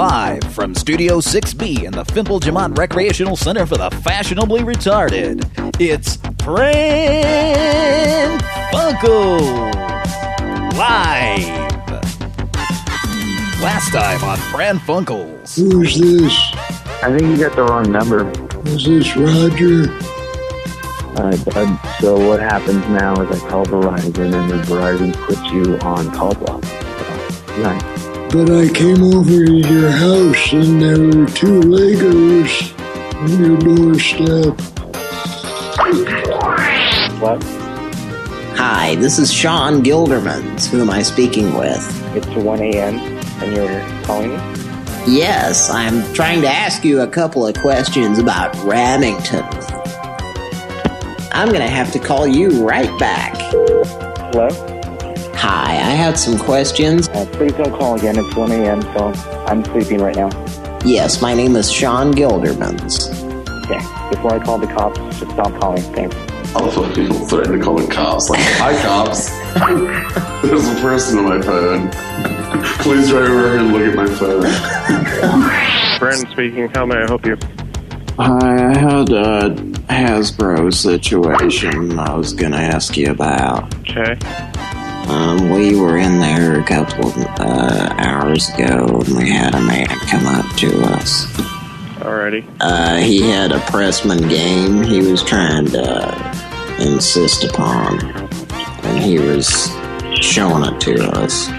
Live from Studio 6B in the Fimple Jamont Recreational Center for the Fashionably Retarded, it's Pran Funkels Live. Last time on Pran Funkels. Who's this? I think you got the wrong number. Is this Roger? Uh, Bud, so what happens now is I call Verizon and then Verizon puts you on call block. So, right. But I came over to your house and there were two Legos on your doorstep. What? Hi, this is Sean Gildermans. Who am I speaking with? It's 1 a.m. and you're calling me? Yes, I'm trying to ask you a couple of questions about Ramington. I'm gonna have to call you right back. Hello? Hi, I have some questions. Uh, please don't call again. It's 1 a.m., so I'm sleeping right now. Yes, my name is Sean Gildermans. Okay. Before I call the cops, just stop calling. Thanks. I love when people threaten to call the cops. Like, hi, cops. There's a person on my phone. Please drive over here and look at my phone. Brandon speaking. How may I help you? Hi, I had a Hasbro situation I was gonna ask you about. Okay. Um, we were in there a couple of uh, hours ago and we had a man come up to us. Alrighty. Uh, he had a Pressman game he was trying to insist upon, and he was showing it to us.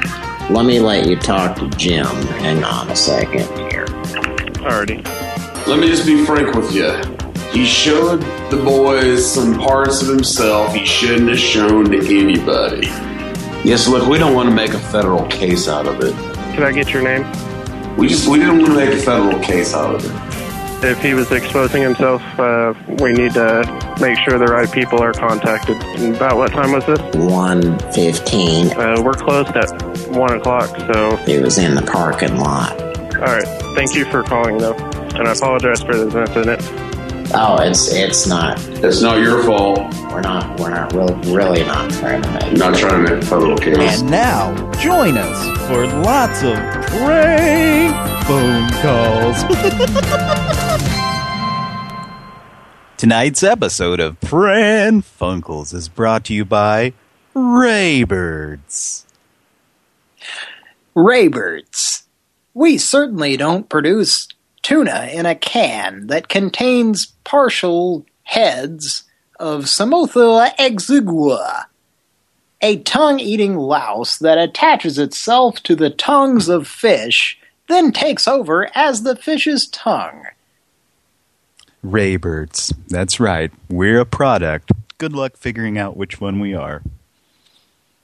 Let me let you talk to Jim. Hang on a second here. Alrighty. Let me just be frank with you. He showed the boys some parts of himself he shouldn't have shown to anybody. Yes, look, we don't want to make a federal case out of it. Can I get your name? We just we didn't want to make a federal case out of it. If he was exposing himself, uh, we need to make sure the right people are contacted. About what time was this? 115. Uh, we're closed at 1 o'clock, so... He was in the parking lot. Alright. Thank you for calling, though. And I apologize for this incident. Oh, it's it's not. It's not your fault. We're not. We're not real, really not trying to make. Not trying to make a federal case. And now, join us for lots of prank phone calls. Tonight's episode of Pran Funkels is brought to you by Raybirds. Raybirds. We certainly don't produce tuna in a can that contains partial heads of Cymothoa exigua, a tongue-eating louse that attaches itself to the tongues of fish, then takes over as the fish's tongue. Raybirds. That's right. We're a product. Good luck figuring out which one we are.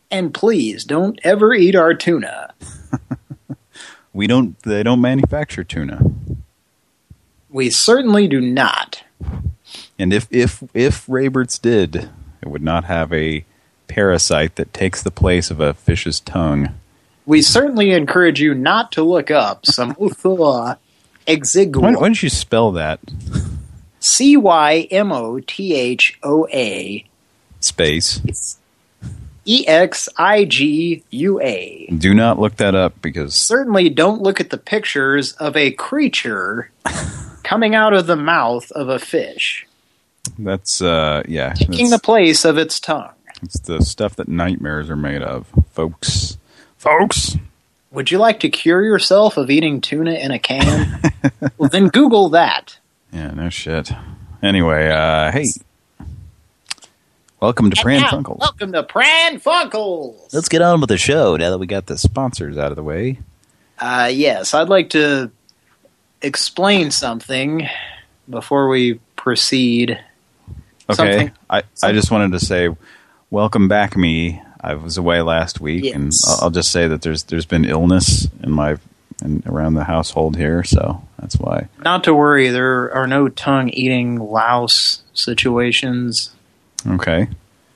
And please don't ever eat our tuna. We don't. They don't manufacture tuna. We certainly do not. And if if if Raybirds did, it would not have a parasite that takes the place of a fish's tongue. We certainly encourage you not to look up Cymothoa exigua. Why, why don't you spell that? C Y M O T H O A Space. E X I G U A. Do not look that up because Certainly don't look at the pictures of a creature coming out of the mouth of a fish, that's uh yeah. taking the place of its tongue. it's the stuff that nightmares are made of, folks. Folks. Would you like to cure yourself of eating tuna in a can? well, then Google that. Yeah, no shit. Anyway, uh hey. Welcome to Pran Now, Funkels. Welcome to Pran Funkels. Let's get on with the show now that we got the sponsors out of the way. Uh, yes, I'd like to explain something before we proceed. Okay. Something- I, I just wanted to say, welcome back, me. I was away last week, and Yes. I'll, I'll just say that there's there's been illness in my in, around the household here, so that's why. Not to worry, there are no tongue-eating louse situations. Okay.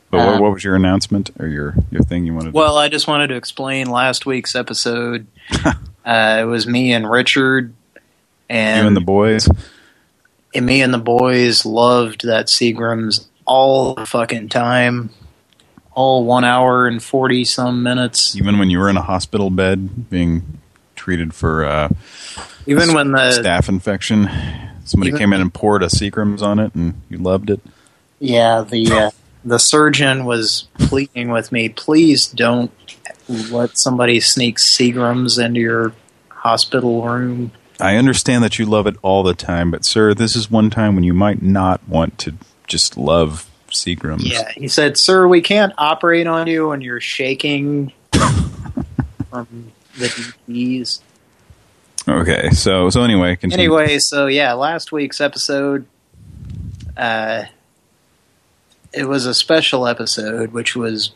But Uh, what, what was your announcement or your your thing you wanted? Well, I just wanted to explain last week's episode. uh, it was me and Richard, and, you and the boys. and me and the boys loved that Seagram's all the fucking time. All one hour and 40 some minutes. Even when you were in a hospital bed being treated for uh, Even when the staph infection. Somebody came in and poured a Seagram's on it, and you loved it. yeah the uh, the surgeon was pleading with me, please don't let somebody sneak Seagrams into your hospital room. I understand that you love it all the time, but sir, this is one time when you might not want to just love Seagram's. Yeah, he said, "Sir, we can't operate on you when you're shaking from the DTs." Okay, so so anyway, continue. Anyway, so yeah, last week's episode, uh, it was a special episode, which was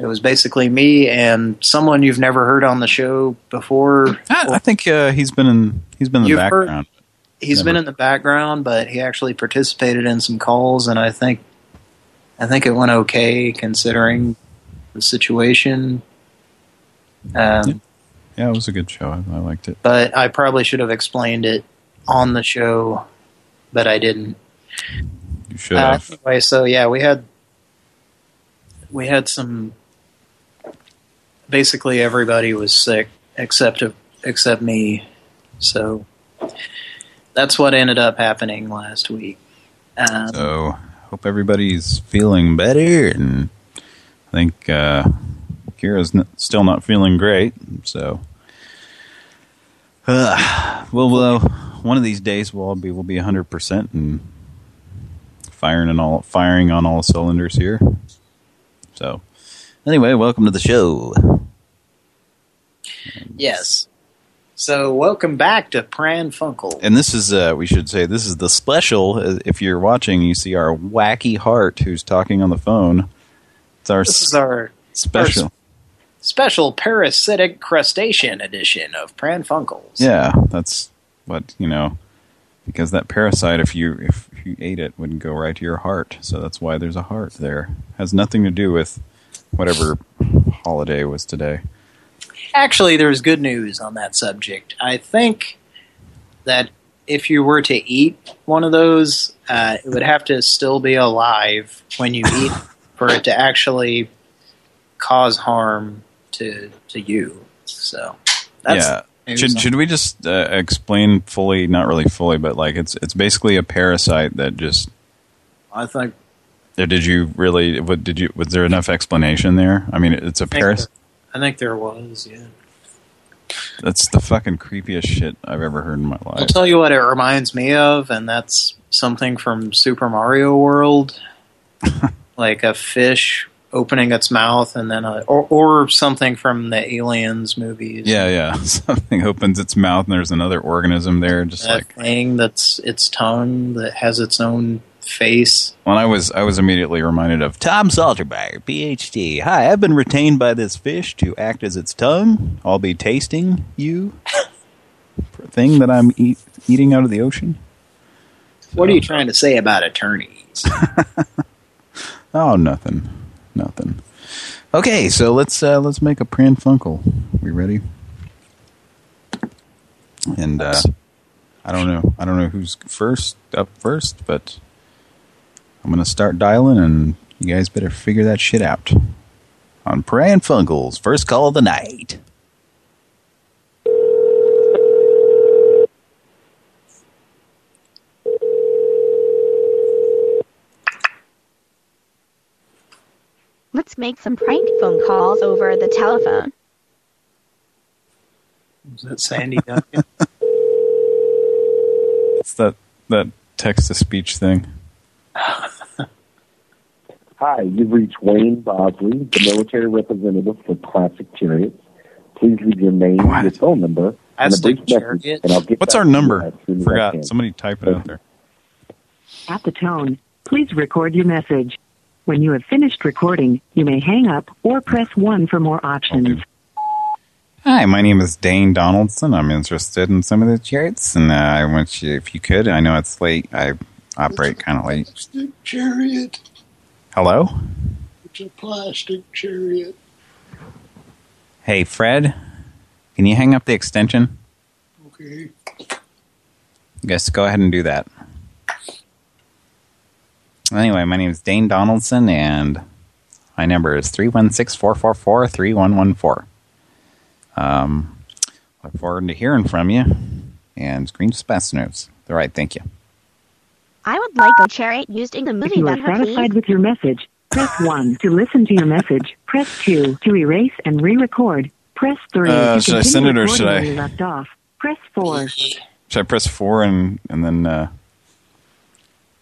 it was basically me and someone you've never heard on the show before. I, I think uh, he's been in he's been in the You've heard- background. He's Never. been in the background, but he actually participated in some calls, and I think I think it went okay considering the situation. Um, Yeah, it was a good show. I, I liked it. but I probably should have explained it on the show, but I didn't. You should Uh, have. anyway, so yeah, we had we had some. Basically, everybody was sick except except me, so that's what ended up happening last week. Um, So hope everybody's feeling better, and I think uh, Kira's still not feeling great. So, uh, well, well, one of these days we'll all be we'll be hundred percent and firing and all firing on all cylinders here. So, anyway, welcome to the show. yes. So welcome back to Pran Funkel. And this is, uh, we should say, this is the special. Uh, If you're watching, you see our wacky heart who's talking on the phone. It's our This is our special. special parasitic crustacean edition of Pran Funkels. Yeah, that's what you know. Because that parasite, if you if you ate it, would go right to your heart. So that's why there's a heart there. Has nothing to do with whatever holiday was today. Actually, there's good news on that subject. I think that if you were to eat one of those, uh, it would have to still be alive when you eat for it to actually cause harm to to you. So that's yeah. Should should we just uh, explain fully? Not really fully, but like it's it's basically a parasite that just. I think Or did you really? What did you? Was there enough explanation there? I mean, it's a Paris. I think there was. Yeah. That's the fucking creepiest shit I've ever heard in my life. I'll tell you what it reminds me of, and that's something from Super Mario World, like a fish opening its mouth, and then a, or or something from the Aliens movies. Yeah, yeah. Something opens its mouth and there's another organism there, just that like. thing that's its tongue that has its own face. When I was, I was immediately reminded of Tom Saltermeyer, PhD. Hi, I've been retained by this fish to act as its tongue. I'll be tasting you, thing that I'm eat, eating out of the ocean. What are you trying to say about attorneys? Oh, nothing, nothing. Okay, so let's uh, let's make a Pran Funkel. We ready? And uh, I don't know, I don't know who's first up first, but I'm gonna start dialing, and you guys better figure that shit out. On Pran Funkels, first call of the night. Let's make some prank phone calls over the telephone. Is that Sandy Duncan? It's that that text to speech thing. Hi, you've reached Wayne Bosley, the military representative for Classic Chariots. Please leave your name, What? your phone number, and a brief message, Chariot? and I'll get What's our number? as soon as I Forgot. can. Somebody type it out there. At the tone, please record your message. When you have finished recording, you may hang up or press 1 for more options. Hi, my name is Dane Donaldson. I'm interested in some of the charts, and uh, I want you, if you could, I know it's late. I operate kind of late. Plastic chariot. Hello? It's a plastic chariot. Hey, Fred? Can you hang up the extension? Okay. Yes, go ahead and do that. Anyway, my name is Dane Donaldson, and my number is 316-444-3114. Um, Look forward to hearing from you. And screen space notes. All right, thank you. I would like a chariot used in the If movie you are Thunder, satisfied please. with your message, press 1 to listen to your message. Press 2 to erase and re-record. Press 3 Uh, to should I continue send it or recording should I- left off. Press 4. Should I press four and and then uh,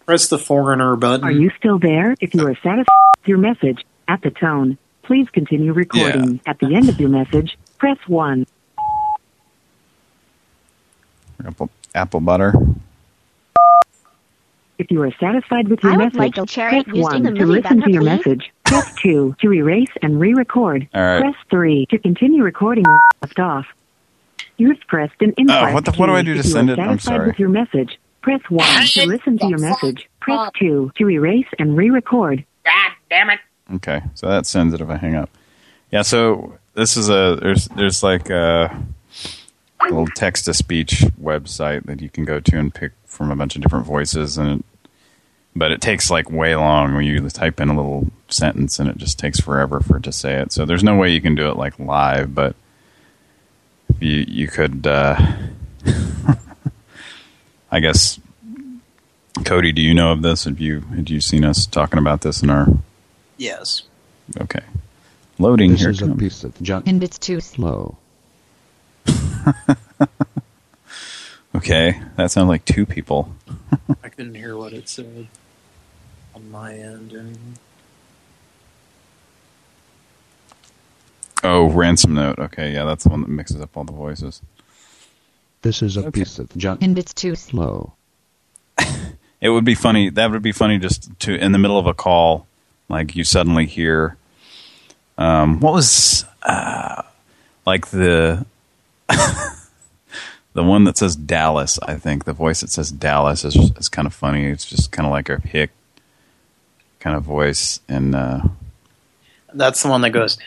Press the foreigner button. Are you still there? If you are satisfied with your message, at the tone, please continue recording. At the end of your message, press 1. apple apple butter? If you are satisfied with your I message, like a press used 1 the to movie listen to your please. message. Press 2 to erase and re-record. All right. Press 3 to continue recording where you left off. You've pressed an incorrect Oh, what the- what do I do to If send it? I'm satisfied sorry. with your message, press 1 to listen to your message. Press 2 to erase and re-record. God damn it. Okay, so that sends it if I hang up. Yeah, so this is a there's there's like a little text to speech website that you can go to and pick from a bunch of different voices, and it, but it takes like way long when you type in a little sentence, and it just takes forever for it to say it. So there's no way you can do it like live, but you you could. Uh, I guess Cody, do you know of this? Have you had you seen us talking about this in our Yes. Okay. Loading This here. is a piece of junk. And it's too slow. Okay, that sounds like two people. I couldn't hear what it said on my end. Anyway. Oh, ransom note. Okay, yeah, that's the one that mixes up all the voices. This is a piece of junk. And it's too slow. It would be funny. That would be funny just to in the middle of a call, like you suddenly hear, um, what was uh, like the the one that says Dallas. I think the voice that says Dallas is is kind of funny. It's just kind of like a hick kind of voice, and uh, That's the one that goes.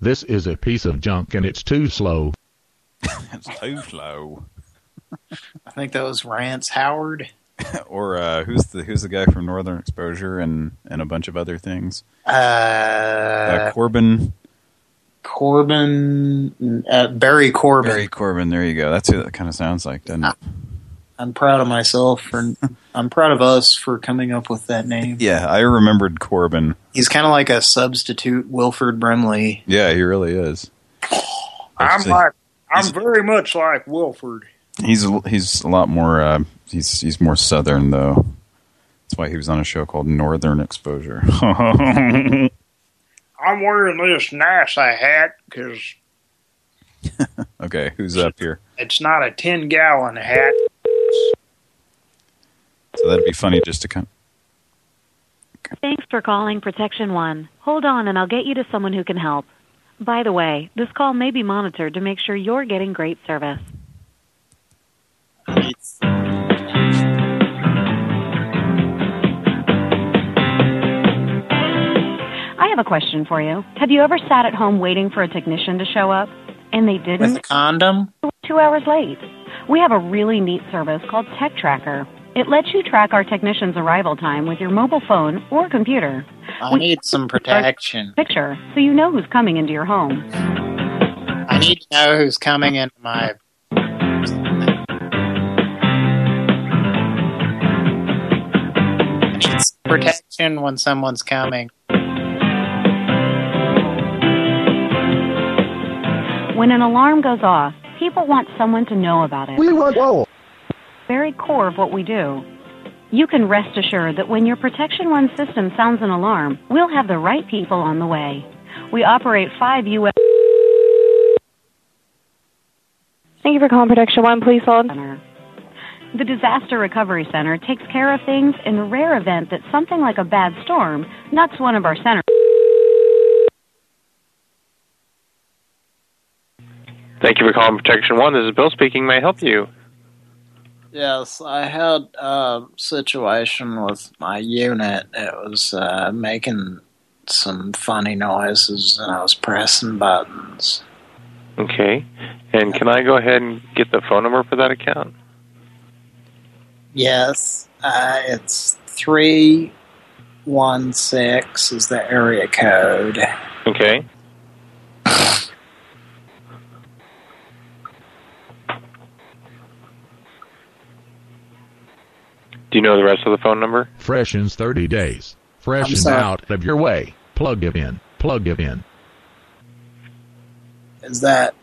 This is a piece of junk and it's too slow. it's too slow. I think that was Rance Howard. or uh, who's the who's the guy from Northern Exposure and and a bunch of other things. Uh, Uh, Corbin. Corbin, uh, Barry Corbin. Barry Corbin. There you go. That's who that kind of sounds like, doesn't it? I'm proud of myself for. I'm proud of us for coming up with that name. Yeah, I remembered Corbin. He's kind of like a substitute Wilford Brimley. Yeah, he really is. I'm like. I'm very much like Wilford. He's he's a lot more. Uh, he's he's more southern though. That's why he was on a show called Northern Exposure. I'm wearing this NASA hat because okay, who's up here? it's not a 10 gallon hat. So that'd be funny just to kind. Thanks for calling Protection One. Hold on and I'll get you to someone who can help. By the way, this call may be monitored to make sure you're getting great service. I a question for you. Have you ever sat at home waiting for a technician to show up and they didn't? With a condom? Two hours late. We have a really neat service called Tech Tracker. It lets you track our technician's arrival time with your mobile phone or computer. I need some protection. Picture, so you know who's coming into your home. I need to know who's coming into my. It's protection when someone's coming. When an alarm goes off, people want someone to know about it. We want whoa. Very core of what we do. You can rest assured that when your Protection One system sounds an alarm, we'll have the right people on the way. We operate five U.S. Thank you for calling Protection One. Please hold. The Disaster Recovery Center takes care of things in the rare event that something like a bad storm nuts one of our centers. Thank you for calling Protection One. This is Bill speaking. May I help you? Yes, I had a situation with my unit. It was uh, making some funny noises and I was pressing buttons. Okay. And can I go ahead and get the phone number for that account? Yes. Uh, it's 316 is the area code. Okay. Do you know the rest of the phone number? Freshens 30 days. Freshen sorry. out of your way. Plug it in. Plug it in. Is that...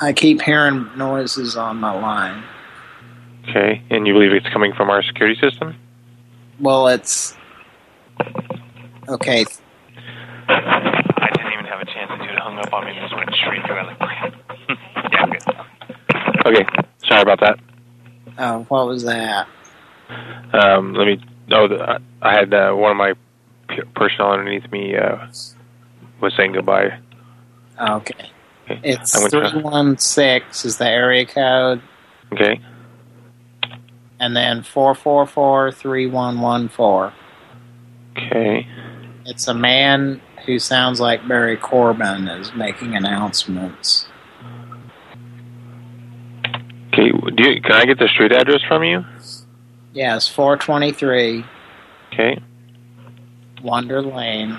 I keep hearing noises on my line. Okay. And you believe it's coming from our security system? Well, it's... Okay, I didn't even have a chance to do it. Hung up on me and just went straight through. I like, crap. yeah, I'm good. Okay. Sorry about that. oh, what was that? Um, let me. Oh, the, I had uh, one of my personnel underneath me uh, was saying goodbye. Okay. It's I'm gonna 316 is the area code, Okay. and then 444-3114. Okay. It's a man who sounds like Barry Corbin is making announcements. Okay. Do you, can I get the street address from you? Yes, 423 Okay. Wonder Lane,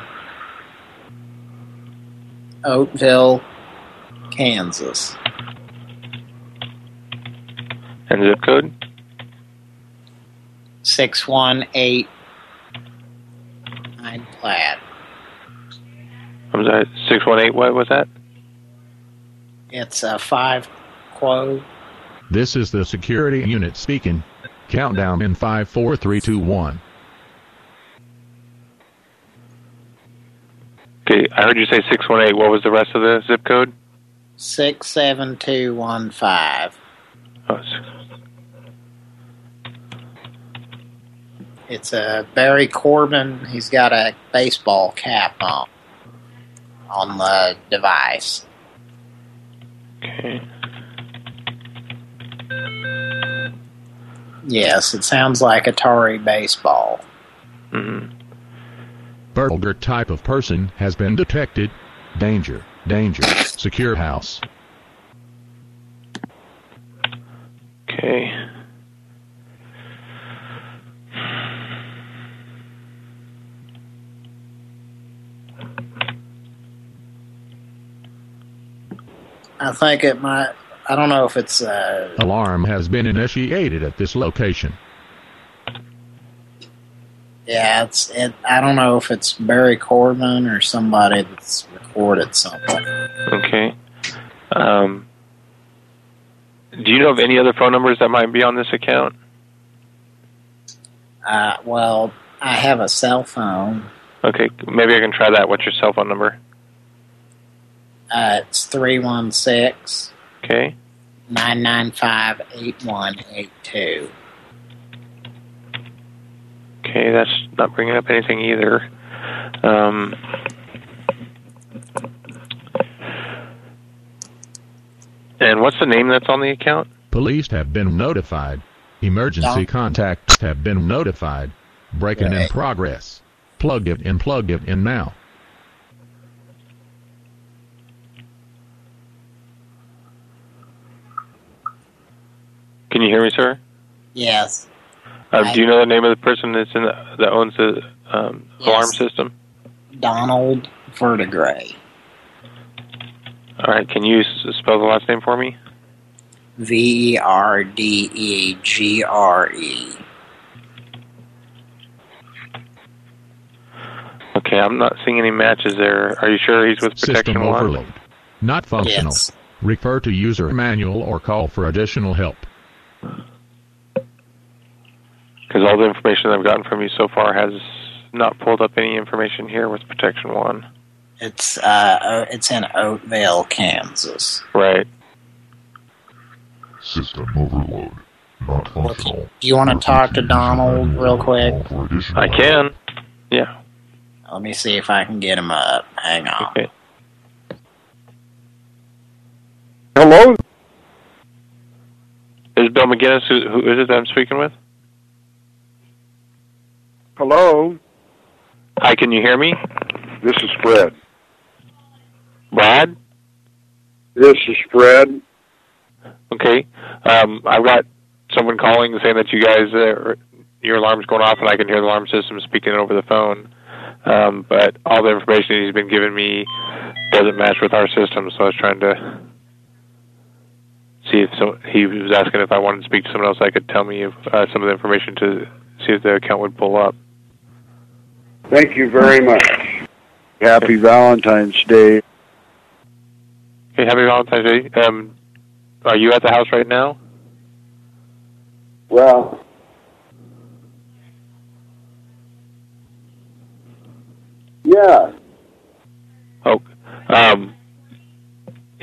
Oakville, Kansas. And zip code? 618 Nine Platt. I'm sorry. Six one eight. What was that? It's a five quote. This is the security unit speaking. Countdown in 5, 4, 3, 2, 1. Okay. I heard you say six one eight. What was the rest of the zip code? 67215. Oh, six. It's a Barry Corbin. He's got a baseball cap on on the device. Okay. Yes, it sounds like Atari baseball. Mm-hmm. Burglar type of person has been detected. Danger. Danger. Secure house. Okay. I think it might. I don't know if it's. Uh, Alarm has been initiated at this location. yeah, it's. It, I don't know if it's Barry Corbin or somebody that's recorded something. Okay. Um, do you know of any other phone numbers that might be on this account? Uh, well, I have a cell phone. Okay, maybe I can try that. What's your cell phone number? Uh, it's three one six Okay. nine nine five eight one eight two. Okay, that's not bringing up anything either. Um, and what's the name that's on the account? Police have been notified. Emergency Yeah. contacts have been notified. Breaking in Right. progress. Plug it in, plug it in now. Can you hear me, sir? Yes. Uh, do you know the name of the person that's in the, that owns the um, alarm system? Donald Vertigray. All right. Can you spell the last name for me? V E R D E G R E. Okay, I'm not seeing any matches there. Are you sure he's with Protection System One? overload. Not functional. Yes. Refer to user manual or call for additional help. Because all the information I've gotten from you so far has not pulled up any information here with Protection One. It's uh, it's in Oakville, Kansas. Right. System overload. Not functional. Do you want to talk to Donald real quick? I can. Yeah. Let me see if I can get him up. Hang on. Okay. Hello? Is Bill McGinnis? Who, who is it that I'm speaking with? Hello? Hi, can you hear me? This is Fred. Brad? This is Fred. Okay. Um, I've got someone calling saying that you guys uh, your alarm's going off and I can hear the alarm system speaking over the phone. Um, but all the information he's been giving me doesn't match with our system, so I was trying to see if so, he was asking if I wanted to speak to someone else I could tell me if, uh, some of the information to see if the account would pull up. Thank you very much. Happy Valentine's Day. Hey, happy Valentine's Day. Um, are you at the house right now? Well, yeah. Oh, um,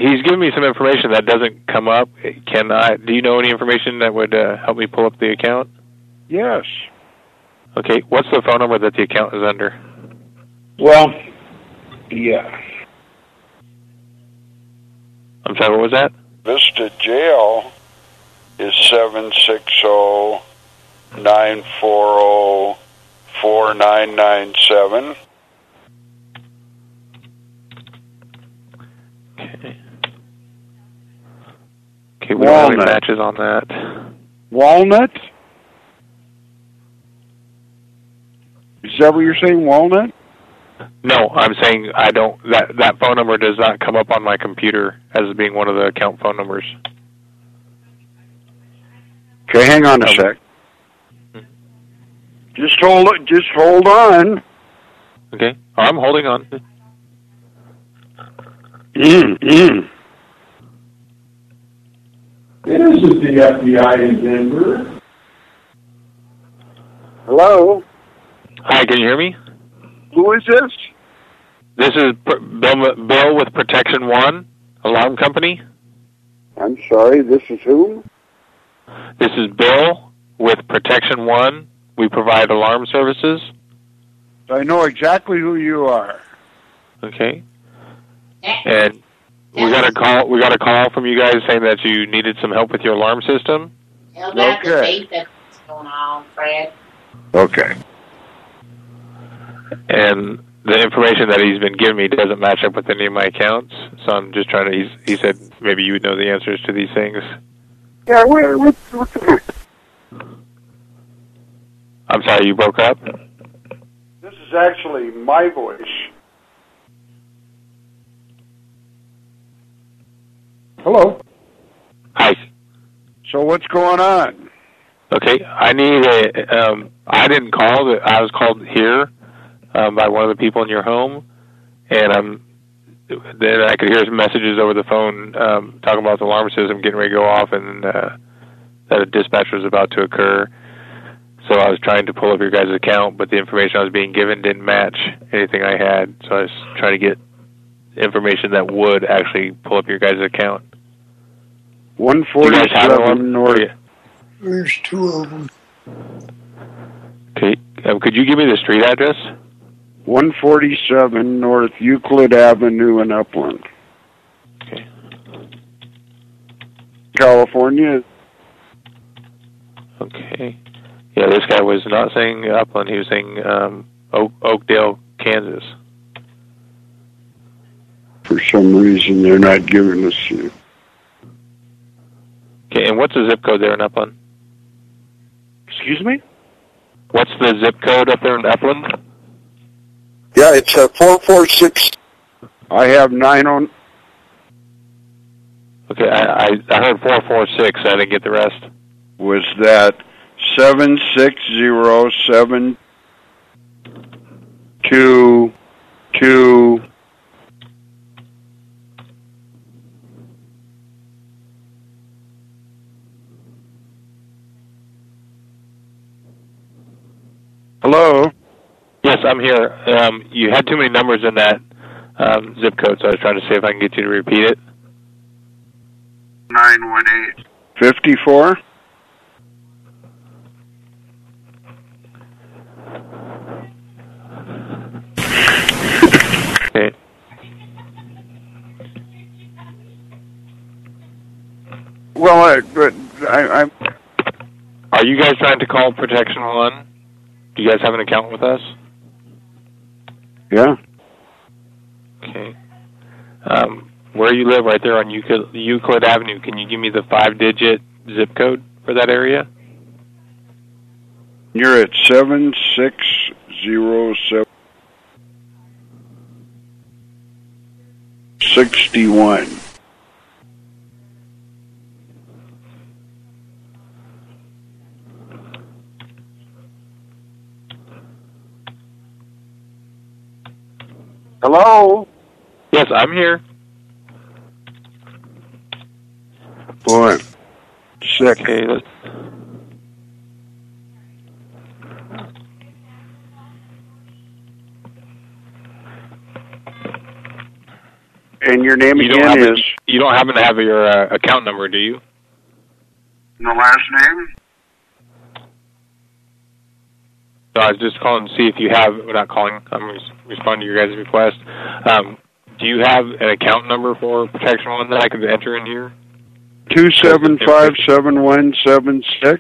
he's given me some information that doesn't come up. Can I? Do you know any information that would uh, help me pull up the account? Yes. Okay. What's the phone number that the account is under? Well, yeah. I'm sorry. What was that? Vista Jail is seven six zero nine four zero four nine nine seven. Okay. We don't have Walnut. matches on that. Walnut. Is that what you're saying, Walnut? No, I'm saying I don't. That that phone number does not come up on my computer as being one of the account phone numbers. Okay, hang on a Um, sec. Just hold. Just hold on. Okay. I'm holding on. Mm, mm. This is the FBI in Denver. Hello. Hi, can you hear me? Who is this? This is Bill, Bill with Protection One Alarm Company. I'm sorry. This is who? This is Bill with Protection One. We provide alarm services. I know exactly who you are. Okay. And we got a call. We got a call from you guys saying that you needed some help with your alarm system. Tell that Okay. that's going on, Fred. Okay. and the information that he's been giving me doesn't match up with any of my accounts. So I'm just trying to. He's, he said maybe you would know the answers to these things. Yeah. What? What? What's the? I'm sorry, you broke up. This is actually my voice. Hello. Hi. So what's going on? Okay, I need a. Um, I didn't call. but I was called here um, by one of the people in your home, and I'm. Then I could hear some messages over the phone um, talking about the alarm system getting ready to go off, and uh, that a dispatch was about to occur. So I was trying to pull up your guys' account, but the information I was being given didn't match anything I had. So I was trying to get information that would actually pull up your guys' account. One Do you guys have forty-seven one? north. There's two of them. Okay. Um, could you give me the street address? One forty-seven North Euclid Avenue in Upland. Okay. California. Okay. Yeah, this guy was not saying Upland. He was saying um, Oak, Oakdale, Kansas. For some reason, they're not giving us. uh, Okay, and what's the zip code there in Upland? Excuse me. What's the zip code up there in Upland? Yeah, it's a four four six. I have nine on. Okay, I I, I heard four four six. I didn't get the rest. Was that seven six zero seven two two? Hello. Yes, I'm here. Um, you had too many numbers in that um, zip code, so I was trying to see if I can get you to repeat it. Nine one eight. Fifty four. Okay. Well, I, I, I'm. Are you guys trying to call Protection One? Do you guys have an account with us? Yeah. Okay. Um, where you live, right there on Euclid, Euclid Avenue, can you give me the five-digit zip code for that area? You're at 7607. 61. Hello? Yes, I'm here. Boy, sick. Okay, let's, And your name you again happen, is? you don't happen to have your uh, account number, do you? The last name? So I was just calling to see if you have, without calling, I'm res- responding to your guys' request. Um, do you have an account number for Protection One that I could enter in here? 2757176.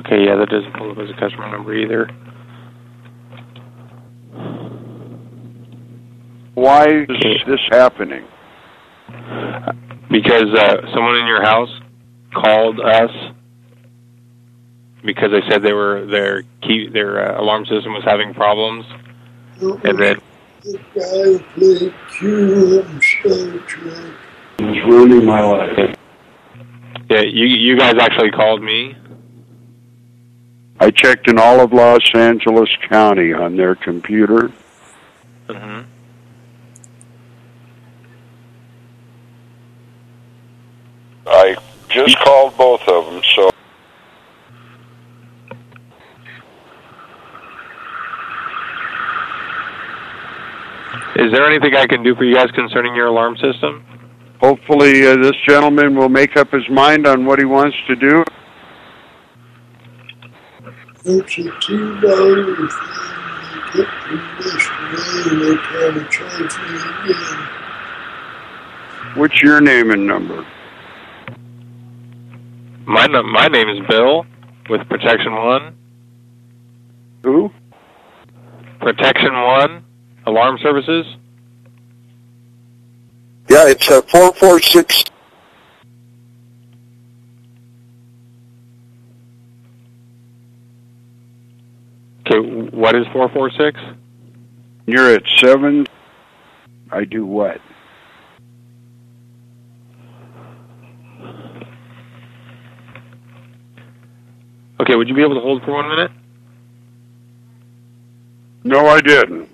Okay, yeah, that doesn't pull up as a customer number either. Why is this happening? Because uh, someone in your house called us because they said they were their key their uh, alarm system was having problems, and then The guy who played Q on Star Trek. It's ruining my life. yeah, you you guys actually called me. I checked in all of Los Angeles County on their computer. hmm I just called both of them, so. Is there anything I can do for you guys concerning your alarm system? Hopefully, uh, this gentleman will make up his mind on what he wants to do. It's a two dollar thing. From yesterday and they're trying to charge me again. What's your name and number? My my name is Bill with Protection One. Who? Protection One Alarm Services. Yeah, it's uh, 446. Okay, what is four four six? You're at 7. I do what? Okay, would you be able to hold for one minute? No, I didn't.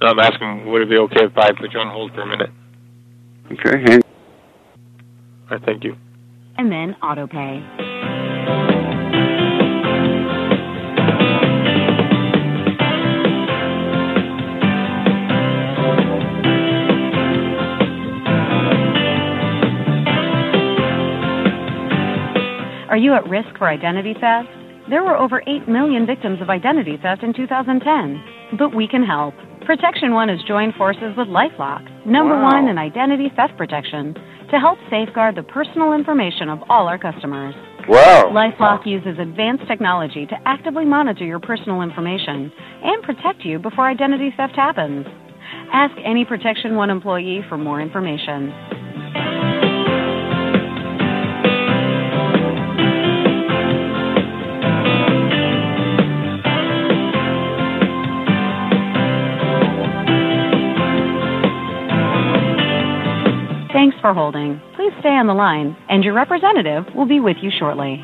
No, I'm asking, would it be okay if I put you on hold for a minute? Okay, hang. All right, thank you. And then auto pay. You at risk for identity theft? There were over 8 million victims of identity theft in 2010. But we can help. Protection One has joined forces with Lifelock, number Wow. one in identity theft protection, to help safeguard the personal information of all our customers. Wow. Lifelock uses advanced technology to actively monitor your personal information and protect you before identity theft happens. Ask any Protection One employee for more information. Thanks for holding. Please stay on the line, and your representative will be with you shortly.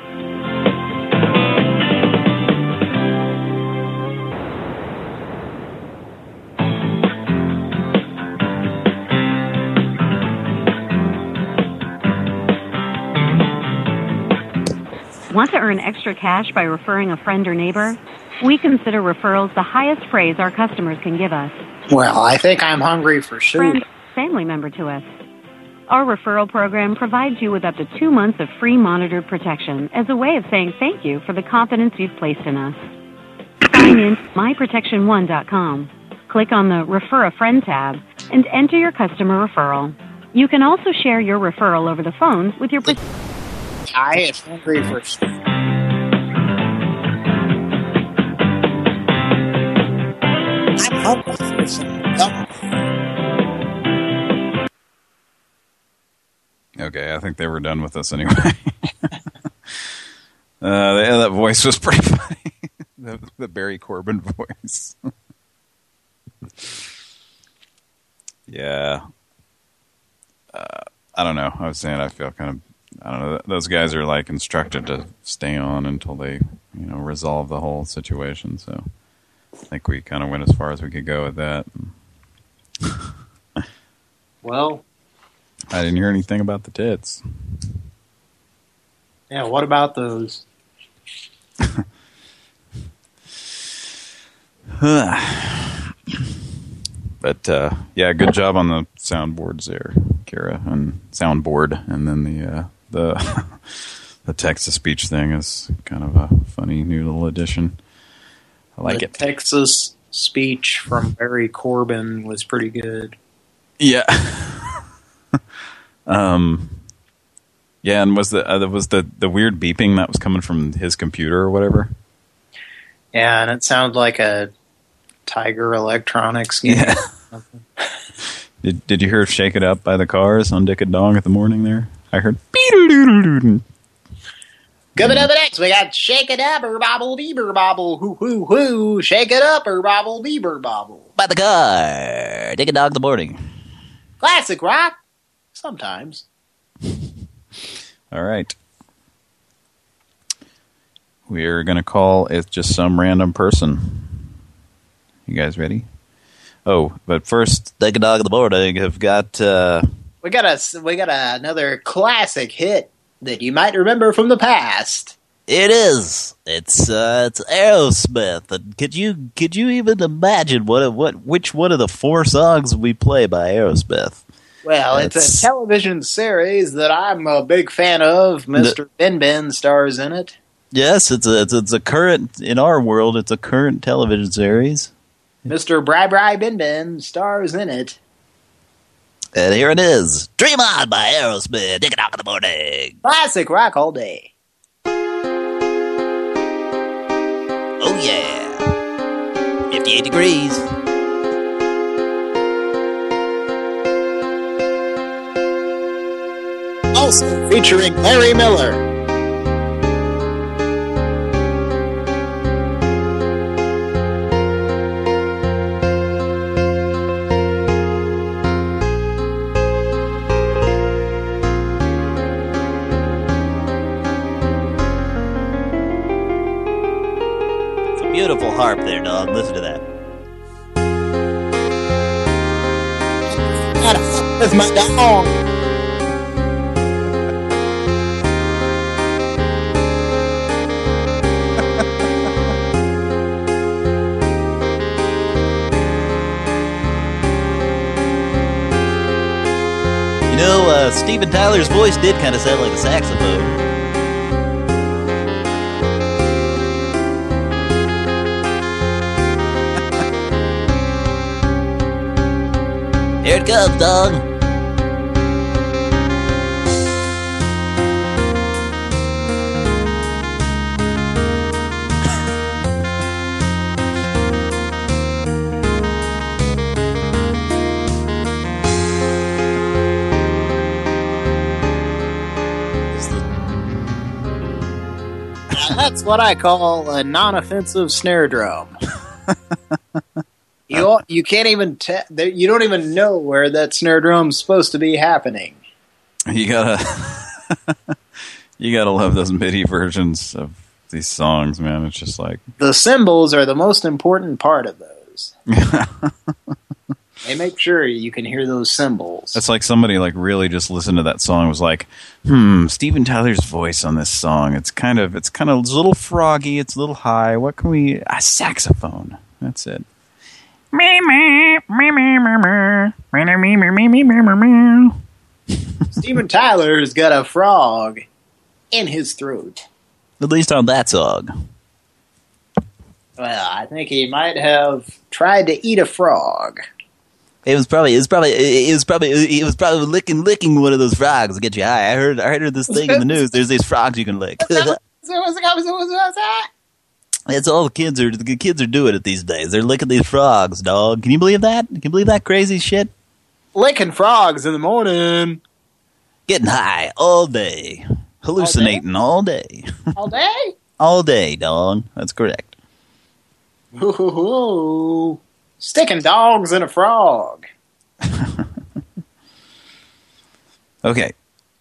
Want to earn extra cash by referring a friend or neighbor? We consider referrals the highest praise our customers can give us. Well, I think I'm hungry for Friend, family member to us. Our referral program provides you with up to two months of free monitored protection as a way of saying thank you for the confidence you've placed in us. Sign in to myprotectionone.com, click on the Refer a Friend tab, and enter your customer referral. You can also share your referral over the phone with your. I am hungry for. I'm hungry for some. Okay, I think they were done with us anyway. uh, yeah, that voice was pretty funny. the, the Barry Corbin voice. yeah. Uh, I don't know. I was saying I feel kind of, I don't know. Those guys are like instructed to stay on until they, you know, resolve the whole situation. So I think we kind of went as far as we could go with that. Well, I didn't hear anything about the tits. yeah, what about those? but uh, yeah, good job on the soundboards there, Kara, and soundboard, and then the uh, the the text to speech thing is kind of a funny new little addition. I like the it. Texas speech from Barry Corbin was pretty good. Yeah. um. Yeah, and was the uh, was the the weird beeping that was coming from his computer or whatever? Yeah, and it sounded like a Tiger Electronics game. Yeah. Did Did you hear "Shake It Up" by the Cars on Dick and Dong at the morning? There, I heard. Coming up next, we got Shake It Up, or Bobble Beaver Bobble, hoo hoo hoo, Shake It Up, or Bobble Beaver Bobble. By the car. Dick and Dog in the morning. Classic rock. Sometimes. All right. We're going to call it just some random person. You guys ready? Oh, but first, Dick a Dog in the morning have got... Uh, We got a we got a, another classic hit that you might remember from the past. It is. It's uh, it's Aerosmith. And could you could you even imagine what what which one of the four songs we play by Aerosmith? Well, it's That's- a television series that I'm a big fan of. Mr. Ben Ben stars in it. Yes, it's a it's, it's a current in our world. It's a current television series, Mr. Bri Bri Ben Ben stars in it. and here it is: "Dream On" by Aerosmith. Dick and Dog in the morning. Classic rock all day. Oh yeah, fifty-eight degrees. Also featuring Larry Miller. It's a beautiful harp there, dog. Listen to that. With my dog. Know, uh, Steven Tyler's voice did kind of sound like a saxophone. Here it comes, dog. That's what I call a non-offensive snare drum. you don't- you can't even you don't even know where that snare drum's supposed to be happening. You gotta, you gotta love those MIDI versions of these songs, man. It's just like, The cymbals are the most important part of those. They make sure you can hear those cymbals. it's like somebody like really just listened to that song and was like, hmm, Steven Tyler's voice on this song. It's kind of, it's kind of it's a little froggy. It's a little high. What can we? A saxophone. That's it. Steven Tyler's got a frog in his throat. At least on that song. Well, I think he might have tried to eat a frog. It was probably it was probably it was probably it was probably licking licking one of those frogs to get you high. I heard I heard this thing in the news. There's these frogs you can lick. That's all the kids are. The kids are doing it these days. They're licking these frogs, dog. Can you believe that? Can you believe that crazy shit? Licking frogs in the morning. Getting high all day, hallucinating all day, All day? all day, dog. That's correct. Ooh, sticking dogs in a frog. Okay.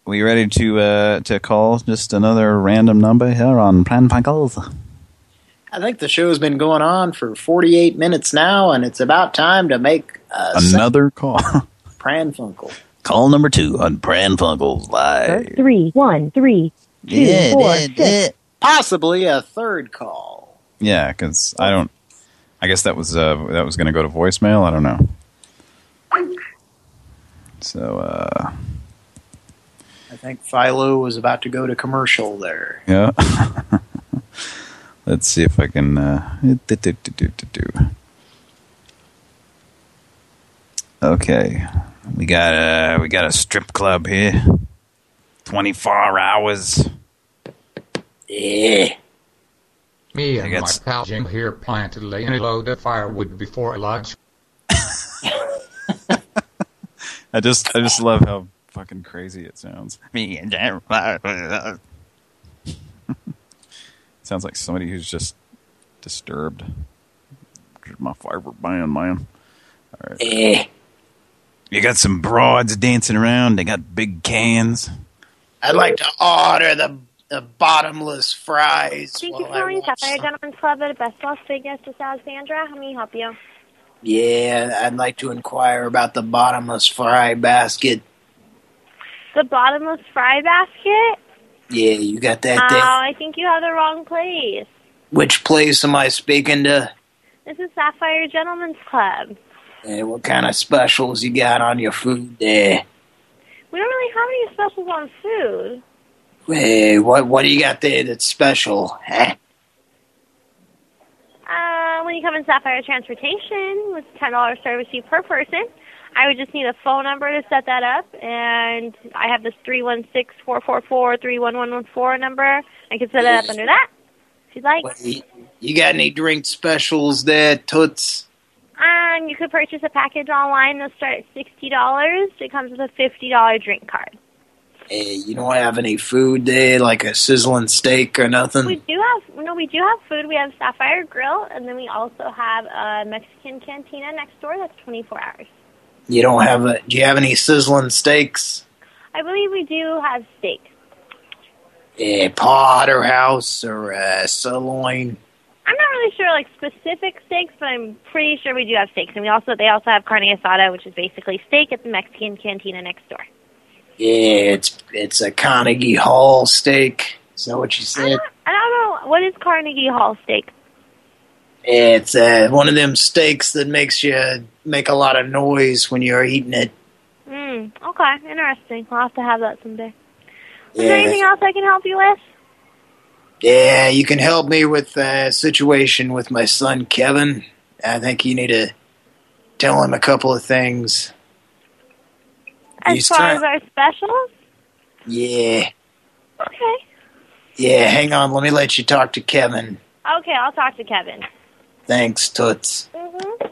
We ready to uh, to call just another random number here on Pran Funkels? I think the show's been going on for 48 minutes now, and it's about time to make a Another call. Pran Funkel. Call number two on Pran Funkels live. Three, one, three, two, Yeah, four, yeah, six. Possibly a third call. Yeah, because I don't. I guess that was uh, that was going to go to voicemail. I don't know. So uh, I think Philo was about to go to commercial there. yeah. Let's see if I can. Uh, do, do, do. Okay, we got a we got a strip club here. Twenty four hours. Yeah. Me and got my pal Jim here planted laying a load of firewood before lunch. I just I just love how fucking crazy it sounds. Me and Jack. sounds like somebody who's just disturbed. My fiber band, man. All right. Eh. You got some broads dancing around. They got big cans. I'd like to order the, the bottomless fries. Thank you for calling Sapphire Gentlemen's Club at Best Las Vegas. This is Alexandra. How may I help you? Yeah, I'd like to inquire about the bottomless fry basket. The bottomless fry basket? Yeah, you got that Oh? I think you have the wrong place. Which place am I speaking to? This is Sapphire Gentlemen's Club. Hey, what kind of specials you got on your food there? We don't really have any specials on food. Hey, what what do you got there that's special? Huh? Uh, when you come in Sapphire Transportation with $10 service fee per person, I would just need a phone number to set that up, and I have this 316-444-31114 number. I can set it up under that, if you'd like. You got any drink specials there, Toots? Um, you could purchase a package online. They'll start at sixty dollars. It comes with a fifty dollar drink card. Hey, you don't have any food there, like a sizzling steak or nothing? We do have no, we do have food. We have Sapphire Grill, and then we also have a Mexican cantina next door. That's twenty four hours. You don't have a? Do you have any sizzling steaks? I believe we do have steak. Yeah, porterhouse or uh, sirloin? I'm not really sure like specific steaks, but I'm pretty sure we do have steaks. And we also they also have carne asada, which is basically steak at the Mexican cantina next door. Yeah, it's it's a Carnegie Hall steak. Is that what you said? I don't know what is Carnegie Hall steak. It's uh, one of them steaks that makes you make a lot of noise when you're eating it. Hmm. Okay. Interesting. I'll have to have that someday. Is Yeah. there anything else I can help you with? Yeah, you can help me with a situation with my son Kevin. I think you need to tell him a couple of things. As He's far as our specials? Yeah, Okay. yeah. Hang on, let me let you talk to Kevin. Okay, I'll talk to Kevin. Thanks, Toots. Mm-hmm. Hey,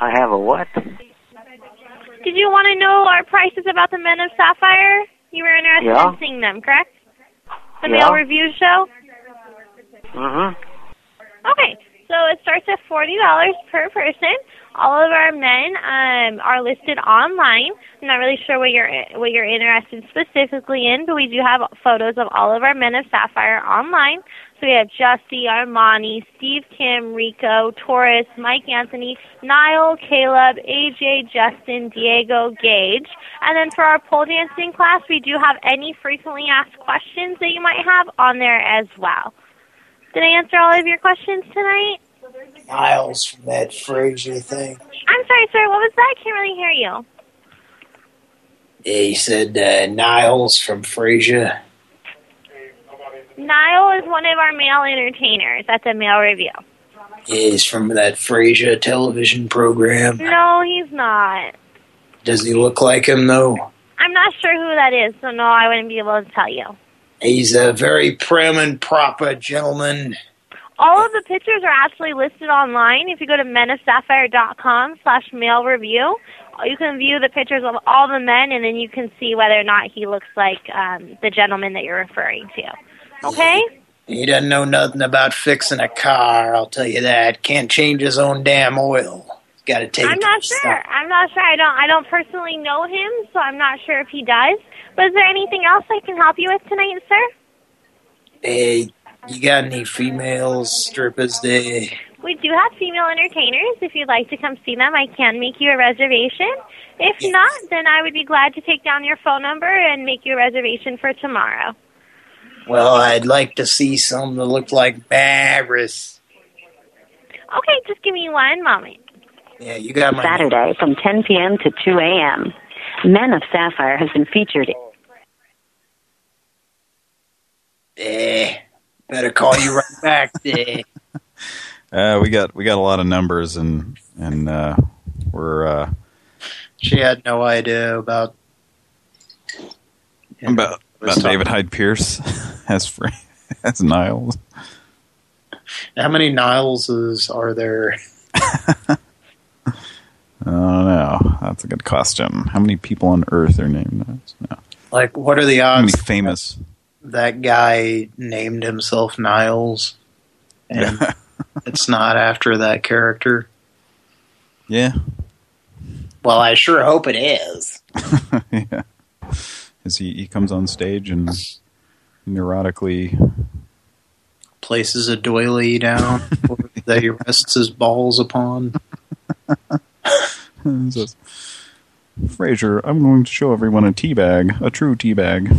I have a what? Did you want to know our prices about the Men of Sapphire? You were interested Yeah. in seeing them, correct? The Yeah. male review show? Mm-hmm. Okay, so it starts at forty dollars per person. All of our men um, are listed online. I'm not really sure what you're what you're interested specifically in, but we do have photos of all of our men of Sapphire online. So we have Justy, Armani, Steve Kim, Rico, Taurus, Mike Anthony, Niall, Caleb, AJ, Justin, Diego, Gage. And then for our pole dancing class, we do have any frequently asked questions that you might have on there as well. Did I answer all of your questions tonight? Niles from that Frasier thing. I'm sorry, sir. What was that? I can't really hear you. Yeah, he said uh, Niles from Frasier. Niall is one of our male entertainers at the Male Review. He's from that Frasier television program. No, he's not. Does he look like him, though? I'm not sure who that is, so no, I wouldn't be able to tell you. He's a very prim and proper gentleman. All of the pictures are actually listed online. If you go to menofsapphire.com slash male review, you can view the pictures of all the men, and then you can see whether or not he looks like um, the gentleman that you're referring to. Okay? He doesn't know nothing about fixing a car, I'll tell you that. Can't change his own damn oil. Got to take I'm not sure. I'm not sure. I don't. I don't personally know him, so I'm not sure if he does. But is there anything else I can help you with tonight, sir? Hey, you got any females strippers there? We do have female entertainers. If you'd like to come see them, I can make you a reservation. If not, then I would be glad to take down your phone number and make you a reservation for tomorrow. Well, I'd like to see some that look like Maris. Okay, just give me one moment. Yeah, you got my... Saturday from 10 p.m. to 2 a.m. Men of Sapphire has been featured. Eh, better call you right back there. Uh, we got we got a lot of numbers and and uh, we're uh, She had no idea about... about was about talking- David Hyde Pierce as Fra as Niles. How many Nileses are there? I don't know. That's a good question. How many people on Earth are named Niles? No. Like, what are the How many odds famous? that guy named himself Niles and it's not after that character? Yeah. Well, I sure hope it is. yeah. Is he he comes on stage and neurotically Places a doily down that he rests his balls upon. says, Frasier, I'm going to show everyone a tea bag, a true tea bag.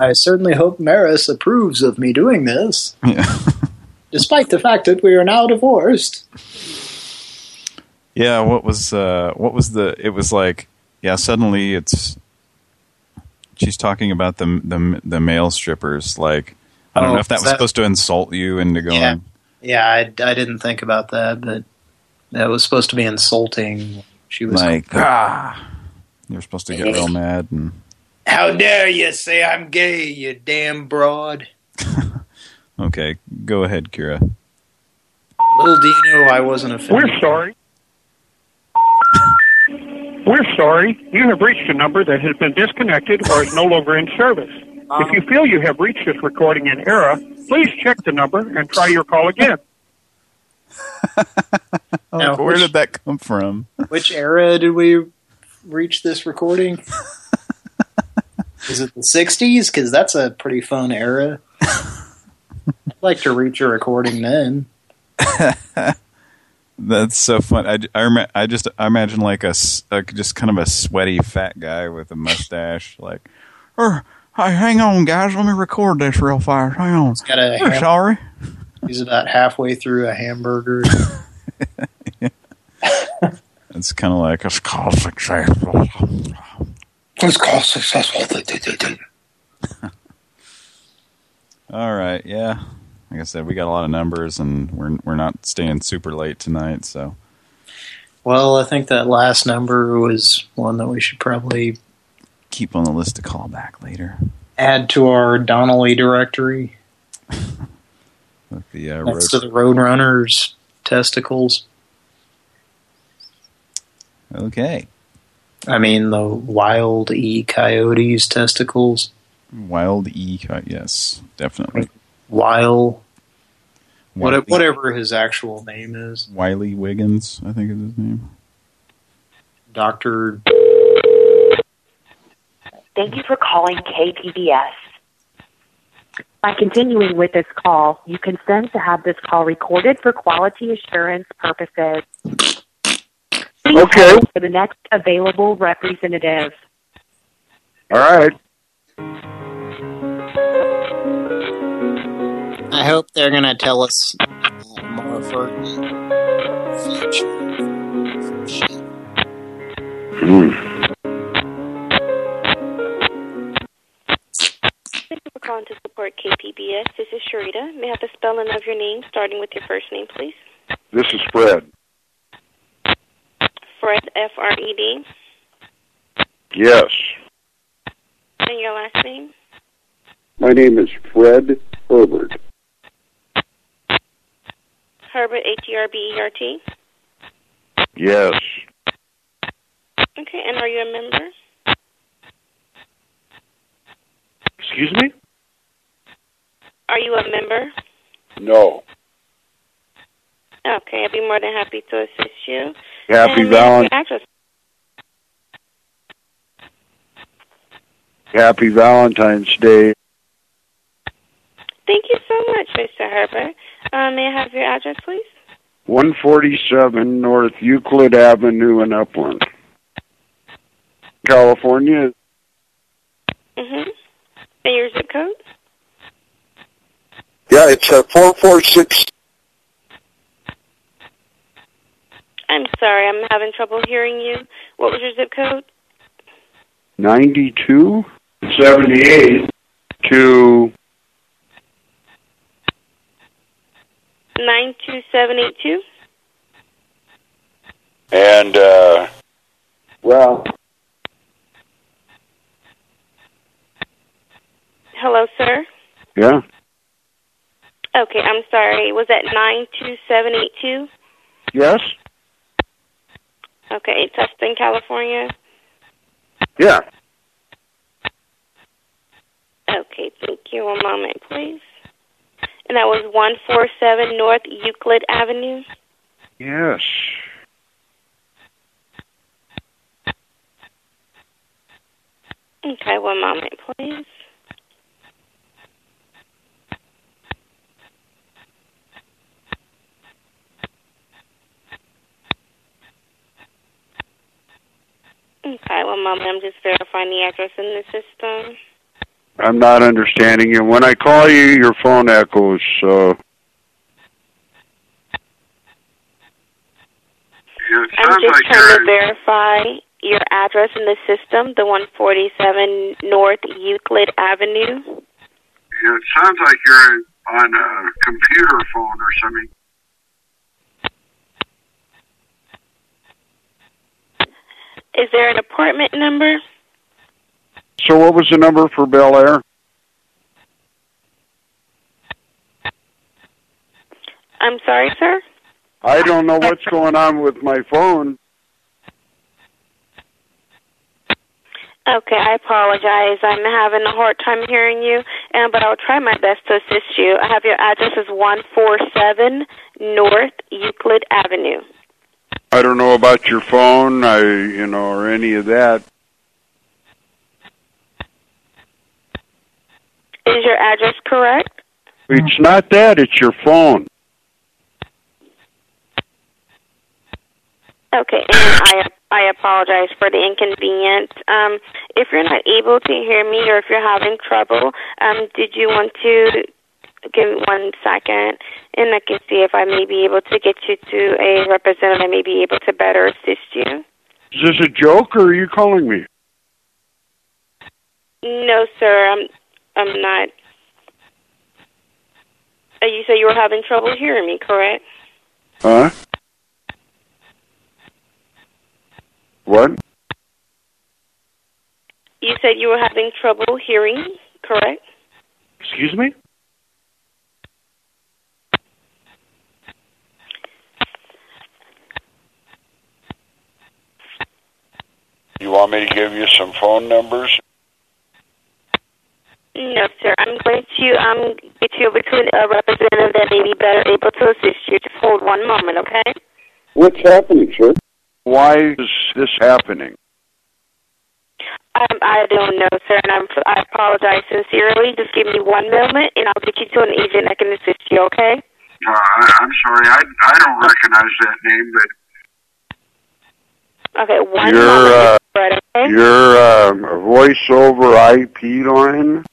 I certainly hope Maris approves of me doing this, Yeah. despite the fact that we are now divorced. Yeah, what was uh what was the it was like yeah, suddenly it's she's talking about the the the male strippers like I don't Oh, know if that was that- supposed to insult you into going Yeah. Yeah, I, I didn't think about that, but that was supposed to be insulting. She was like ah you're supposed to get real mad and How dare you say I'm gay, you damn broad. okay, go ahead, Kira. Little do you know I wasn't offended. We're sorry. We're sorry. You have reached a number that has been disconnected or is no longer in service. Um, if you feel you have reached this recording in error, please check the number and try your call again. Oh, Now, where which- did that come from? Which era did we reach this recording? Is it the 60s? Because that's a pretty fun era. I'd like to reach a recording then. That's so fun. I, I, rem- I just I imagine like a just kind of a sweaty fat guy with a mustache, like, er, hey, hang on, guys, let me record this real fast. Hang on. a We're sorry. He's about halfway through a hamburger. It's kind of like it's called successful. It's called successful. All right, yeah. Like I said, we got a lot of numbers, and we're we're not staying super late tonight, so Well, I think that last number was one that we should probably keep on the list to call back later. add to our Donnelly directory With the uh, next road. to the Roadrunners testicles. Okay. I mean, the wild E coyote's testicles. Wile E, yes, definitely. Wild. What, Wiley- whatever his actual name is. Wiley Wiggins, I think is his name. Dr. Thank you for calling KPBS. By continuing with this call, you consent to have this call recorded for quality assurance purposes. Please Okay. for the next available representative. All right. I hope they're going to tell us uh, more for future. Thank you for calling to support KPBS. This is Sharita. May I have the spelling of your name, starting with your first name, please? This is Fred. Fred, F-R-E-D. Yes. And your last name? My name is Fred Herbert. Herbert, H-E-R-B-E-R-T. Yes. Okay, and are you a member? Excuse me? Are you a member? No. Okay, I'd be more than happy to assist you. Happy And may I have Valen- your address? Happy Valentine's Day. Thank you so much, Mr. Herbert. Uh, may I have your address, please? 147 North Euclid Avenue in Upland. California. Mm-hmm. And your zip code? Yeah, it's uh, 446. I'm sorry, I'm having trouble hearing you. What was your zip code? 92? 78. To 92782? And, uh, well, Hello, sir? yeah. Okay, I'm sorry. Was that 92782? Yes? Okay, Tustin, California. Yeah. Okay, thank you. One moment, please. And that was 147 North Euclid Avenue. Yes. Okay, one moment, please. Okay, one moment. I'm just verifying the address in the system. I'm not understanding you. When I call you, your phone echoes, so. I'm just trying to verify your address in the system, the 147 North Euclid Avenue. It sounds like you're on a computer phone or something. Is there an apartment number? So what was the number for Bel Air? I'm sorry, sir? I don't know what's going on with my phone. Okay, I apologize. I'm having a hard time hearing you, um, but I'll try my best to assist you. I have your address as 147 North Euclid Avenue. I don't know about your phone, I you know, or any of that. Is your address correct? It's not that, it's your phone. Okay, and I I apologize for the inconvenience. Um, if you're not able to hear me or if you're having trouble, um, did you want to give me one second and I can see if I may be able to get you to a representative that may be able to better assist you? Is this a joke or are you calling me? No, sir, I'm I'm not. Uh, you said you were having trouble hearing me, correct? Huh? What? You said you were having trouble hearing, correct? Excuse me? You want me to give you some phone numbers? No, sir. I'm going to um get you over to a representative that may be better able to assist you. Just hold one moment, okay? What's happening, sir? Why is this happening? Um, I don't know, sir, and I'm, I apologize sincerely. Just give me one moment, and I'll get you to an agent that can assist you, okay? Uh, I, I'm sorry, I, I don't recognize that name, but Okay, one You're, moment, uh, Fred, okay? your uh, voice over IP line?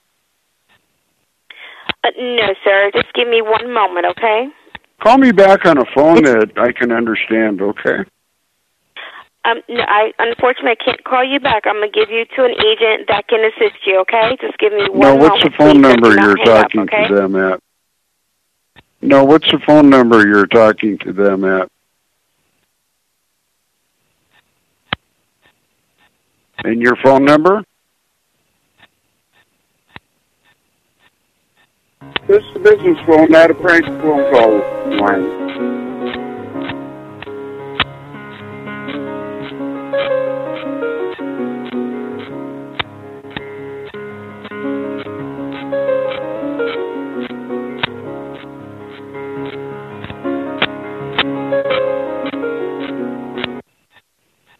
Uh, no, sir. Just give me one moment, okay? Call me back on a phone that I can understand, okay? Um, no, I unfortunately I can't call you back. I'm gonna give you to an agent that can assist you. Okay, just give me one moment. No, what's the phone number you're hang up, talking okay? to them at? No, what's the phone number you're talking to them at? And your phone number? This is the business phone, not a prank phone call line.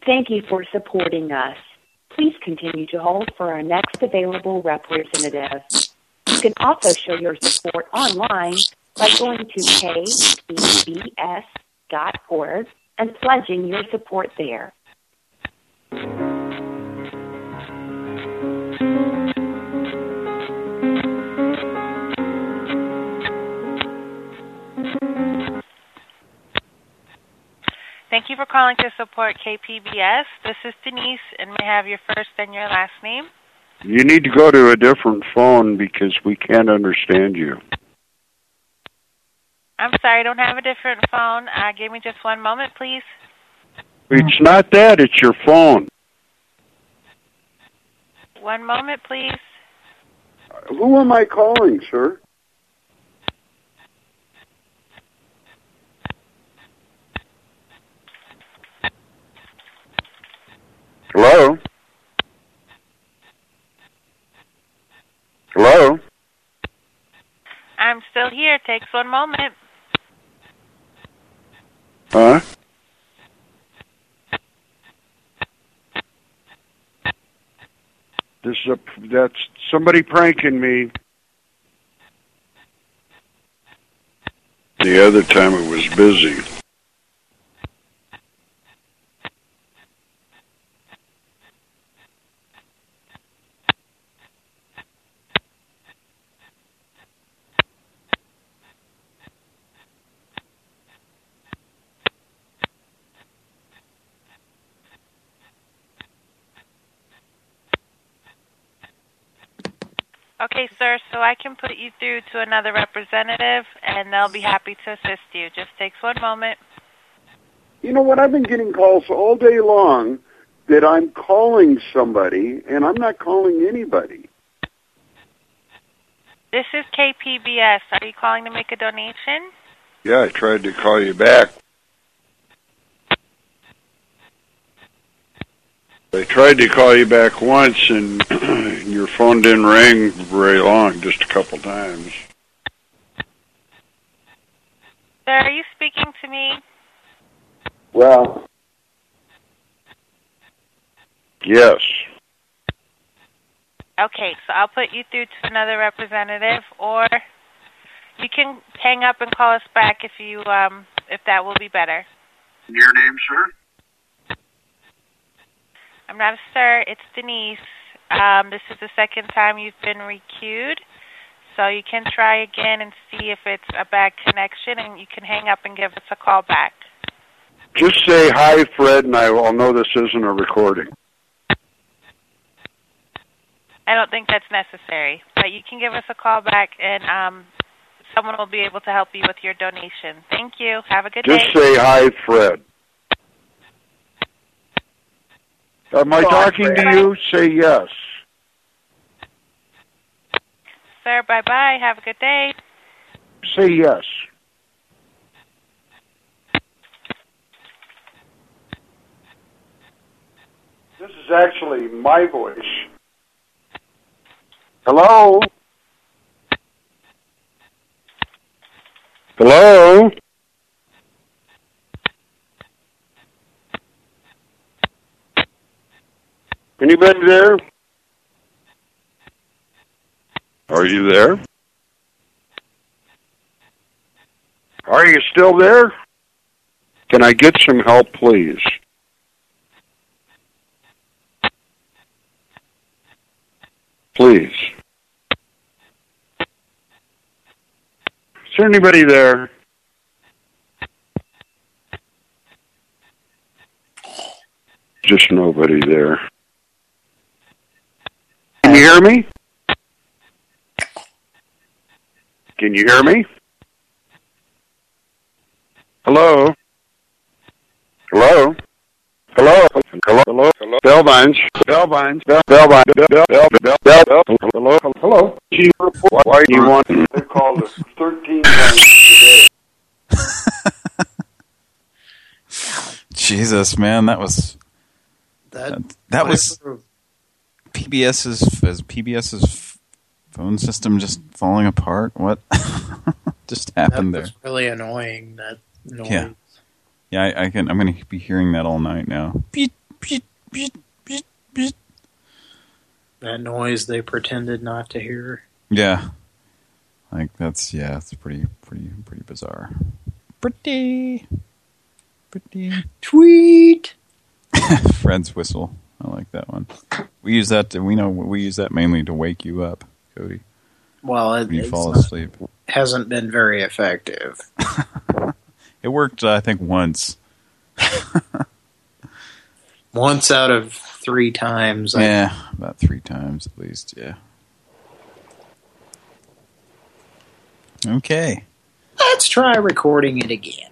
Thank you for supporting us. Please continue to hold for our next available representative. You can also show your support online by going to kpbs.org and pledging your support there. Thank you for calling to support KPBS. This is Denise, and may I have your first and your last name? You need to go to a different phone because we can't understand you. I'm sorry, I don't have a different phone. Uh, give me just one moment, please. It's not that, it's your phone. One moment, please. Who am I calling, sir? Hello? Hello? I'm still here. Takes one moment. Huh? This is a that's somebody pranking me. The other time it was busy. Okay, sir, so I can put you through to another representative, and they'll be happy to assist you. Just takes one moment. You know what? I've been getting calls all day long that I'm calling somebody, and I'm not calling anybody. This is KPBS. Are you calling to make a donation? Yeah, I tried to call you back. I tried to call you back once, and your phone didn't ring very long, just a couple times. Sir, are you speaking to me? Well, yes. Okay, so I'll put you through to another representative, or you can hang up and call us back if you um if that will be better. Your name, sir? I'm not a sir. It's Denise. Um, this is the second time you've been requeued, so you can try again and see if it's a bad connection, and you can hang up and give us a call back. Just say hi, Fred, and I will know this isn't a recording. I don't think that's necessary, but you can give us a call back, and um, someone will be able to help you with your donation. Thank you. Have a good Just day. say hi, Fred. Am I talking to you? Say yes. Sir, bye bye. Have a good day. Say yes. This is actually my voice. Hello? Hello? Anybody there? Are you there? Are you still there? Can I get some help, please? Please. Is there anybody there? Just nobody there. Can you hear me? Can you hear me? Hello? Hello? Hello? Hello? Hello? Hello? Bellvines. Bellvines. Bell, Bellvines. Bell, Bell, Bell, Bell, Bell, Bell. Hello? Hello? Chief report. Why do you want to call us 13 times today? Jesus, man, that was That that was PBS's as PBS's phone system just falling apart. What just happened that there? really annoying. That noise. Yeah. Yeah, I, I can. I'm going to be hearing that all night now. That noise they pretended not to hear. Yeah, like that's yeah, it's pretty pretty pretty bizarre. Pretty, pretty. Tweet. Fred's whistle. I like that one. We use that. To, we know we use that mainly to wake you up, Cody. Well, it you fall not- asleep. hasn't been very effective. It worked, uh, I think, once. Once out of three times. I- Yeah, about three times at least. Yeah. Okay. Let's try recording it again.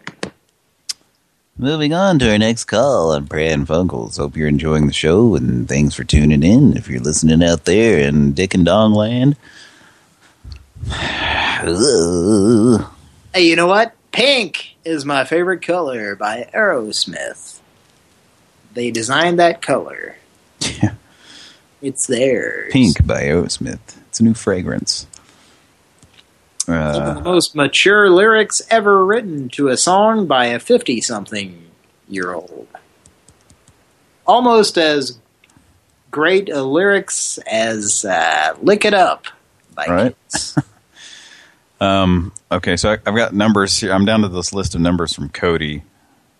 Moving on to our next call on Pran Funkels. Hope you're enjoying the show, and thanks for tuning in. If you're listening out there in Dick and Dong Land. Hey, you know what? Pink is my favorite color by Aerosmith. They designed that color. Yeah. It's theirs. Pink by Aerosmith. It's a new fragrance. Some of Uh, the most mature lyrics ever written to a song by a 50-something-year-old. Almost as great a lyrics as uh, Lick It Up by right. um, okay, so I, I've got numbers here. I'm down to this list of numbers from Cody.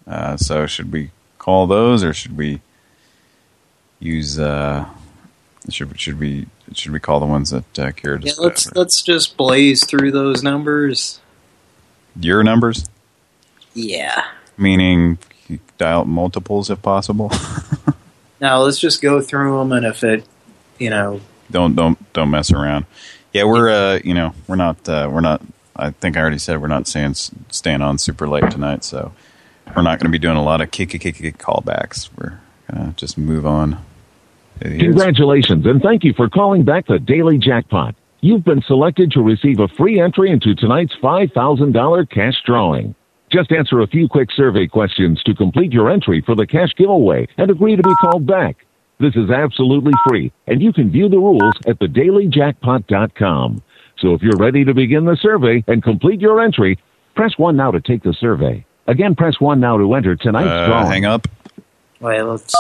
Uh, so should we call those, or should we use? Uh, should should we should we call the ones that uh, Kira Yeah, let's let's just blaze through those numbers. your numbers? Yeah. Meaning dial multiples if possible. Now let's just go through them, and if it, you know, don't don't don't mess around. Yeah, we're uh you know we're not uh, we're not. I think I already said we're not staying staying on super late tonight, so we're not going to be doing a lot of kick kick kick kick callbacks. We're gonna just move on. Here's- Congratulations and thank you for calling back the Daily Jackpot. You've been selected to receive a free entry into tonight's $5,000 cash drawing. Just answer a few quick survey questions to complete your entry for the cash giveaway and agree to be called back. This is absolutely free, and you can view the rules at thedailyjackpot.com. So if you're ready to begin the survey and complete your entry, press 1 now to take the survey. Again, press 1 now to enter tonight's Uh, drawing. hang up. wait, let's.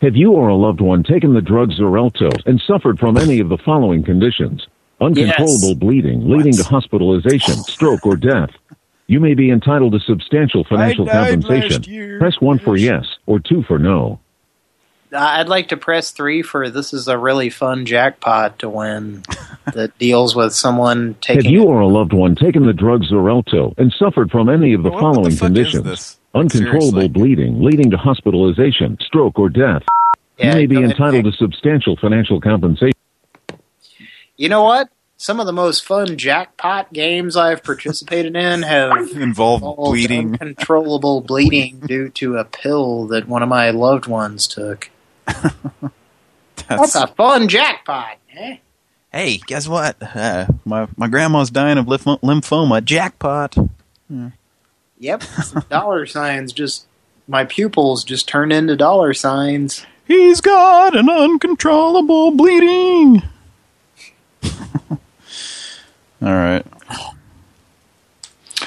Have you or a loved one taken the drug Xarelto and suffered from any of the following conditions? Uncontrollable Yes. bleeding leading to hospitalization, stroke, or death. You may be entitled to substantial financial compensation. Press 1 for yes or 2 for no. Uh, I'd like to press three for this is a really fun jackpot to win that deals with someone taking... Have you or a loved one taken the drug Xarelto and suffered from any of the following conditions? Uncontrollable Seriously. bleeding leading to hospitalization, stroke, or death. Yeah, you may be entitled to substantial financial compensation. You know what? Some of the most fun jackpot games I've participated in have Involved involved bleeding. uncontrollable bleeding due to a pill that one of my loved ones took. That's a fun jackpot, eh? Hey, guess what? Uh, my my grandma's dying of lymph- lymphoma. Jackpot. Hmm. Yep, dollar signs just my pupils just turned into dollar signs. He's got an uncontrollable bleeding. All right.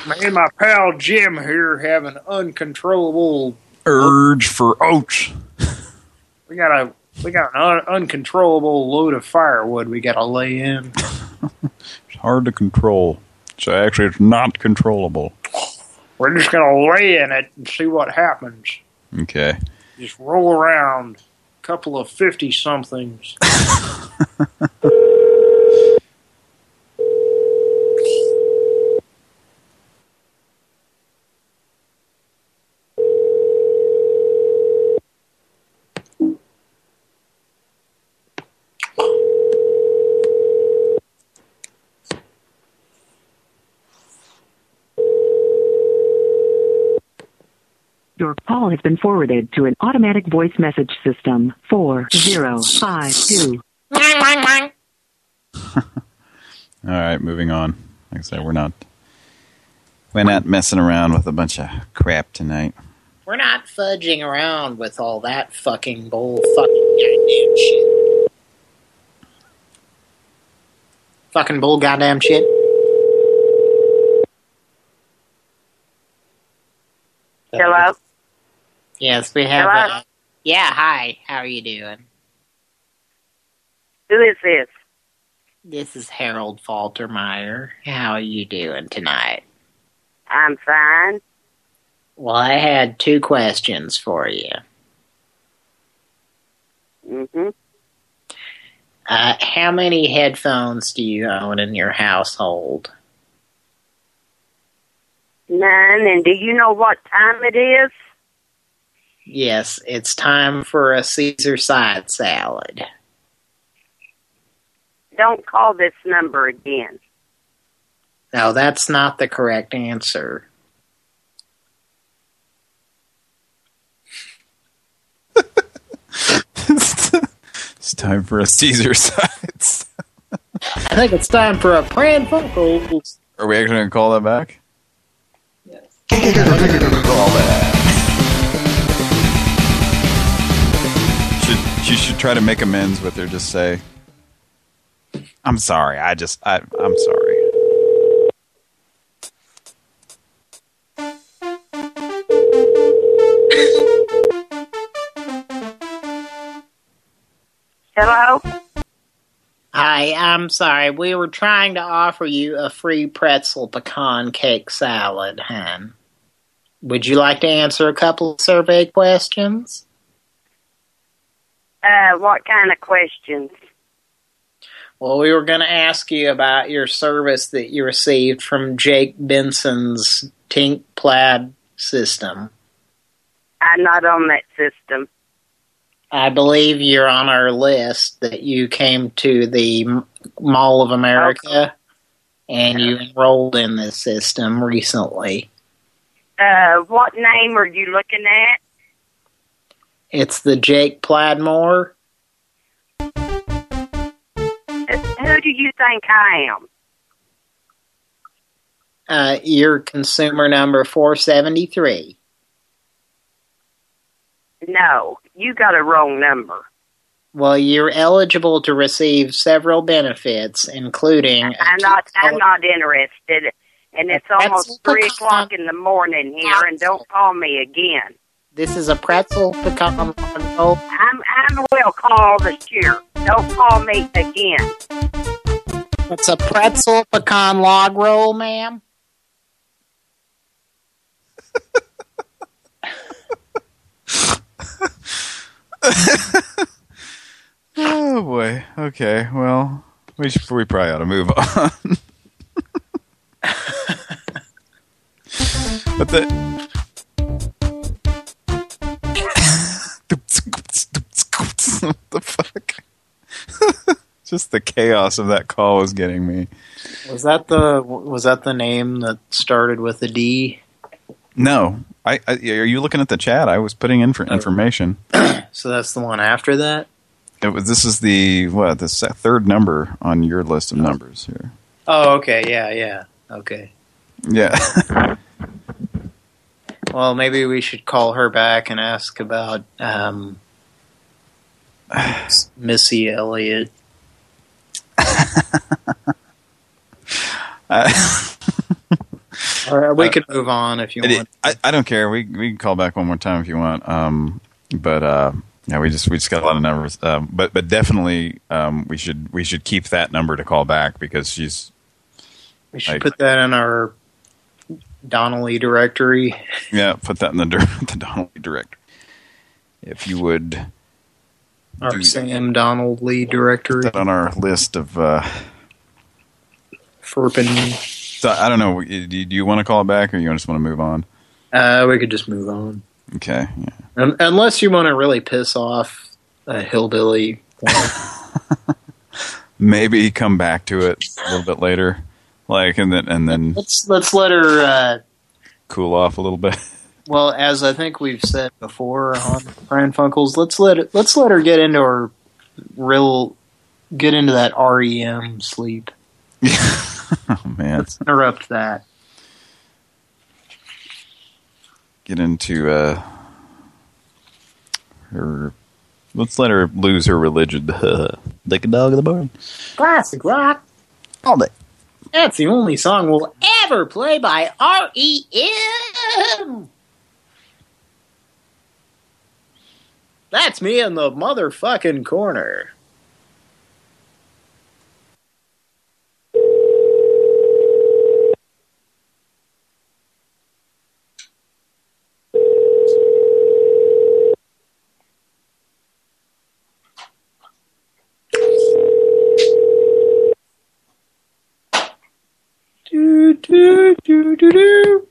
Me and my pal Jim here have an uncontrollable. Urge for oats. We got a we got an un uncontrollable load of firewood we got to lay in. It's hard to control. So actually, it's not controllable. We're just going to lay in it and see what happens. Okay. Just roll around. A couple of 50-somethings. Your call has been forwarded to an automatic voice message system. 4052. All right, moving on. Like I said, we're not we're not messing around with a bunch of crap tonight. We're not fudging around with all that fucking bull fucking goddamn shit. Fucking bull goddamn shit. Hello? Yes, we have. Hello? Yeah, hi. How are you doing? Who is this? This is Harold Faltermeyer. How are you doing tonight? I'm fine. Well, I had two questions for you. hmm Uh, how many headphones do you own in your household? None. And do you know what time it is? Yes, it's time for a Caesar side salad. Don't call this number again. No, that's not the correct answer. It's time for a Caesar sides. I think it's time for a Pran Funkels. Are we actually gonna call that back? Yes. Call back. She should try to make amends with her? Just say, "I'm sorry. I just I I'm sorry." Hello? Hi, I'm sorry. We were trying to offer you a free pretzel pecan cake salad, hun. Would you like to answer a couple of survey questions? Uh, what kind of questions? Well, we were going to ask you about your service that you received from Jake Benson's Tink Plaid system. I'm not on that system. I believe you're on our list that you came to the Mall of America and you enrolled in this system recently. Uh, what name are you looking at? It's the Jake Pladmore. Uh, Who do you think I am? Uh, your consumer number 473. No, you got a wrong number. Well, you're eligible to receive several benefits, including... I'm not. I'm not interested. And it's almost three o'clock in the morning here, and don't call me again. This is a pretzel pecan roll. I'm. I'm will call the sheriff. Don't call me again. It's a pretzel pecan log roll, ma'am. Oh boy. Okay. Well, we should, we probably ought to move on. but the what the fuck? Just the chaos of that call was getting me. Was that the was that the name that started with a D? No, I, I are you looking at the chat? I was putting in for information. So that's the one after that? It was. This is the what the third number on your list of numbers here. Oh, okay. Yeah, yeah. Okay. Yeah. Well, maybe we should call her back and ask about um, Missy Elliott. All right, we Uh, could move on if you It- want. I, I don't care. We we can call back one more time if you want. Um, but uh, yeah, we just we just got a lot of numbers. Um, but but definitely um, we should we should keep that number to call back because she's We should like- put that in our Donnelly directory. yeah put that in the the Donald directory. If you would Our Sam Donald Lee directory. on our list of. Uh, Furpin. so I don't know. Do you, do you want to call it back or you just want to move on? Uh, we could just move on. Okay. Yeah. Um, unless you want to really piss off a hillbilly. Maybe come back to it a little bit later, like and then and then let's let's let her. Uh, cool off a little bit. well, as I think we've said before on Pran Funkels, let's let it, let's let her get into her real get into that REM sleep. oh man. Let's interrupt that. get into uh her let's let her lose her religion like a dog in the barn Classic rock. all day That's the only song we'll ever play by REM. That's me in the motherfucking corner. Do, do, do, do, do.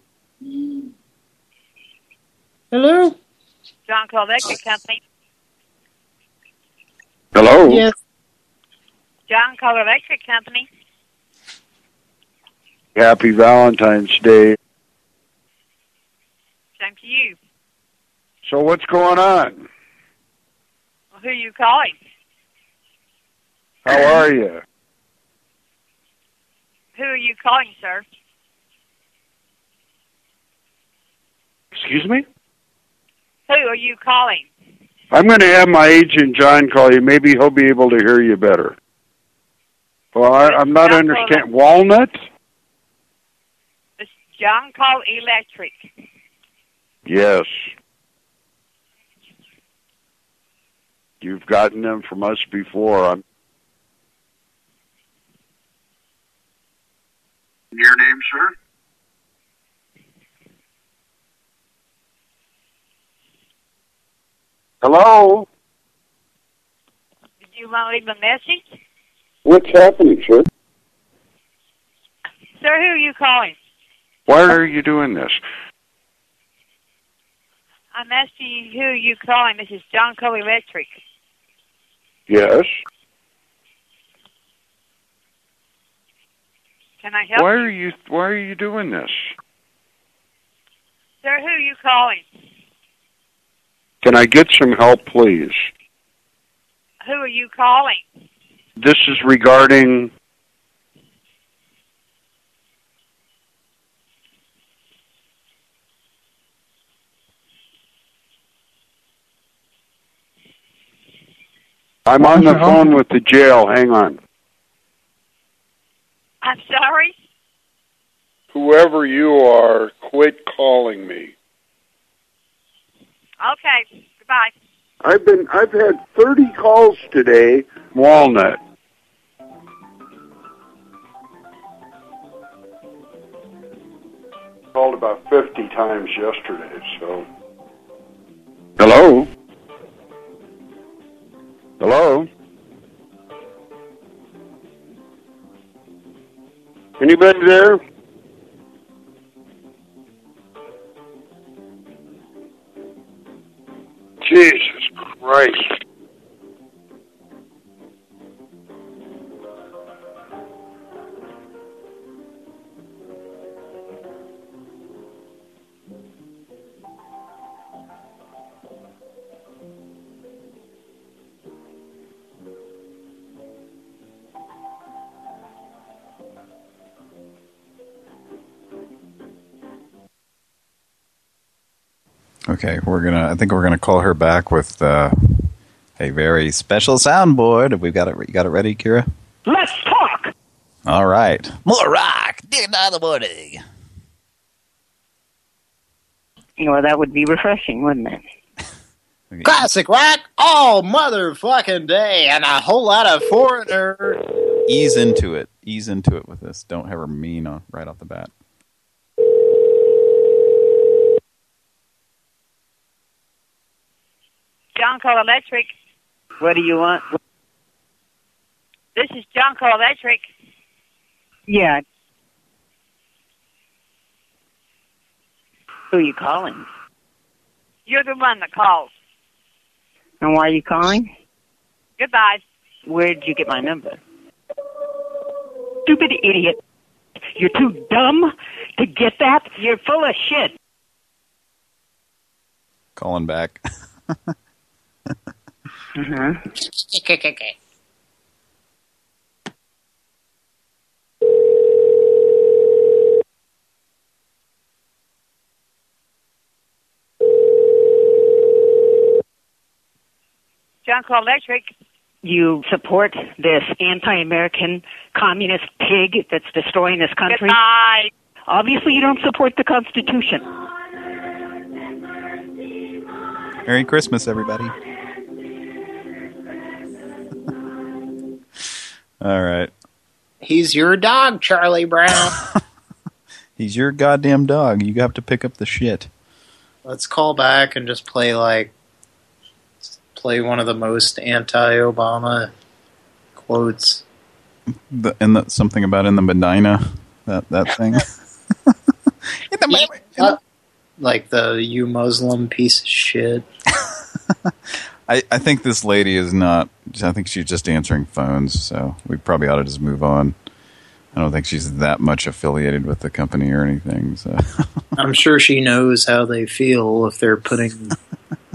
Hello? John Cole Electric Company. Hello? Yes. John Cole Electric Company. Happy Valentine's Day. Same to you. So what's going on? Who are you calling? How are you? Who are you calling, sir? Excuse me? Who are you calling? I'm going to have my agent John call you. Maybe he'll be able to hear you better. Well, I, I'm not John understand. Walnut? It's John Call Electric. Yes. You've gotten them from us before. I'm Your name, sir? Hello? Did you want to leave a message? What's happening, sir? Sir, who are you calling? Why are you doing this? I'm asking you who are you calling. This is John Cole Electric. Yes. Can I help Why you? are you why are you doing this? Sir, who are you calling? Can I get some help, please? Who are you calling? This is regarding I'm on the phone with the jail. Hang on. I'm sorry. Whoever you are, quit calling me. Okay. Goodbye. I've been I've had 30 calls today. Walnut. Called about 50 times yesterday, so. Hello? Hello? Anybody there? Jesus Christ. Okay, we're gonna. I think we're gonna call her back with uh, a very special soundboard. Have we got it? You got it ready, Kira? Let's talk. All right. More rock. Dig in the morning. Well, that would be refreshing, wouldn't it? Classic rock all motherfucking day and a whole lot of foreigner. Ease into it. Ease into it with this. Don't have her mean on, right off the bat. John Cole Electric. What do you want? This is John Cole Electric. Yeah. Who are you calling? You're the one that calls. And why are you calling? Goodbye. Where did you get my number? Stupid idiot. You're too dumb to get that? You're full of shit. Calling back. Uh-huh. John Cole Electric. You support this anti-American communist pig that's destroying this country? Goodbye. Obviously, you don't support the Constitution. Merry Christmas, everybody. All right. He's your dog, Charlie Brown. He's your goddamn dog. You have to pick up the shit. Let's call back and just play like play one of the most anti-Obama quotes. The, and the, something about in the Medina, that that thing. In Uh, like the you Muslim piece of shit. I, I think this lady is not. I think she's just answering phones, so we probably ought to just move on. I don't think she's that much affiliated with the company or anything. So I'm sure she knows how they feel if they're putting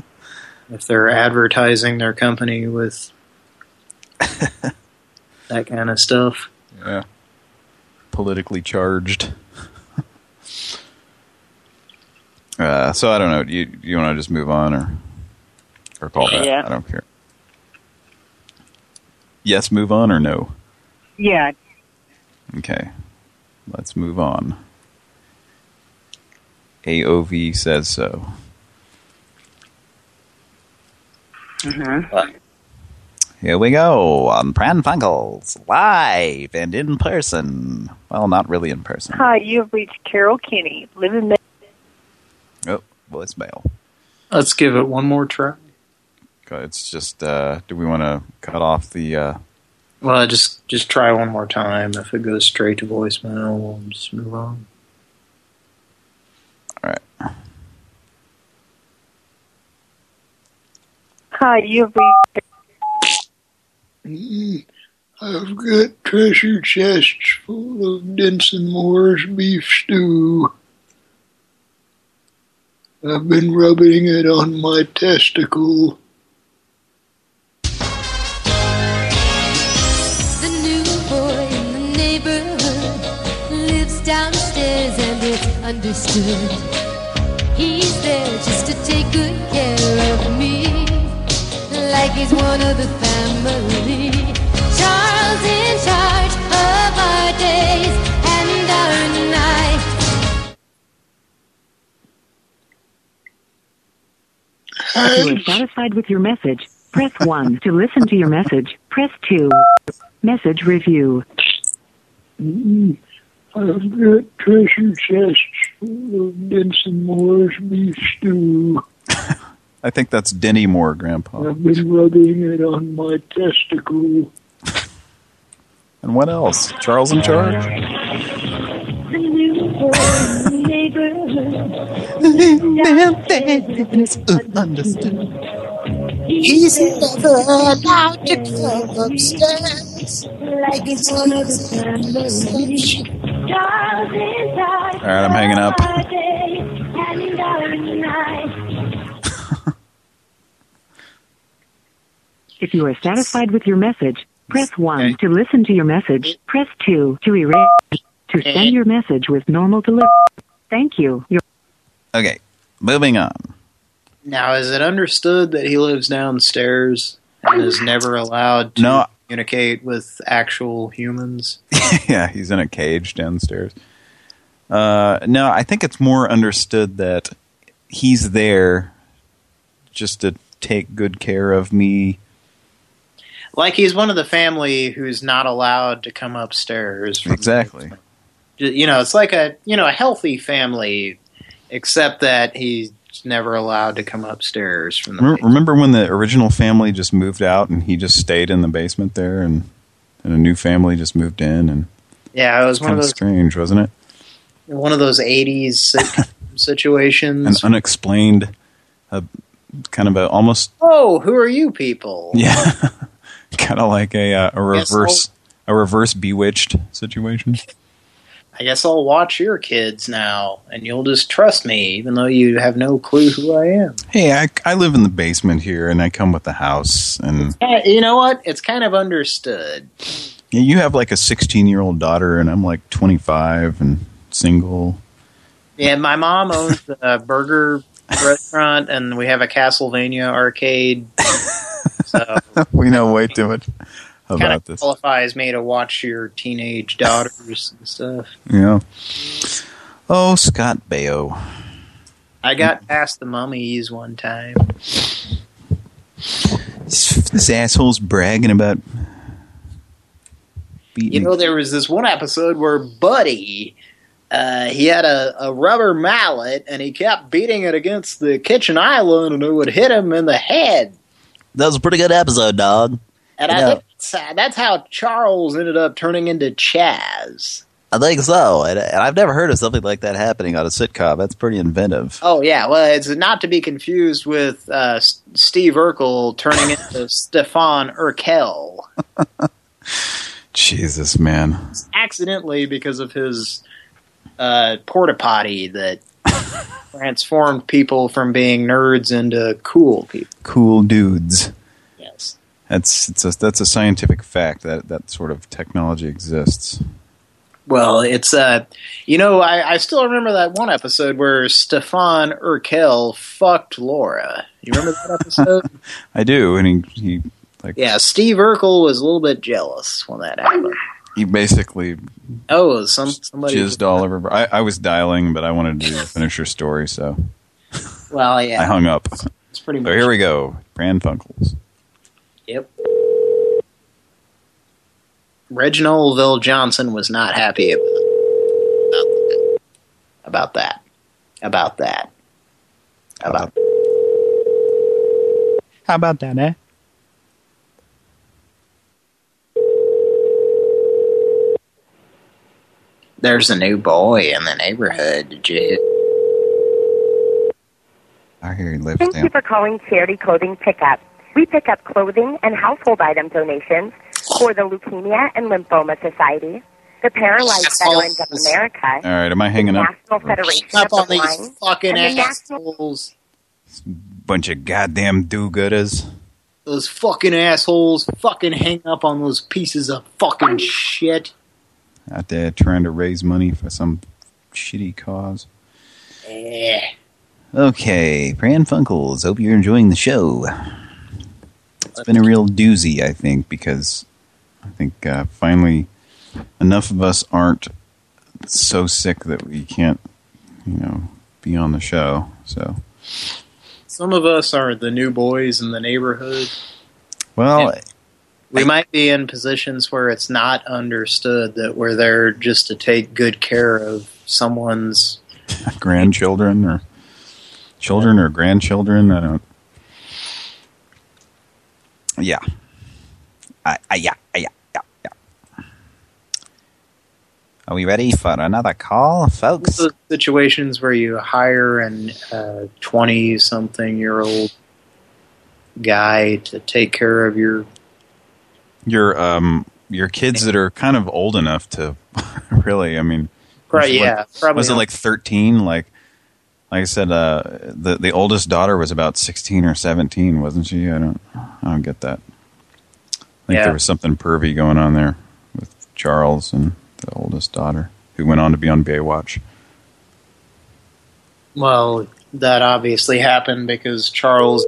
if they're advertising their company with that kind of stuff. yeah, politically charged. uh, so I don't know. Do you you want to just move on or or call back? Yeah. I don't care. Yes, move on or no? Yeah. Okay, let's move on. AOV says so. Uh-huh. Here we go on Pran Funkels, live and in person. Well, not really in person. Hi, you have reached Carol Kinney, live in Oh, voicemail. Let's give it one more try. Okay, It's just, uh, do we want to cut off the, uh, Well, just just try one more time. If it goes straight to voicemail, we'll just move on. All right. Hi, you have reached Mm, I've got treasure chests full of Denson Moore's beef stew. I've been rubbing it on my testicle. Understood. He's there just to take good care of me, like he's one of the family. Charles in charge of our days and our nights. If you are satisfied with your message, press 1. to listen to your message, press 2. Message review. Mm, I've got treasure chests full of Denson Moore's beef stew. I think that's Denny Moore, Grandpa. I've been rubbing it on my testicle. And what else? Charles in charge? The new boy the neighborhood lives downstairs and it's understood. He's never allowed to come upstairs. Like he's one of the family. Charles in charge All right, I'm hanging up. of our days and our nights. If you are satisfied with your message, press 1. to listen to your message, press 2. to erase. To send your message with normal delivery. Thank you. Your Okay, moving on. Now, is it understood that he lives downstairs and is never allowed to No. communicate with actual humans? yeah, he's in a cage downstairs. Uh, no, I think it's more understood that he's there just to take good care of me. Like he's one of the family who's not allowed to come upstairs. Exactly. you know, it's like a you know a healthy family, except that he's never allowed to come upstairs from the. Remember, remember when the original family just moved out and he just stayed in the basement there, and and a new family just moved in, and Yeah, it was one kind of those strange, wasn't it? one of those '80s situations. An unexplained, uh, kind of a almost oh, who are you people? yeah, kind of like a uh, a reverse a reverse bewitched situation. I guess I'll watch your kids now, and you'll just trust me, even though you have no clue who I am. Hey, I, I live in the basement here, and I come with the house, and Eh, you know what? It's kind of understood. yeah, you have like a 16 year old daughter, and I'm like 25 and single. Yeah, my mom owns a burger restaurant, and we have a Castlevania arcade. So we know way too much kind about of this. qualifies me to watch your teenage daughters and stuff. Yeah. Oh, Scott Baio. I got past the mummies one time. This, this asshole's bragging about You know, there was this one episode where Buddy, uh, he had a, a rubber mallet, and he kept beating it against the kitchen island, and it would hit him in the head. That was a pretty good episode, dog. And You I know, think that's, uh, that's how Charles ended up turning into Chaz. I think so. And, and I've never heard of something like that happening on a sitcom. That's pretty inventive. Oh yeah, well, it's not to be confused with uh, Steve Urkel turning into Stefan Urquelle Jesus, man. accidentally because of his uh, porta potty that transformed people from being nerds into cool people. Cool dudes. That's it's a, that's a scientific fact that that sort of technology exists. Well, it's uh, you know, I, I still remember that one episode where Stefan Urquelle fucked Laura. You remember that episode? I do, and he he like yeah, Steve Urkel was a little bit jealous when that happened. he basically Oh, some somebody. jizzed all over. I, I was dialing, but I wanted to finish your story, so Well, yeah, I hung up. It's pretty So here we go, Pran Funkels. Yep. Reginald VelJohnson was not happy about, about that. About that. About How about that, eh? There's a new boy in the neighborhood. Did you? I hear he lives Thank you down. for calling Charity Clothing Pickup. We pick up clothing and household item donations for the Leukemia and Lymphoma Society, the Paralyzed Veterans of America, All right, am I hanging the up? National Federation Up of the these Blind, fucking and the assholes. Bunch of goddamn do-gooders. Those fucking assholes fucking hang up on those pieces of fucking shit. out there trying to raise money for some shitty cause. Eh. Okay, Pran Funkels, hope you're enjoying the show. It's been a real doozy, I think, because I think uh, finally enough of us aren't so sick that we can't, you know, be on the show. So, Some of us are the new boys in the neighborhood. well, We might be in positions where it's not understood that we're there just to take good care of someone's. grandchildren or children or grandchildren, I don't. Yeah. I, I, yeah, I, yeah. Are we ready for another call, folks? Those situations where you hire an uh, 20-something-year-old guy to take care of your... Your um your kids that are kind of old enough to really, I mean, Right, was it yeah, like- probably was it like 13? Like like I said, uh, the the oldest daughter was about 16 or 17, wasn't she? I don't I don't get that. I think Yeah. there was something pervy going on there with Charles and the oldest daughter, who went on to be on Baywatch. Well, that obviously happened because Charles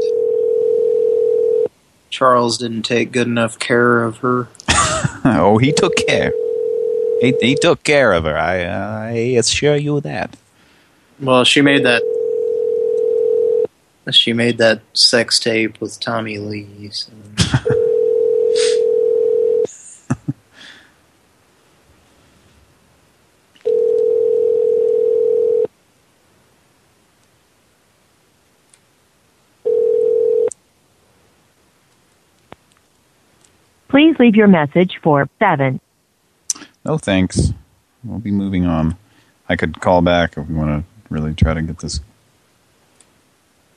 Charles didn't take good enough care of her. oh, he took care. He, he took care of her. I, I assure you that. Well, she made that she made that sex tape with Tommy Lee. So. Please leave your message for 7. No thanks. We'll be moving on. I could call back if we want to really try to get this.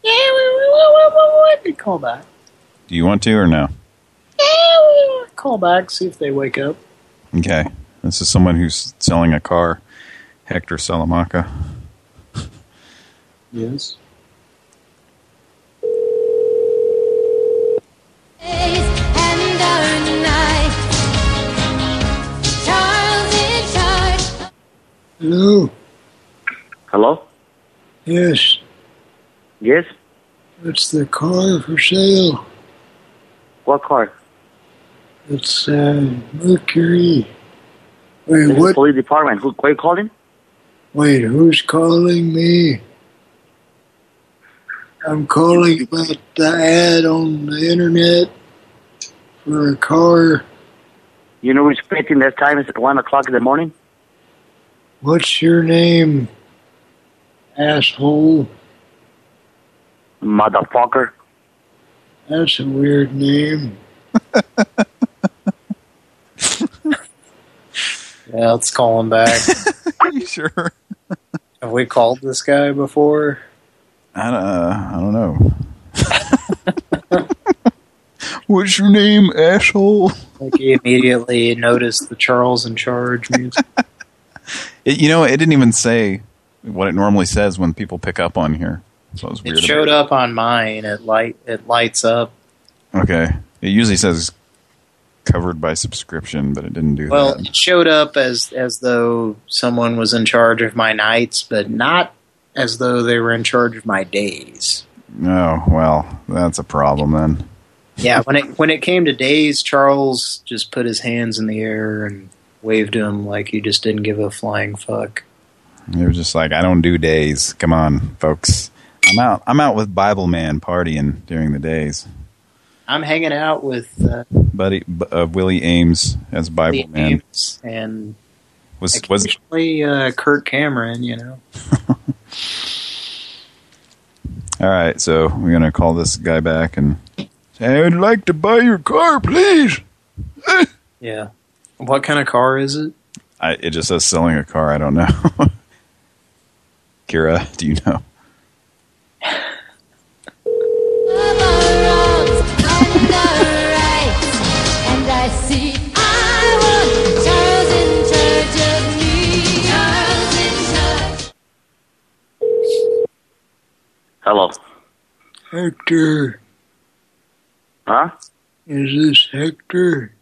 Yeah, we, we, we, we, we could call back. Do you want to or no? Yeah, we call back, see if they wake up. Okay. This is someone who's selling a car. Hector Salamanca. Yes. Hello? Hello? Yes. Yes? It's the car for sale. What car? It's uh, Mercury. Wait, This is what? police department. Who, who are you calling? Wait, who's calling me? I'm calling about the ad on the internet for a car. You know, respecting that time is at 1 o'clock in the morning? What's your name, asshole? Motherfucker. That's a weird name. Yeah, let's call him back. Are you sure? Have we called this guy before? I don't, uh, I don't know. What's your name, asshole? Like he immediately noticed the Charles in charge music. It, you know, it didn't even say what it normally says when people pick up on here. So it was weird. It showed up on mine. It light it lights up. Okay. It usually says covered by subscription, but it didn't do Well, that. Well, it showed up as as though someone was in charge of my nights, but not as though they were in charge of my days. Oh, well, that's a problem then. Yeah, when it when it came to days, Charles just put his hands in the air and waved to him like he just didn't give a flying fuck. They was just like, I don't do days. Come on, folks. I'm out. I'm out with Bible Man partying during the days. I'm hanging out with uh, Buddy uh, Willie Aames as Bible Lee Man Ames and was was uh, Kirk Cameron, you know. all right. So we're gonna call this guy back and say, I'd like to buy your car, please. Yeah. What kind of car is it? I, it just says selling a car. I don't know. Kira, do you know? And I see I want Charles in charge of me. Charles in charge. Hello. Hector, Huh? is this Hector?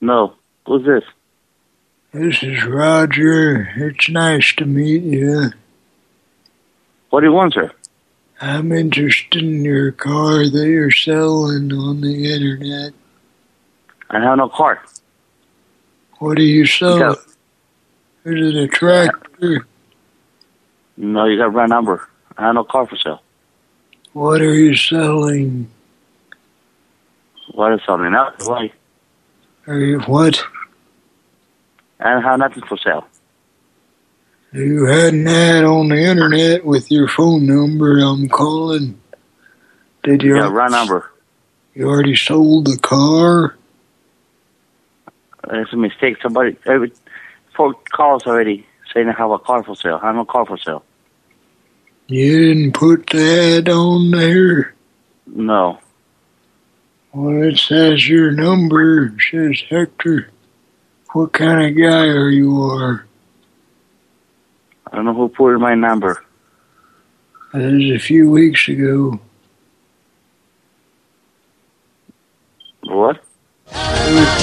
No. Who's this? This is Roger. It's nice to meet you. What do you want, sir? I'm interested in your car that you're selling on the internet. I have no car. What do you sell? Yeah. Is it a tractor? No, you got wrong number. I have no car for sale. What are you selling? What is something else? Why? Are you what? I don't have nothing for sale. You had an ad on the internet with your phone number. I'm calling. Did you? Got wrong number. You already sold the car? It's a mistake. Somebody, every four calls already saying I have a car for sale. I have no car for sale. You didn't put the ad on there? No. Well, it says your number. It says Hector. What kind of guy are you are? I don't know who put in my number. That was a few weeks ago. What? A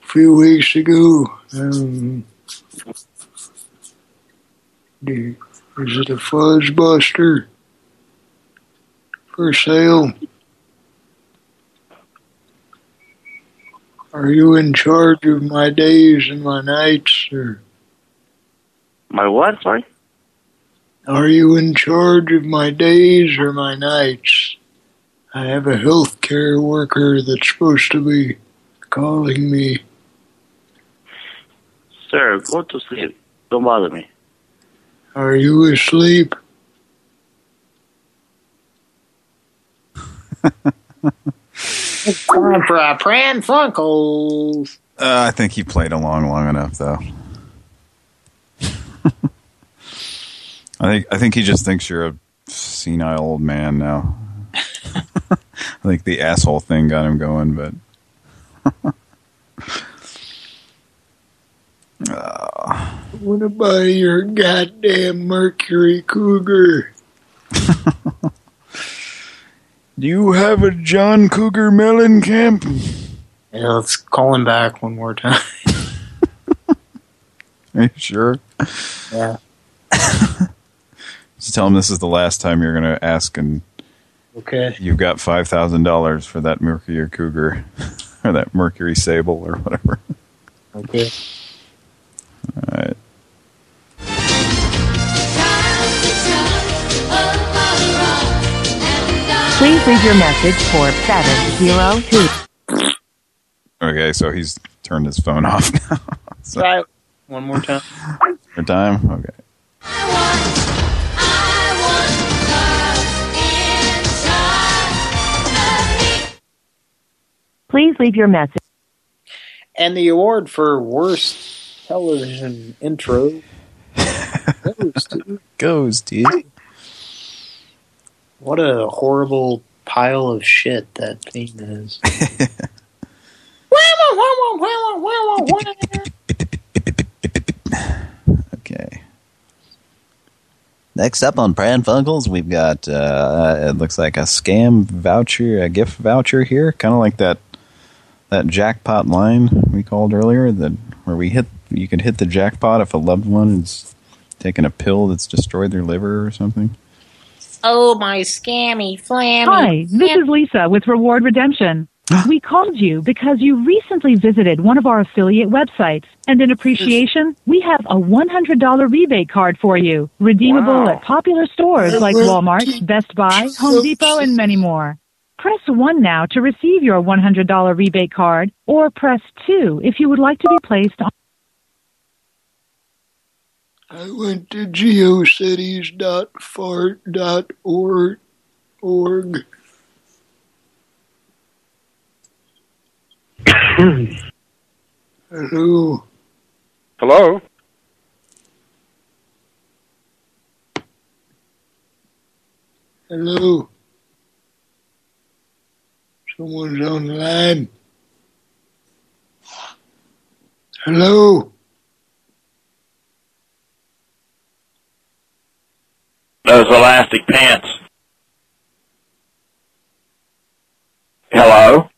few weeks ago. Um, is it a fuzzbuster? For sale? Are you in charge of my days and my nights, or My what? Sorry. are you in charge of my days or my nights? I have a health care worker that's supposed to be calling me. Sir, go to sleep. Don't bother me. Are you asleep? Time for a Pran Funkels. Uh, I think he played along long enough, though. I think I think he just thinks you're a senile old man now. I think the asshole thing got him going, but I want to buy your goddamn Mercury Cougar. Do you have a John Cougar Mellencamp? Yeah, let's call him back one more time. are you sure? Yeah. Just tell him this is the last time you're going to ask, and Okay. you've got five thousand dollars for that Mercury Cougar, or that Mercury Sable, or whatever. Okay. All right. Please leave your message for 702. Okay, so he's turned his phone off now. so, Try one more time. for time? Okay. Please leave your message. And the award for worst television intro goes to... Goes, dude. What a horrible pile of shit that thing is. Okay. Next up on Pran Funkels, we've got, uh, it looks like a scam voucher, a gift voucher here, kind of like that that jackpot line we called earlier, that where we hit, you could hit the jackpot if a loved one is taking a pill that's destroyed their liver or something. Oh, my scammy, flammy. Hi, this is Lisa with Reward Redemption. we called you because you recently visited one of our affiliate websites, and in appreciation, we have a $100 rebate card for you, redeemable Wow. at popular stores like Walmart, Best Buy, Home Depot, and many more. Press 1 now to receive your $100 rebate card, or press 2 if you would like to be placed on I went to geocities.fart.org. Org. Hello. Hello? Hello. Someone's on the line. Hello. Those elastic pants. Hello?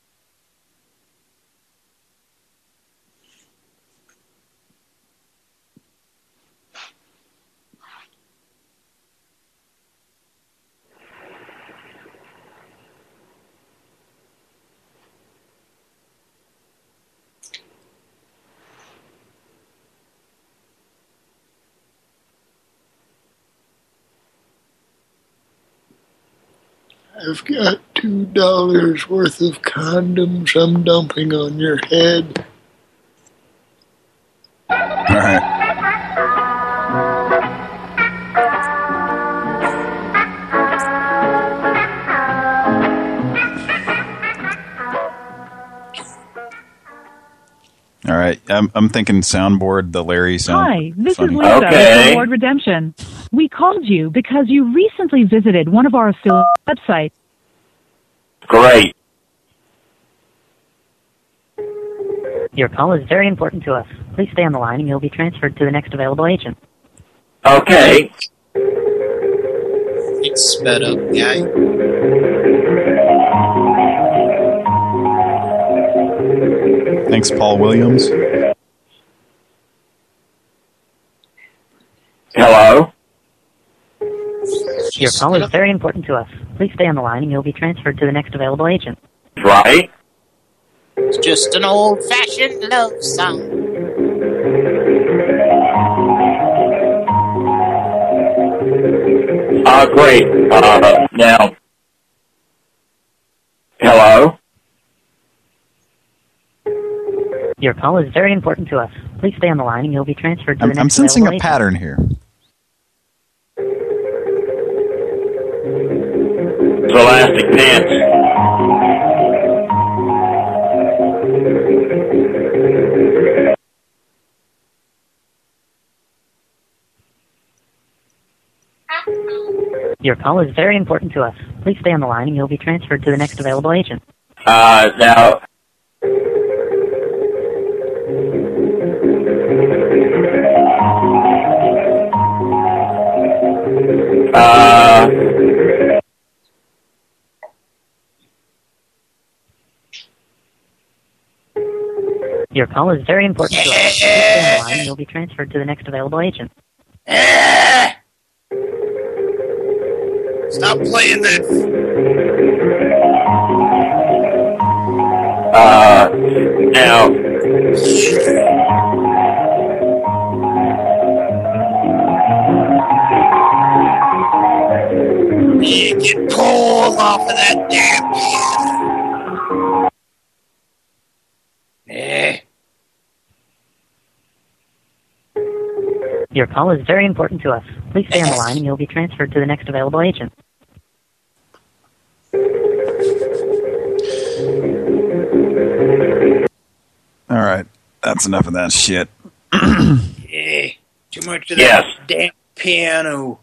I've got two dollars worth of condoms I'm dumping on your head. All right. All right, I'm I'm thinking soundboard the Larry sound. Hi, this funny. is Lisa with Reward Redemption. We called you because you recently visited one of our affiliate websites. Great. Your call is very important to us. Please stay on the line and you'll be transferred to the next available agent. Okay. It's sped up guy. Thanks, Paul Williams. Hello? Your call is very important to us. Please stay on the line and you'll be transferred to the next available agent. Right? It's just an old-fashioned love song. Uh, great. Uh, now, hello? Your call is very important to us. Please stay on the line and you'll be transferred to I'm, the next agent. I'm sensing a agent. pattern here. Elastic pants. Your call is very important to us. Please stay on the line and you'll be transferred to the next available agent. Uh, now, Your call is very important to us. Please stay on line you'll be transferred to the next available agent. Stop playing this. uh, now, You get pulled off of that damn Your call is very important to us. Please stay on the line and you'll be transferred to the next available agent. All right, that's enough of that shit. Yeah, too much of Yes. that damn piano.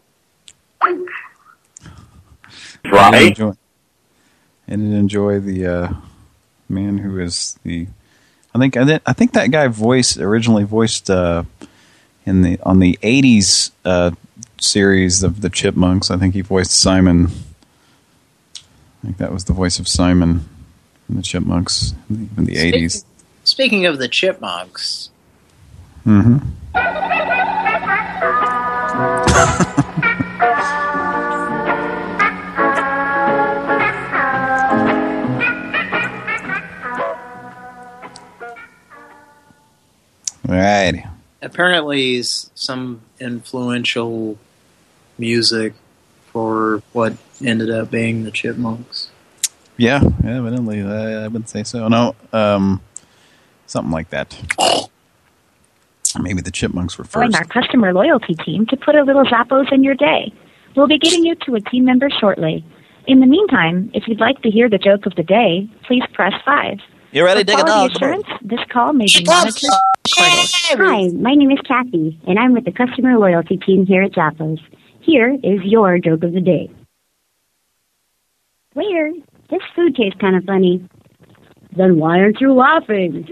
I did right? enjoy, I did enjoy the uh, man who is the. I think I, I think that guy voiced originally voiced uh, in the on the '80s uh, series of the Chipmunks. I think he voiced Simon. I think that was the voice of Simon in the Chipmunks in the, in '80s. Speaking of the chipmunks, Mm-hmm. Right. Apparently s- some influential music for what ended up being the chipmunks. Yeah, yeah, evidently, uh, I would say so. No, um, something like that. Maybe the chipmunks were first. our customer loyalty team to put a little Zappos in your day. We'll be getting you to a team member shortly. In the meantime, if you'd like to hear the joke of the day, please press 5. You ready, For dig a quality dog? Assurance, this call may be monitored. Hi, my name is Kathy, and I'm with the customer loyalty team here at Zappos. Here is your joke of the day. Waiter, this food tastes kind of funny. Then why aren't you laughing?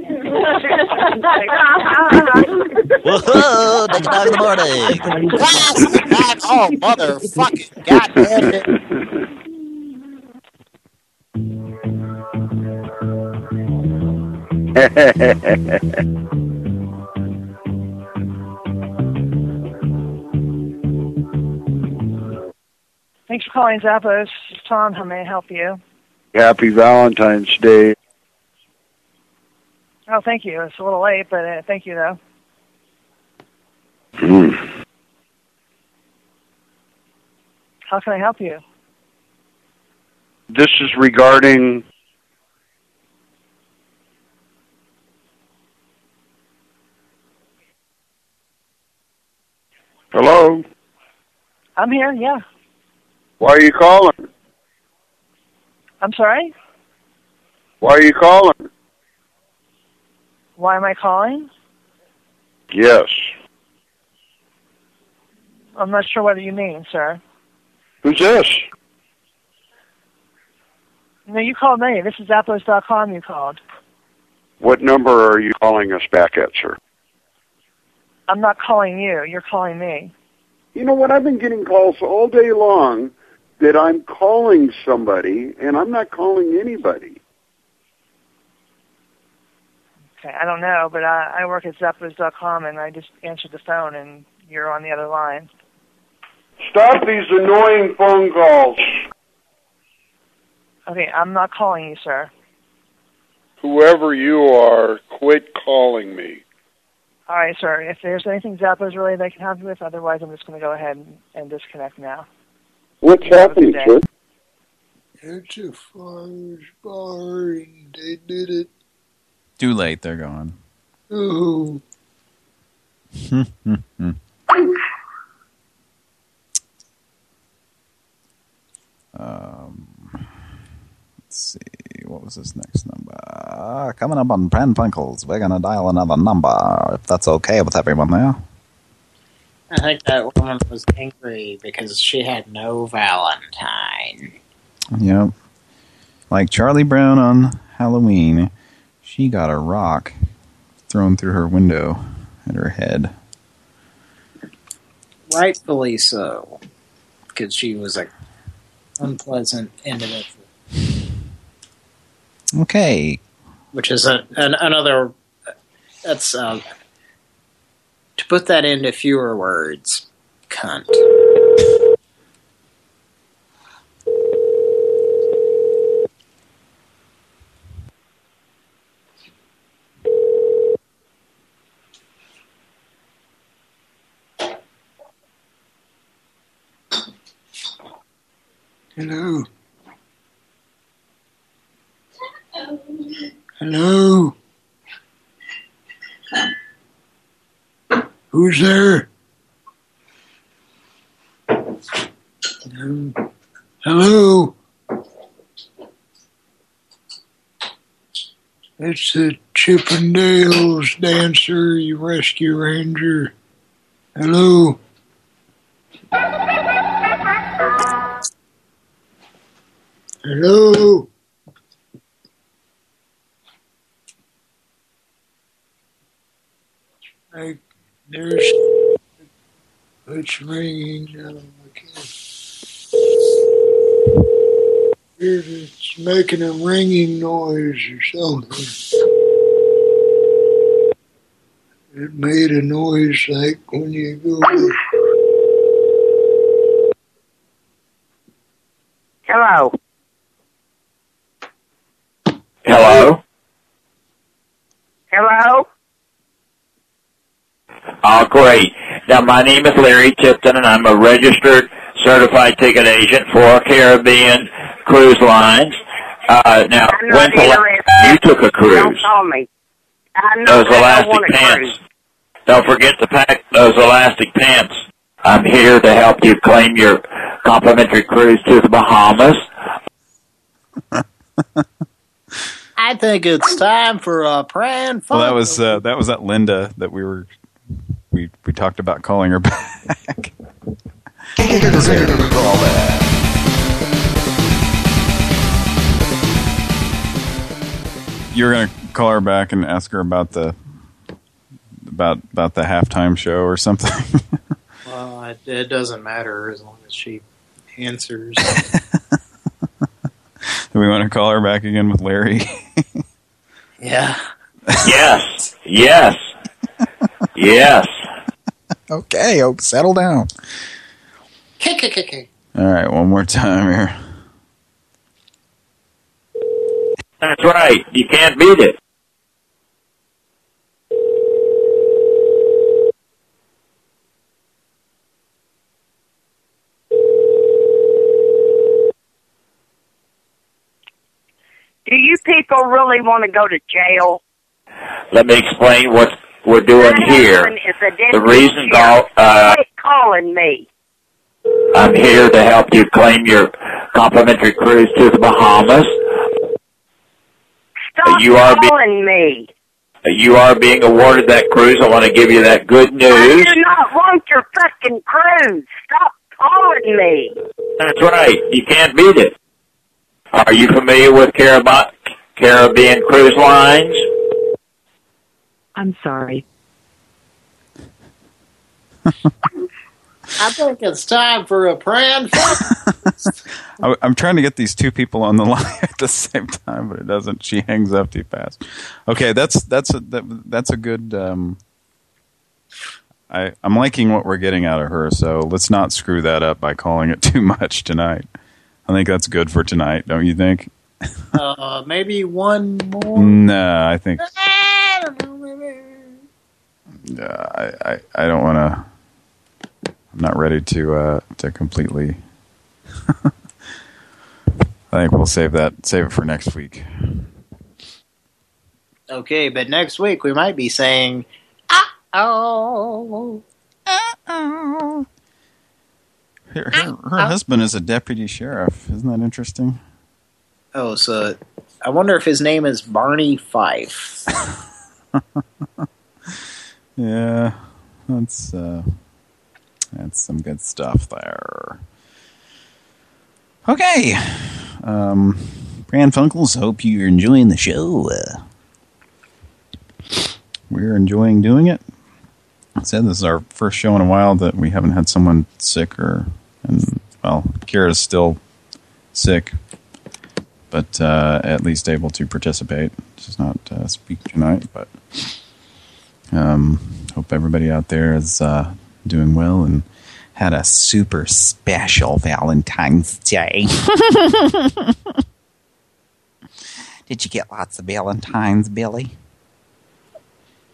Whoa, dig a dog in the morning. oh, motherfucking goddamn Thanks for calling Zappos. Tom. How may I help you? Happy Valentine's Day. Oh, thank you. It's a little late, but uh, thank you, though. Hmm. How can I help you? This is regarding Hello? I'm here, yeah. Why are you calling? I'm sorry? Why are you calling? Why am I calling? Yes. I'm not sure what you mean, sir. Who's this? No, you called me. This is Zappos.com you called. What number are you calling us back at, sir? I'm not calling you. You're calling me. You know what? I've been getting calls all day long that I'm calling somebody, and I'm not calling anybody. Okay, I don't know, but I, I work at Zappos.com and I just answered the phone and you're on the other line. Stop these annoying phone calls. Okay, I'm not calling you, sir. Whoever you are, quit calling me. All right, sir. If there's anything Zappos related I can help you with, otherwise I'm just going to go ahead and, and disconnect now. What's happening, day. sir? It's a farmer's bar and they did it. Too late, they're gone. Oh, um, let's see, what was this next number? Uh, coming up on Pran Funkels, we're gonna dial another number, if that's okay with everyone there. I think that woman was angry because she had no Valentine. Yep. Like Charlie Brown on Halloween, she got a rock thrown through her window at her head. Rightfully so, because she was a unpleasant individual. Okay. Which is a, an, another. That's uh, to put that into fewer words. Cunt. hello. Hello. Who's there? Hello. Hello. It's the Chippendales dancer, you rescue ranger. Hello. Hello. There's it's ringing. I. Here It's making a ringing noise or something. It made a noise like when you go. Hello? Hello? Oh, great. Now, my name is Larry Tipton, and I'm a registered certified ticket agent for Caribbean Cruise Lines. Uh, now, I'm not when's the la- you took a Don't cruise? call me. I'm Those not, I don't elastic pants. cruise. Don't forget to pack those elastic pants. I'm here to help you claim your complimentary cruise to the Bahamas. I think it's time for a pran Well, that was uh, that was that Linda that we were we we talked about calling her back. You're gonna call her back and ask her about the about about the halftime show or something. Well, it, it doesn't matter as long as she answers. Do we want to call her back again with Larry? yeah. Yes. Yes. Yes. okay, oh, settle down. Kick, kick, kick, kick. All right, one more time here. That's right. You can't beat it. Do you people really want to go to jail? Let me explain what we're doing here. The reason call, uh, calling me. I'm here to help you claim your complimentary cruise to the Bahamas. Stop you are calling me. You are being awarded that cruise. I want to give you that good news. I do not want your fucking cruise. Stop calling me. That's right. You can't beat it. Are you familiar with Carib- Caribbean Cruise Lines? I'm sorry. I think it's time for a pran I, I'm trying to get these two people on the line at the same time, but it doesn't. She hangs up too fast. Okay, that's that's a that, that's a good. Um, I, I'm liking what we're getting out of her, so let's not screw that up by calling it too much tonight. I think that's good for tonight, don't you think? Uh, maybe one more. No, I think I don't know, maybe. uh, I, I I don't want to. I'm not ready to uh, to completely. I think we'll save that save it for next week. Okay, but next week we might be saying, oh, Her, her, her husband is a deputy sheriff. Isn't that interesting? oh, so I wonder if his name is Barney Fife. Yeah, that's uh, that's some good stuff there. Okay, um, Pran Funkels. Hope you're enjoying the show. Uh, we're enjoying doing it. I said this is our first show in a while that we haven't had someone sick or, and well, Kira's still sick, but uh, at least able to participate. She's not uh, speak tonight, but. Um, hope everybody out there is uh, doing well and had a super special Valentine's Day. Did you get lots of Valentines, Billy?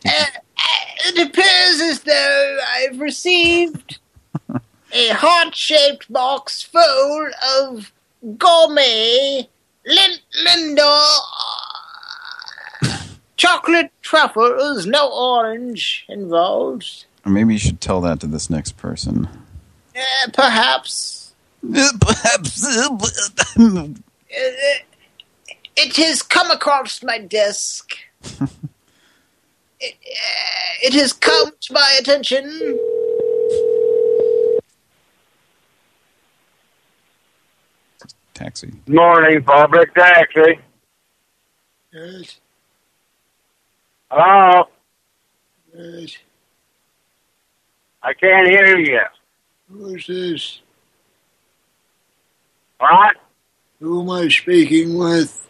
It appears as though I've received a heart-shaped box full of gourmet lin- Lindor chocolate truffles, no orange involved. Or maybe you should tell that to this next person. Uh, perhaps. Perhaps. Uh, it has come across my desk. it, uh, it has come to my attention. Taxi. Morning, public taxi. Yes, Hello? yes. I can't hear you. Who's this? What? Who am I speaking with?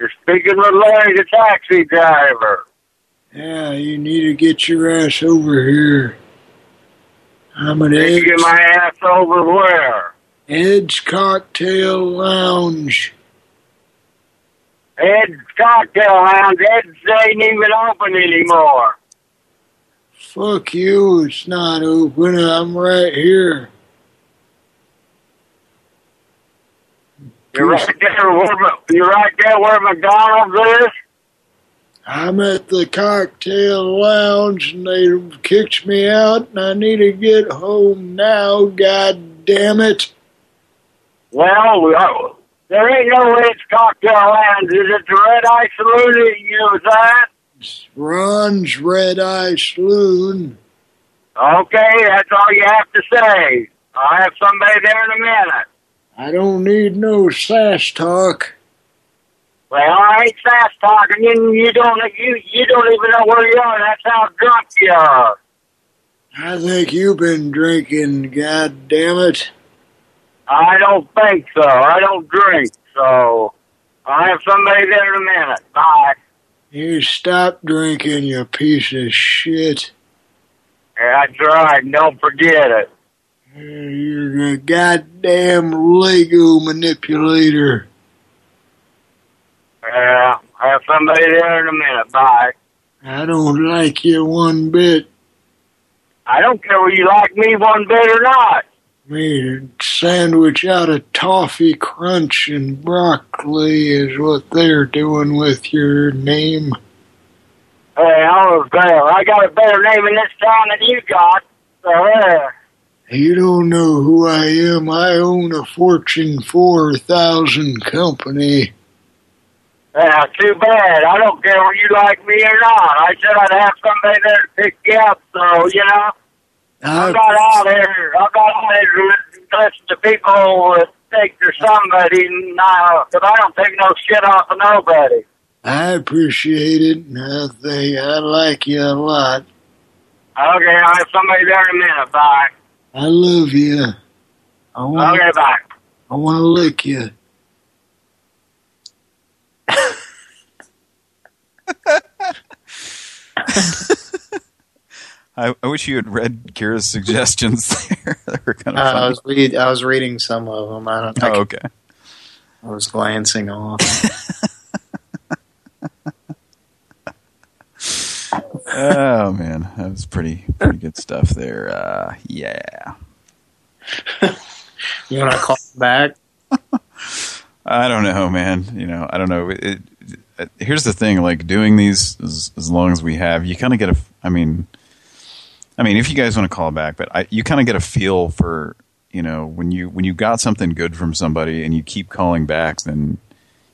You're speaking with Larry, the taxi driver. Yeah, you need to get your ass over here. I'm Did you get my ass over where? Ed's Cocktail Lounge. Ed's Cocktail Lounge. Ed's ain't even open anymore. Fuck you, it's not open. I'm right here. You're right there where, you're right there where McDonald's is? I'm at the cocktail lounge and they kicked me out and I need to get home now, god damn it. Well, we are, there ain't no Ed's Cocktail Lounge. Is it the Red Eye Saloon that you was at? Ron's Red Eye Saloon. Okay, that's all you have to say. I'll have somebody there in a minute. I don't need no sass talk. Well, I ain't fast talking. You, you don't you you don't even know where you are. That's how drunk you are. I think you've been drinking, god damn it. I don't think so. I don't drink, so I'll have somebody there in a minute. Bye. You stop drinking, you piece of shit. Yeah, that's right. Don't forget it. You're a goddamn Lego manipulator. Yeah, I'll have somebody there in a minute. Bye. I don't like you one bit. I don't care whether you like me one bit or not. Made a sandwich out of toffee crunch and broccoli is what they're doing with your name. Hey, I was there. I got a better name in this town than you got. So. You don't know who I am. I own a Fortune 4000 company. Yeah, too bad. I don't care whether you like me or not. I said I'd have somebody there to pick you up, so, you know. I'm not oh, out here. I'm not out here to listen to people that think they're somebody now, because I don't take no shit off of nobody. I appreciate it. and I think I like you a lot. Okay, I'll have somebody there in a minute. Bye. I love you. I want. Okay, bye. I want to lick you. I, I wish you had read Kira's suggestions there. they were kind Uh, I was read I was reading some of them. I don't. I, oh, okay. I was glancing off. oh man, that was pretty pretty good stuff there. Uh, yeah. You want to call back? I don't know, man. You know, I don't know. It, it- here's the thing: like doing these as, as long as we have, you kind of get a. I mean, I mean, if you guys want to call back, but I, you kind of get a feel for you know when you when you got something good from somebody and you keep calling back, then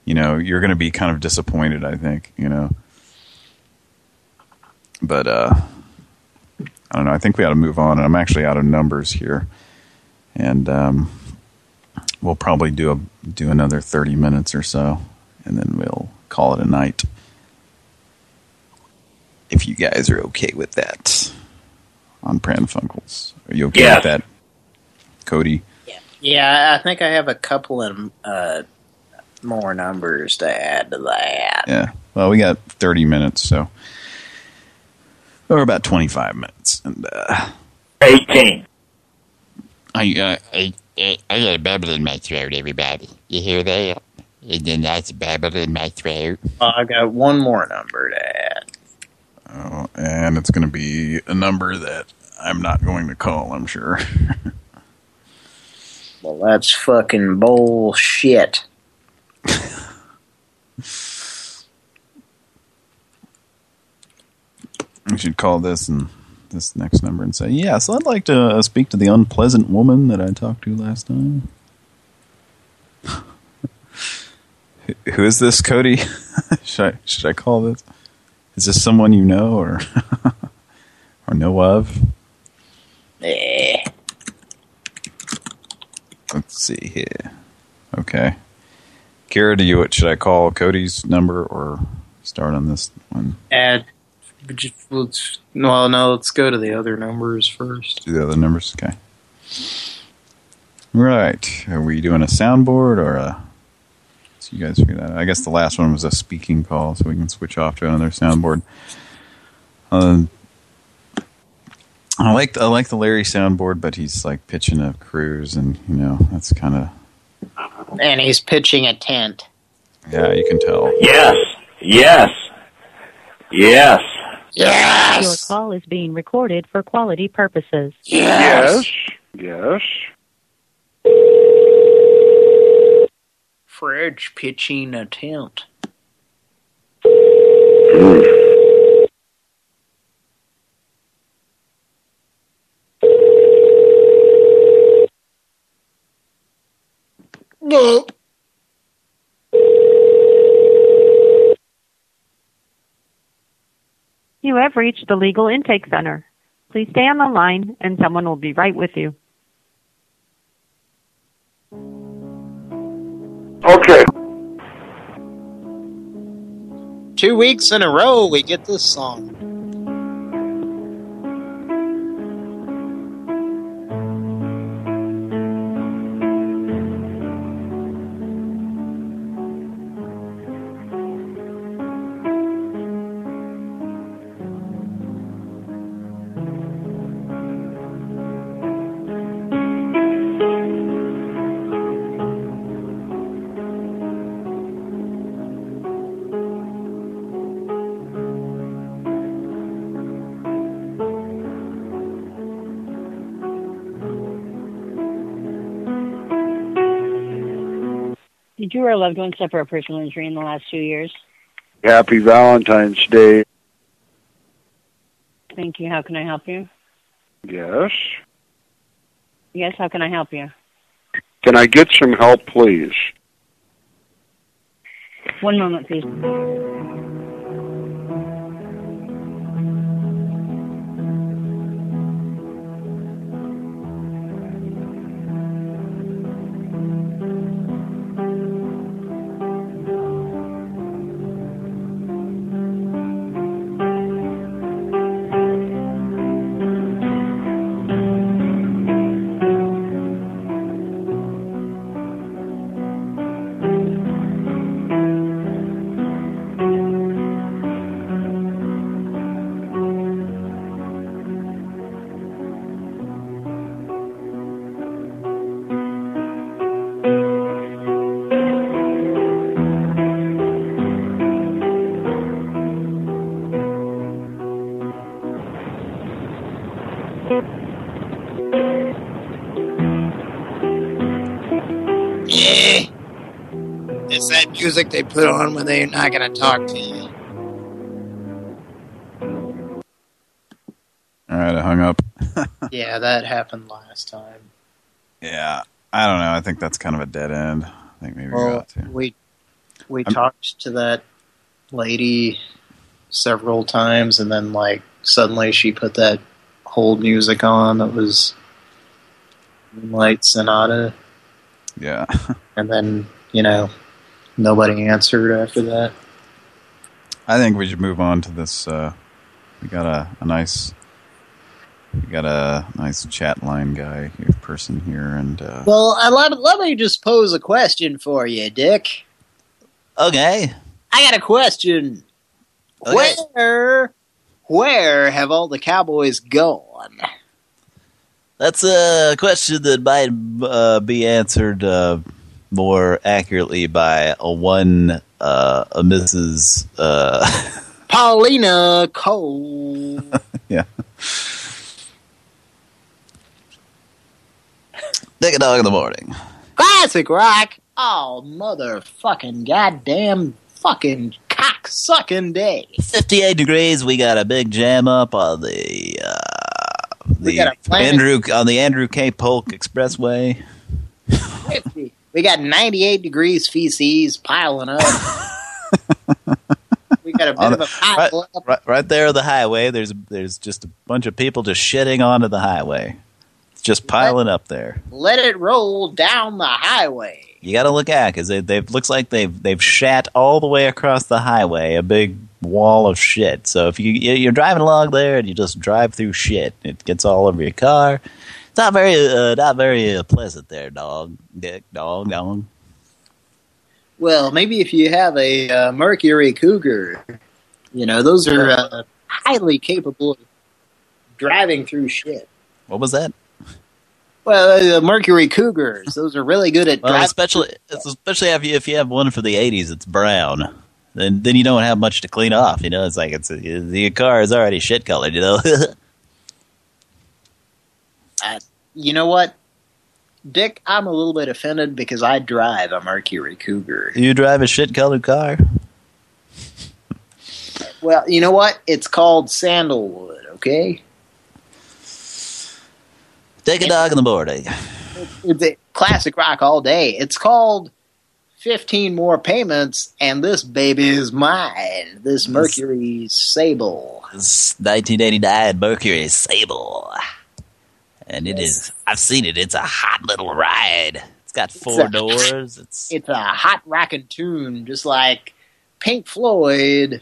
you know you're going to be kind of disappointed. I think you know, but uh, I don't know. I think we ought to move on. And I'm actually out of numbers here, and um, we'll probably do a do another 30 minutes or so, and then we'll call it a night. If you guys are okay with that on Pran Funkels, are you okay Yes. with that, Cody? Yeah, I think I have a couple of uh, more numbers to add to that. Yeah. Well, we got 30 minutes, so or about 25 minutes, and uh, 18. I, uh, I, I, I got a bubble in my throat, everybody. You hear that? And then that's bubble in my throat. Uh, I got one more number to add. Oh, and it's going to be a number that I'm not going to call. I'm sure. Well, that's fucking bullshit. We should call this and this next number and say, yes, I'd like to uh, speak to the unpleasant woman that I talked to last time. Who- Who is this, Cody? should I should I call this? Is this someone you know or or know of? Eh. Let's see here. Okay. Kira, do you what should I call Cody's number or start on this one? Add. Let's, well, no, let's go to the other numbers first. Do the other numbers? Okay. Right. Are we doing a soundboard or a... So you guys figure that out. I guess the last one was a speaking call, so we can switch off to another soundboard. Um, I like I like the Larry soundboard, but he's like pitching a cruise, and you know that's kind of And he's pitching a tent. yeah, you can tell. Yes. Yes. Yes. Yes. Your call is being recorded for quality purposes. Yes. Yes. Fridge pitching a tent. No. You have reached the Legal Intake Center. Please stay on the line and someone will be right with you. Okay. Two weeks in a row, we get this song. Loved one suffer a personal injury in the last two years? Happy Valentine's Day. Thank you. How can I help you? Yes. Yes, how can I help you? Can I get some help, please? One moment, please. Music they put on when they're not going to talk to you. All right, I hung up. yeah, that happened last time. Yeah, I don't know. I think that's kind of a dead end. I think maybe we Well, we we talked to that lady several times, and then like suddenly she put that hold music on that was Moonlight Sonata, Yeah. and then you know nobody answered after that. I think we should move on to this. Uh, we got a, a nice, we got a nice chat line guy here, person here, and uh, Well, uh, let, let me just pose a question for you, Dick. Okay. I got a question. Where, where have all the cowboys gone? That's a question that might uh, be answered uh, more accurately by a one, uh, a Mrs. Uh, Paulina Cole. yeah. Take a dog in the morning. Classic rock. Oh, motherfucking goddamn fucking cock-sucking day. 58 degrees. We got a big jam up on the uh, the got a planet- Andrew on the Andrew K. Polk Expressway. 50. We got 98 degrees feces piling up. we got a bit On of a pile up. Right, right there on the highway. There's there's just a bunch of people just shitting onto the highway. It's just piling up there. Let it roll down the highway. You got to look out because they they've looks like they've they've shat all the way across the highway, a big wall of shit. So if you you- you're driving along there and you just drive through shit, it gets all over your car. It's not very uh, not very uh, pleasant there, dog, dick, dog, dog. Well, maybe if you have a uh, Mercury Cougar, you know, those are uh, highly capable of driving through shit. What was that? Well, uh, Mercury Cougars, those are really good at Well, driving. especially especially if you if you have one for the '80s, it's brown. Then then you don't have much to clean off. You know, it's like it's the car is already shit colored. You know. You know what? Dick, I'm a little bit offended because I drive a Mercury Cougar. you drive a shit colored car. Well, you know what? It's called sandalwood, okay? Take a dog in the morning. Eh? It's a classic rock all day. It's called 15 More Payments, and this baby is mine. This Mercury Sable. It's 1989 Mercury Sable. And it is, I've seen it, it's a hot little ride. It's got four a- doors. It's It's a hot rockin' tune, just like Pink Floyd.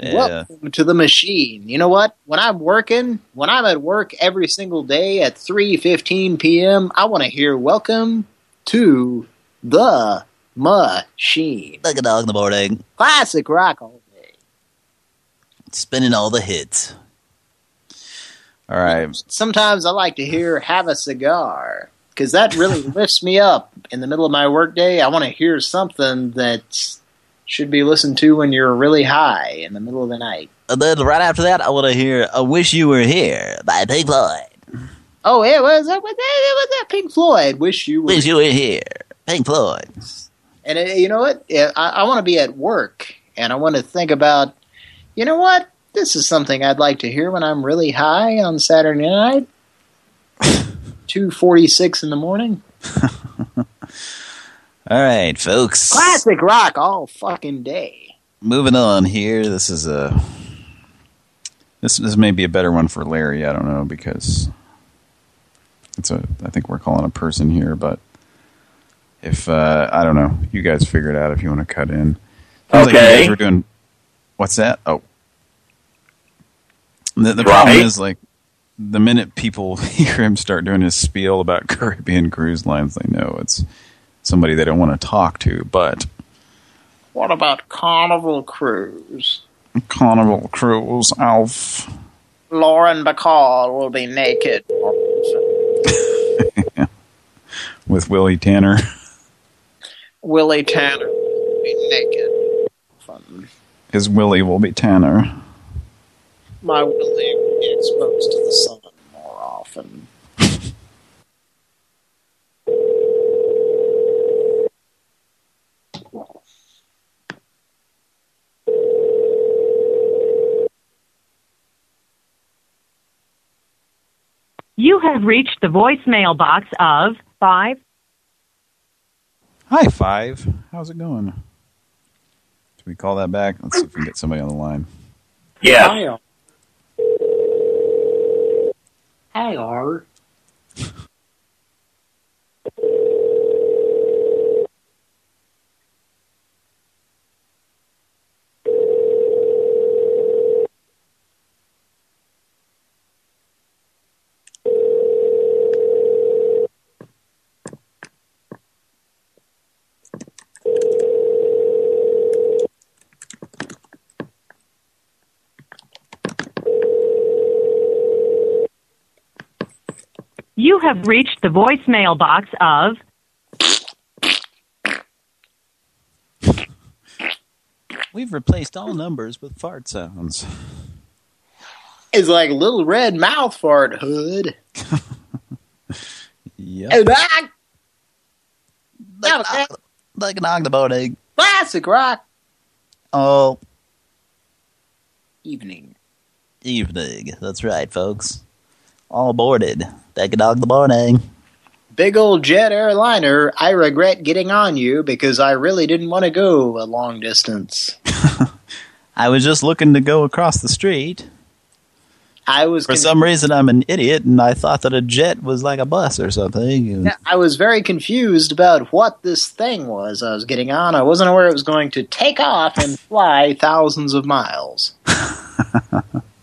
yeah. Welcome to the machine. You know what? When I'm working, when I'm at work every single day at 3.15 p.m., I want to hear welcome to the machine. Like a dog in the morning. Classic rock all day. Spinning all the hits. All right. Sometimes I like to hear have a cigar because that really lifts me up in the middle of my workday. I want to hear something that should be listened to when you're really high in the middle of the night. And then right after that, I want to hear I Wish You Were Here by Pink Floyd. Oh, yeah, was that, was that, was that Pink Floyd? Wish you were Wish You Were Here. Pink Floyd. And uh, you know what? I, I want to be at work, and I want to think about, you know what? This is something I'd like to hear when I'm really high on Saturday night. 2.46 in the morning. All right, folks. Classic rock all fucking day. Moving on here. This is a this this may be a better one for Larry. I don't know because it's a. I think we're calling a person here, but if uh, I don't know, you guys figure it out if you want to cut in. Sounds like you Okay. guys were doing. What's that? Oh, the, the problem is like the minute people hear him start doing his spiel about Caribbean cruise lines, they know it's somebody they don't want to talk to. But What about Carnival Cruise? Carnival Cruise, Alf. Lauren Bacall will be naked. with Willie Tanner. Willie Tanner will be naked. Fun. His Willie will be Tanner my willing would be exposed to the sun more often. You have reached the voicemail box of Five. Hi, Five. How's it going? Should we call that back? Let's see if we can get somebody on the line. Yeah. Hey, You have reached the voicemail box of. We've replaced all numbers with fart sounds. It's like Little Red Mouth Fart Hood. Yep. Hey, back. Like an octobone. Classic rock. Oh, Evening. evening. That's right, folks. All boarded. Take a dog the morning. Big old jet airliner, I regret getting on you because I really didn't want to go a long distance. I was just looking to go across the street. I was For some reason, I'm an idiot, and I thought that a jet was like a bus or something. Yeah, I was very confused about what this thing was I was getting on. I wasn't aware it was going to take off and fly thousands of miles.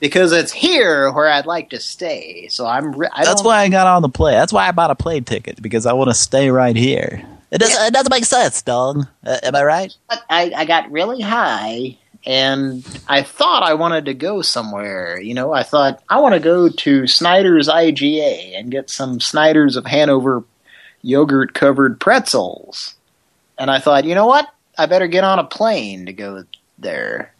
because it's here where I'd like to stay. So I'm. That's why I got on the plane. That's why I bought a plane ticket because I want to stay right here. It doesn't. It doesn't make sense, dog. Uh, am I right? I, I got really high and I thought I wanted to go somewhere. You know, I thought I want to go to Snyder's IGA and get some Snyder's of Hanover yogurt covered pretzels. And I thought, you know what? I better get on a plane to go there.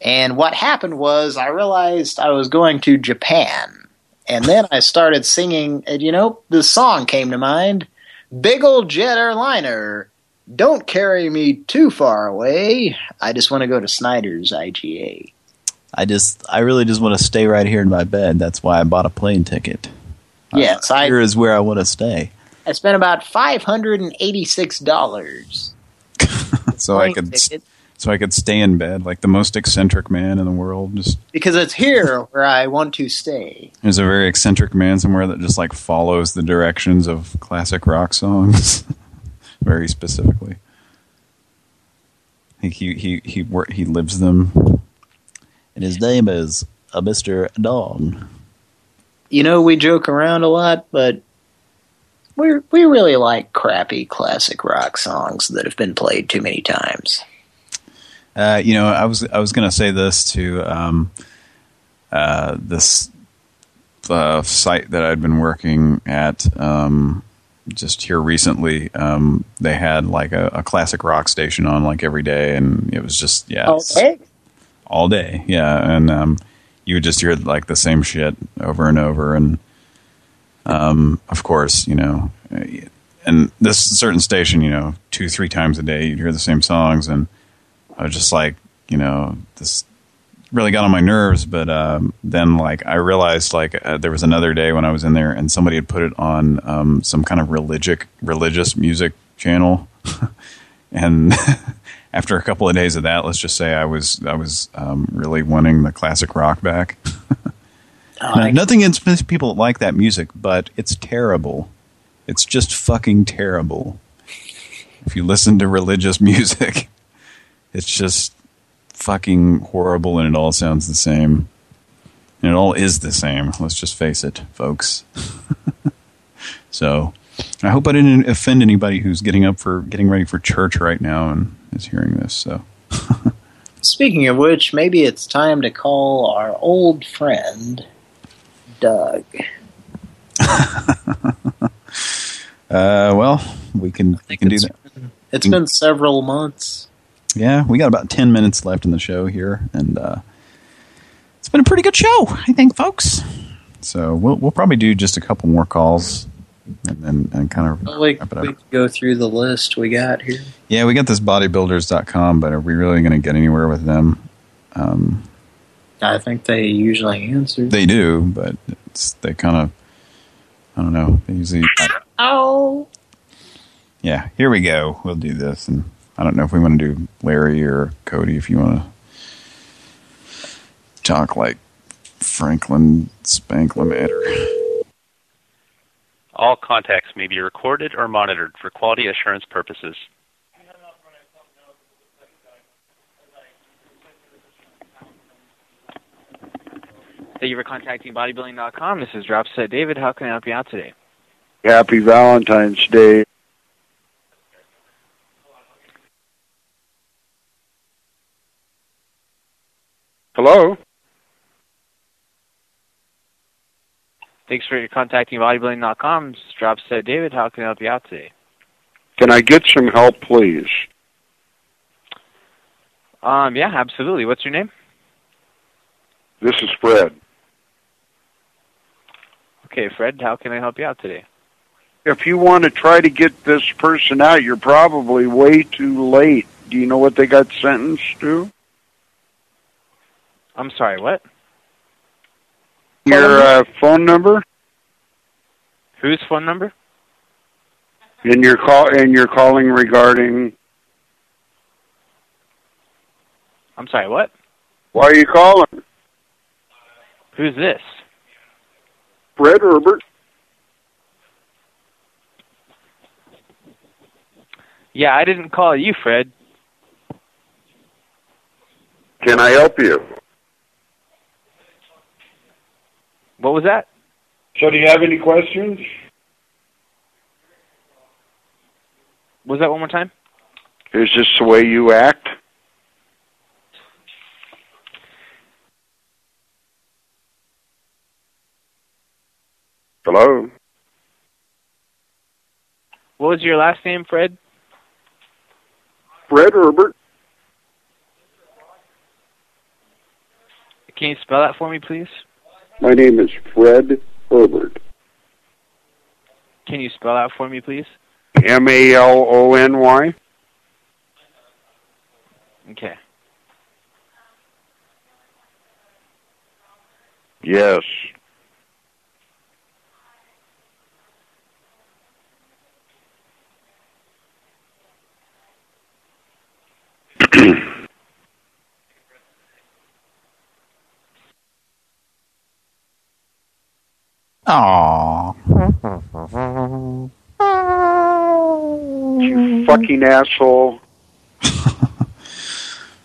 And what happened was I realized I was going to Japan. And then I started singing, and you know, this song came to mind. Big old jet airliner. Don't carry me too far away. I just want to go to Snyder's IGA. I just. I really just want to stay right here in my bed. That's why I bought a plane ticket. Uh, yes, I Here is where I want to stay. I spent about five hundred and eighty six dollars. So I could, so I could stay in bed like the most eccentric man in the world. Just Because it's here where I want to stay. there's a very eccentric man somewhere that just like follows the directions of classic rock songs, very specifically. I think he he he he lives them. And his name is uh, Mr. Dawn. You know, we joke around a lot, but we we really like crappy classic rock songs that have been played too many times. Uh, you know, I was I was gonna say this to um, uh, this uh, site that I'd been working at um, just here recently. Um, they had like a, a classic rock station on like every day, and it was just yeah, it's- Okay. all day, yeah, and um, you would just hear like the same shit over and over, and um, of course, you know, and this certain station, you know, two three times a day, you'd hear the same songs, and I was just like, you know, this really got on my nerves. But um, then, like, I realized, like, uh, there was another day when I was in there, and somebody had put it on um, some kind of religious religious music channel, and after a couple of days of that, let's just say I was I was um, really wanting the classic rock back. Now, nothing against people that like that music, but it's terrible. It's just fucking terrible. If you listen to religious music, it's just fucking horrible and it all sounds the same. And it all is the same. Let's just face it, folks. so, I hope I didn't offend anybody who's getting up for getting ready for church right now and is hearing this. So, Speaking of which, maybe it's time to call our old friend, Doug. uh, well, we can we can do that. It's been several months. Yeah, we got about 10 minutes left in the show here, and uh, it's been a pretty good show, I think, folks. So we'll we'll probably do just a couple more calls, and then and kind of Well, we, wrap it we up. can go through the list we got here. Yeah, we got this bodybuilders.com, but are we really going to get anywhere with them? Um, I think they usually answer. They do, but it's they kind of I don't know. They usually Oh. yeah. Here we go. We'll do this, and I don't know if we want to do Larry or Cody. If you want to talk like Franklin Spanklematter. All contacts may be recorded or monitored for quality assurance purposes. Thank you for contacting bodybuilding.com. This is Dropset David. How can I help you out today? Happy Valentine's Day. Hello? Thanks for contacting bodybuilding.com. Is Dropset David. How can I help you out today? Can I get some help, please? Um, yeah, absolutely. What's your name? This is Fred. Okay, Fred. How can I help you out today? If you want to try to get this person out, you're probably way too late. Do you know what they got sentenced to? I'm sorry. What? Your uh, phone number Whose phone number? and your call and you're calling regarding. I'm sorry. What? Why are you calling? Who's this? Fred Herbert. Yeah, I didn't call you, Fred. Can I help you? What was that? So, do you have any questions? Was that one more time? Is this the way you act? Hello? What was your last name, Fred? Fred Herbert. Can you spell that for me, please? My name is Fred Herbert. Can you spell that for me, please? M A L O N Y. Okay. Yes. Aww. You fucking asshole.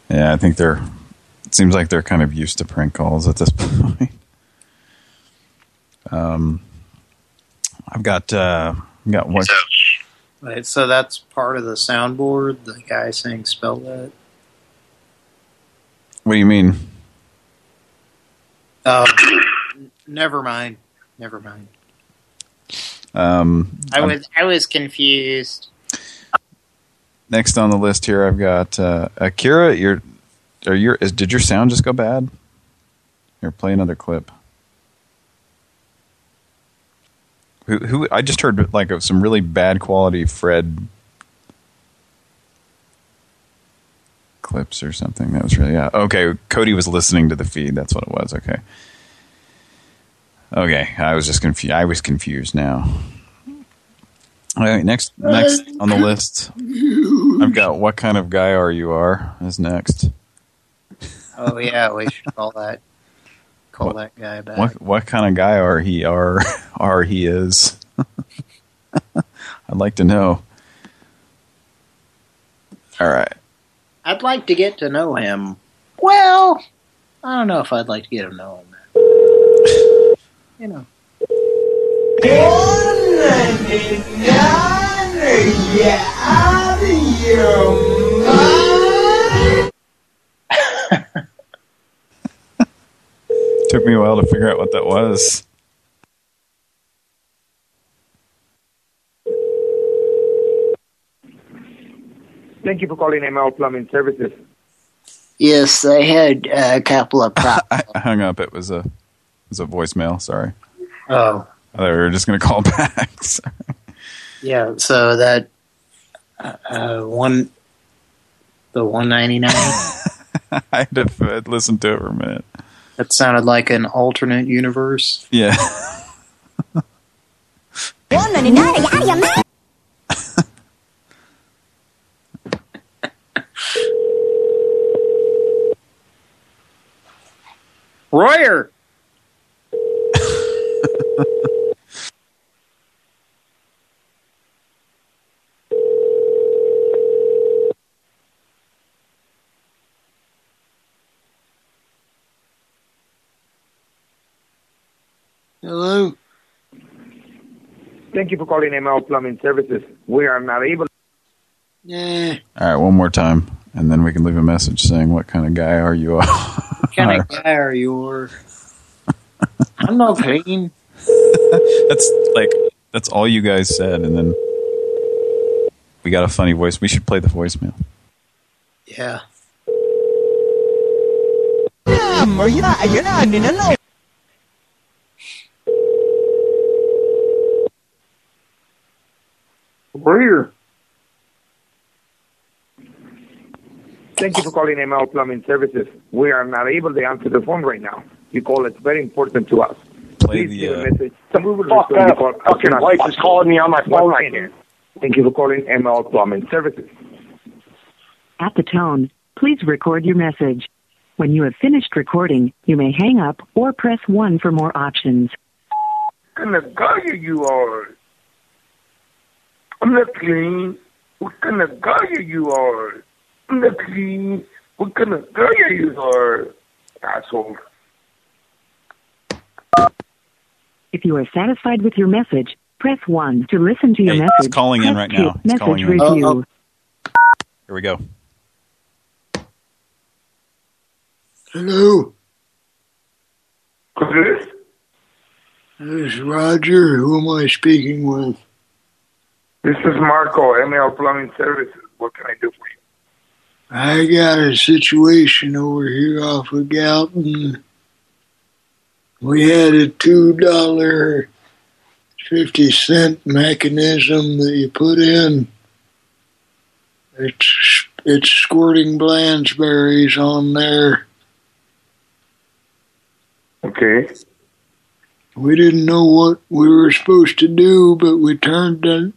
Yeah, I think they're. It seems like they're kind of used to prank calls at this point. um, I've got uh, got one. Right, so that's part of the soundboard. The guy saying "spell that." What do you mean? Oh, never mind. Never mind. Um, I I'm- was I was confused. next on the list here. I've got uh, Akira. Your, are your is, did your sound just go bad? Here, play another clip. Who, who? I just heard like of some really bad quality Fred clips or something. That was really yeah. Okay, Cody was listening to the feed. That's what it was. Okay. Okay, I was just confused. I was confused now. All right, next next on the list, I've got "What kind of guy are you?" Are is next. Oh yeah, we should call that call that guy back. What what kind of guy are he? Are are he is? I'd like to know. All right. I'd like to get to know him. Well, I don't know if I'd like to get to know him. You know. Took me a while to figure out what that was. Thank you for calling ML Plumbing Services. Yes, I had a couple of problems. I, I hung up. It was a it was a voicemail. Sorry. Oh. I thought we were just going to call back. Yeah, so that uh, uh, one, the one ninety nine. I had to listen to it for a minute. That sounded like an alternate universe. Yeah. one ninety nine. Royer! Hello? Thank you for calling ML Plumbing Services. We are not able. Yeah. All right, one more time, and then we can leave a message saying what kind of guy are you. What kind of guy are you? I'm not clean. that's like that's all you guys said, and then we got a funny voice. We should play the voicemail. Yeah. Are You? Thank you for calling ML Plumbing Services. We are not able to answer the phone right now. Your call is very important to us. Play Please the, leave uh, a message. Some will Fuck return that. call Fucking wife is calling me on my phone right again, Thank you for calling ML Plumbing Services. At the tone, please record your message. When you have finished recording, you may hang up or press 1 for more options. What kind of guy you are? I'm not clean. What kind of guy you are? I'm not clean. What kind of guy you are? Asshole. If you are satisfied with your message, press 1 to listen to your Hey, message. it's calling in right now. It's Message calling in. review. Oh, Here we go. Hello? Chris? This is Roger. Who am I speaking with? This is Marco, ML Plumbing Services. What can I do for you? I got a situation over here off of Galton. We had a two dollar fifty cent mechanism that you put in. It's it's squirting Blansberries on there. Okay. We didn't know what we were supposed to do, but we turned it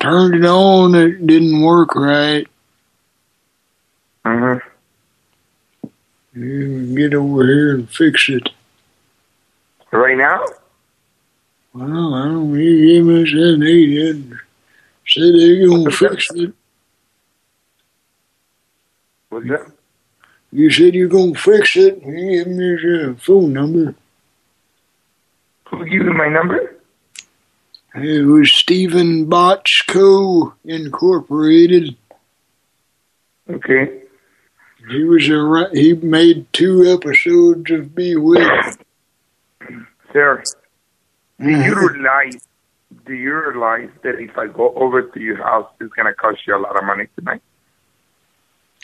turned it on. It didn't work right. Mm-hmm. You can get over here and fix it. Right now? Well, I don't know. He gave us that he. Said they're gonna fix it. What's that? You said you're gonna fix it. He gave me his uh, phone number. Who gave you my number? It was Steven Bochco Incorporated. Okay. He was a he made two episodes of Be With. Sir, do you realize, do you realize that if I go over to your house, it's going to cost you a lot of money tonight?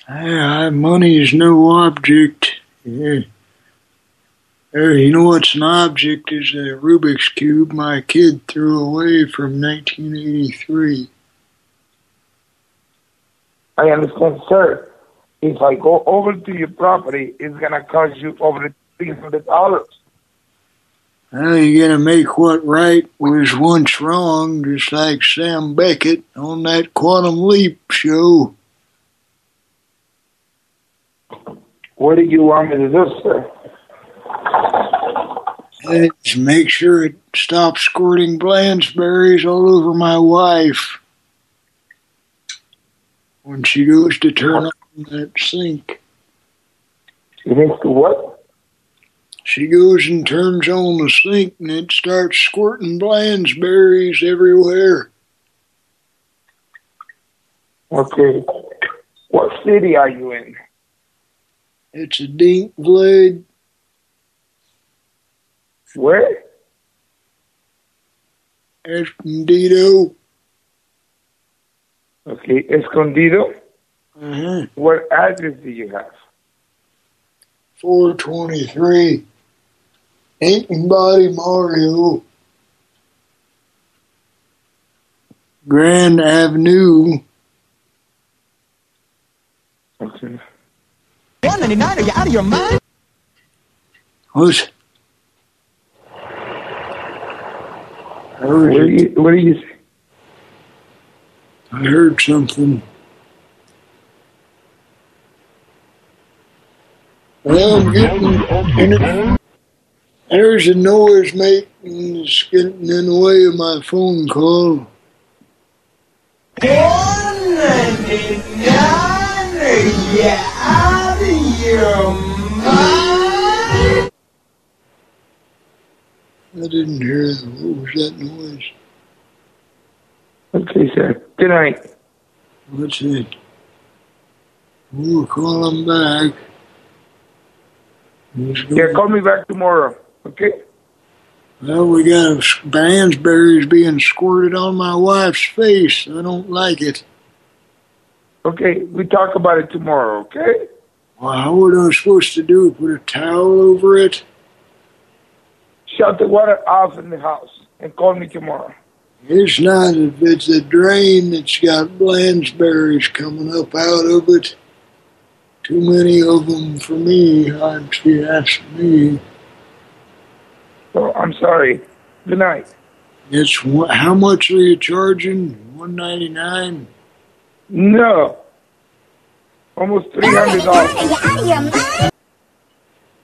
Ah, money is no object. Yeah. Uh, you know what's an object is a Rubik's Cube my kid threw away from 1983. I understand, sir. If I go over to your property, it's going to cost you over $300. Well, you gotta make what right was once wrong, just like Sam Beckett on that Quantum Leap show. What do you want me to do, sir? Let's make sure it stops squirting Blansberries all over my wife when she goes to turn on that sink. Needs to what? She goes and turns on the sink and it starts squirting Blansberries everywhere. Okay. What city are you in? It's a dink blade. Where? Escondido. Okay, Escondido. Uh-huh. What address do you have? 423. Ain't Body Mario. Grand Avenue. Okay. 199, are you out of your mind? What? What are you, what do you? I heard something. Well, I'm getting. There's a noise making. It's getting in the way of my phone call. I didn't hear that. What was that noise? Okay, sir. Good night. What's it? We'll call him back. Yeah, call me back tomorrow. Okay? Well, we got Bansberries being squirted on my wife's face. I don't like it. Okay, we talk about it tomorrow, okay? Well, what am I supposed to do? Put a towel over it? Shut the water off in the house and call me tomorrow. It's not. It's the drain that's got Blansberries coming up out of it. Too many of them for me. I'm see, that's me. So I'm sorry. Good night. It's one- how much are you charging? One ninety nine. No. Almost three hundred dollars.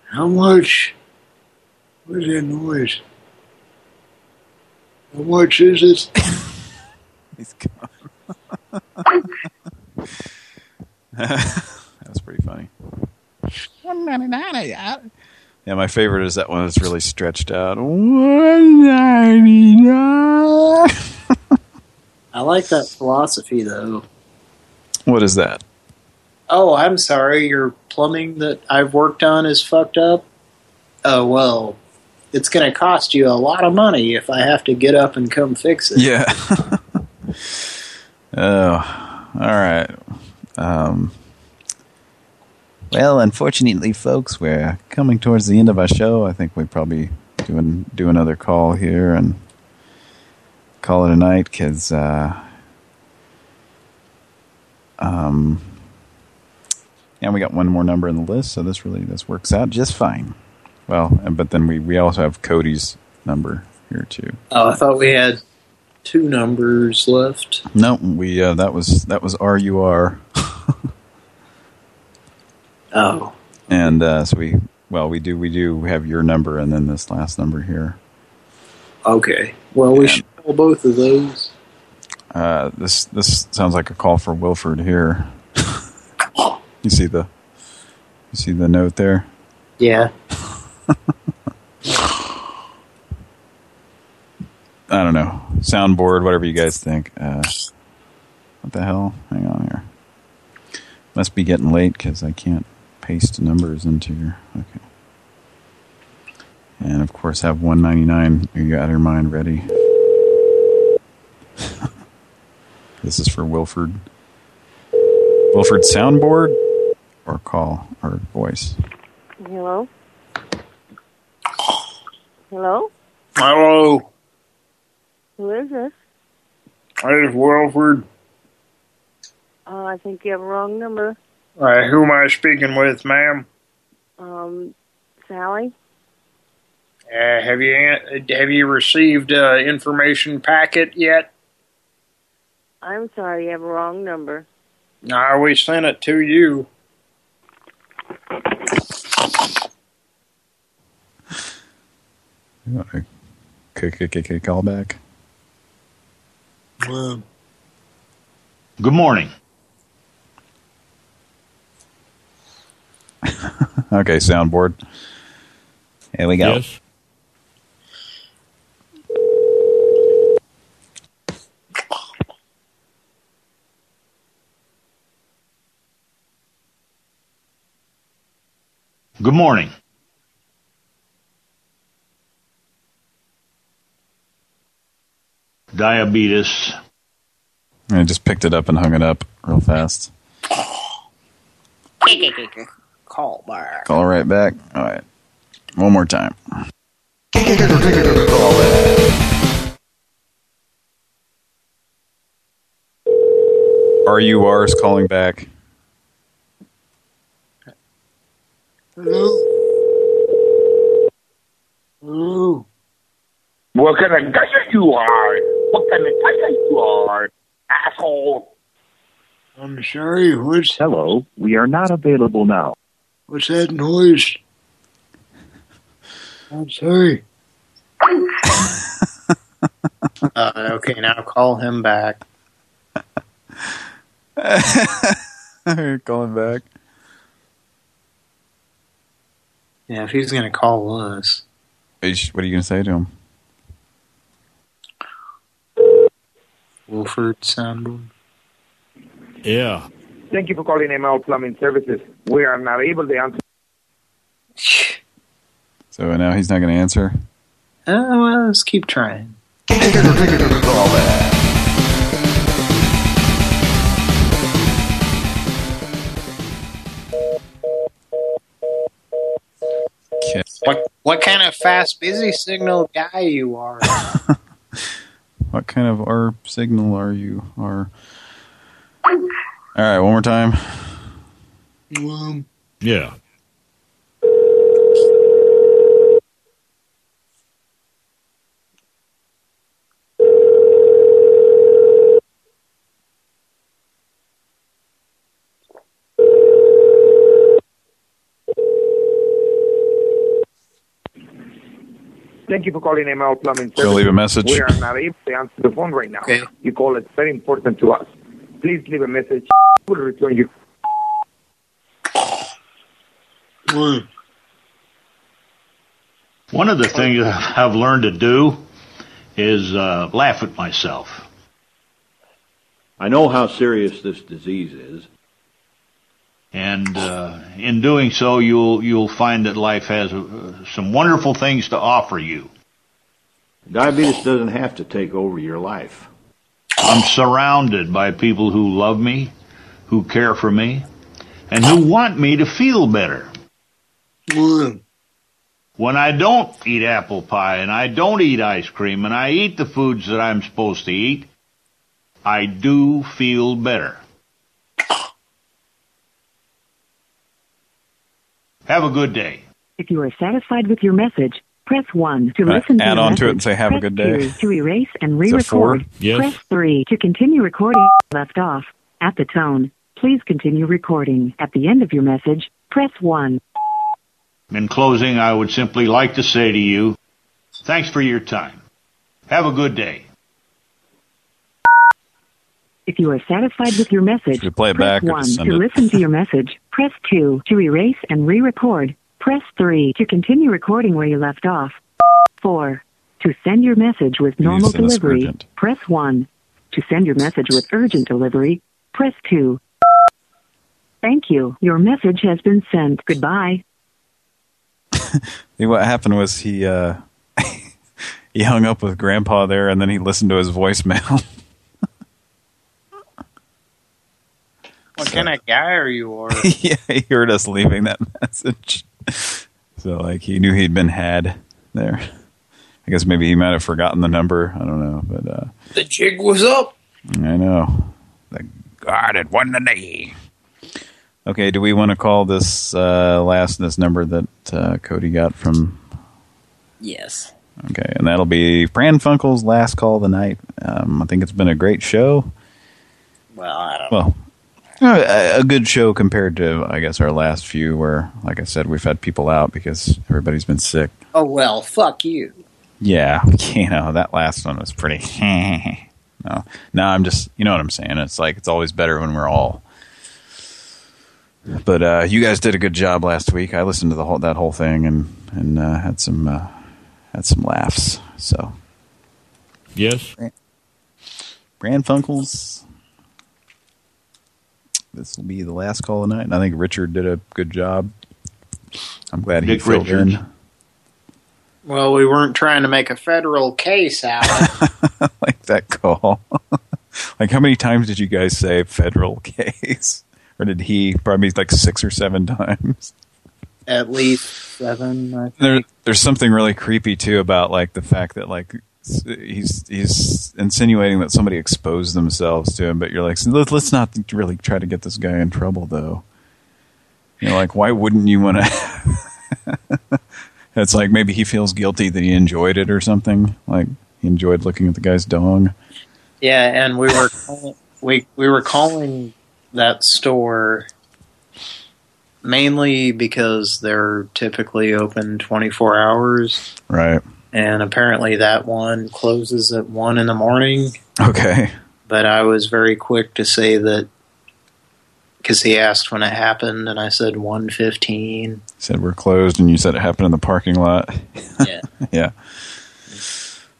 How much? What is that noise? How much is it? That's pretty funny. Yeah, my favorite is that one that's really stretched out. One ninety nine. I like that philosophy, though. What is that? Oh, I'm sorry. Your plumbing that I've worked on is fucked up. Oh, well, it's going to cost you a lot of money if I have to get up and come fix it. Yeah. oh, all right. Um, well, unfortunately, folks, we're coming towards the end of our show. I think we probably do an, do another call here and call it a night because uh, um, and we got one more number in the list, so this really this works out just fine. Well, but then we we also have Cody's number here too. Oh, I thought we had two numbers left. No, we uh, that was that was R U R. Oh. And uh, so we well we do we do have your number and then this last number here. Okay. Well, we should call both of those. Uh, this this sounds like a call for Wilford here. you see the you see the note there? Yeah. I don't know. Soundboard, whatever you guys think. Uh, what the hell? Hang on here. Must be getting late because I can't paste numbers into your... Okay. And of course have 199 you got your mind ready. this is for Wilford. Wilford soundboard or call or voice. Hello? Hello? Hello, Who is this? it's Wilford. Uh, I think you have a wrong number. Uh, who am I speaking with, ma'am? Um, Sally? Uh, have you have you received uh, information packet yet? I'm sorry, you have a wrong number. No, we sent it to you. You want a call back? Well, Good morning. Okay, soundboard. Here we go. Yes. Good morning. Diabetes. I just picked it up and hung it up real fast. Call back. Call right back. All right. One more time. RUR is calling back. hello. Hello. What kind of guy you are? What kind of guy you are? Asshole. I'm sorry, who's... Hello, we are not available now. What's that noise? I'm sorry. Uh, okay, now call him back. Calling back. Yeah, if he's going to call us. What are you going to say to him? Wilford Sandwood. Yeah. Thank you for calling ML Plumbing Services. We are not able to answer. So now he's not going to answer? Uh, well, let's keep trying. What what kind of fast busy signal guy you are? What kind of R signal are you? R. All right, one more time. Um, Yeah. Thank you for calling ML Plumbing Services. So leave a message. We are not able to answer the phone right now. Your call is very important to us. Please leave a message. We'll return you. One of the things I've learned to do is uh, laugh at myself. I know how serious this disease is. And uh, in doing so, you'll you'll find that life has uh, some wonderful things to offer you. Diabetes doesn't have to take over your life. I'm surrounded by people who love me, who care for me, and who want me to feel better. Mm. When I don't eat apple pie and I don't eat ice cream and I eat the foods that I'm supposed to eat, I do feel better. Have a good day. If you are satisfied with your message, press 1 to Right, listen to add your on to it and message. say, "Have a Press good day." 2 to erase and Is it four? re-record. Yes. Press 3 to continue recording left off. At the tone, please continue recording. At the end of your message, press 1. In closing, I would simply like to say to you, thanks for your time. Have a good day. If you are satisfied with your message, you play it press back 1 to it? listen to your message. Press 2 to erase and re-record. Press 3 to continue recording where you left off. 4 to send your message with normal delivery. Press 1 to send your message with urgent delivery. Press 2. Thank you. Your message has been sent. Goodbye. See, what happened was he uh, he hung up with Grandpa there, and then he listened to his voicemail. What kind of guy are you? Or yeah, he heard us leaving that message. So, like, he knew he'd been had there. I guess maybe he might have forgotten the number. I don't know, but uh, The jig was up. I know. The God had won the day. Okay, do we want to call this uh, last this number that uh, Cody got from? Yes. Okay, and that'll be Pran Funkel's last call of the night. Um, I think it's been a great show. Well, I don't Well, a, a good show compared to, I guess, our last few where, like I said, we've had people out because everybody's been sick. Oh, well, fuck you. Yeah, you know, that last one was pretty... no, no, I'm just, you know what I'm saying. It's like, it's always better when we're all... But uh, you guys did a good job last week. I listened to the whole that whole thing and and uh, had some uh, had some laughs. So Yes. Pran Funkels. This will be the last call of the night. And I think Richard did a good job. I'm glad he Dick filled Richards. in. well, we weren't trying to make a federal case out. of like that call. like how many times did you guys say federal case? Or did he probably like six or seven times? At least seven. I think. There, there's something really creepy too about like the fact that like s- he's he's insinuating that somebody exposed themselves to him, but you're like, let's let's not really try to get this guy in trouble though. You're like why wouldn't you want to It's like maybe he feels guilty that he enjoyed it or something. Like he enjoyed looking at the guy's dong. Yeah, and we were calling, we we were calling that store mainly because they're typically open 24 hours, Right. And apparently that one closes at one in the morning. Okay. But I was very quick to say that because he asked when it happened, and I said 1:15. Said we're closed, and you said it happened in the parking lot. Yeah. yeah.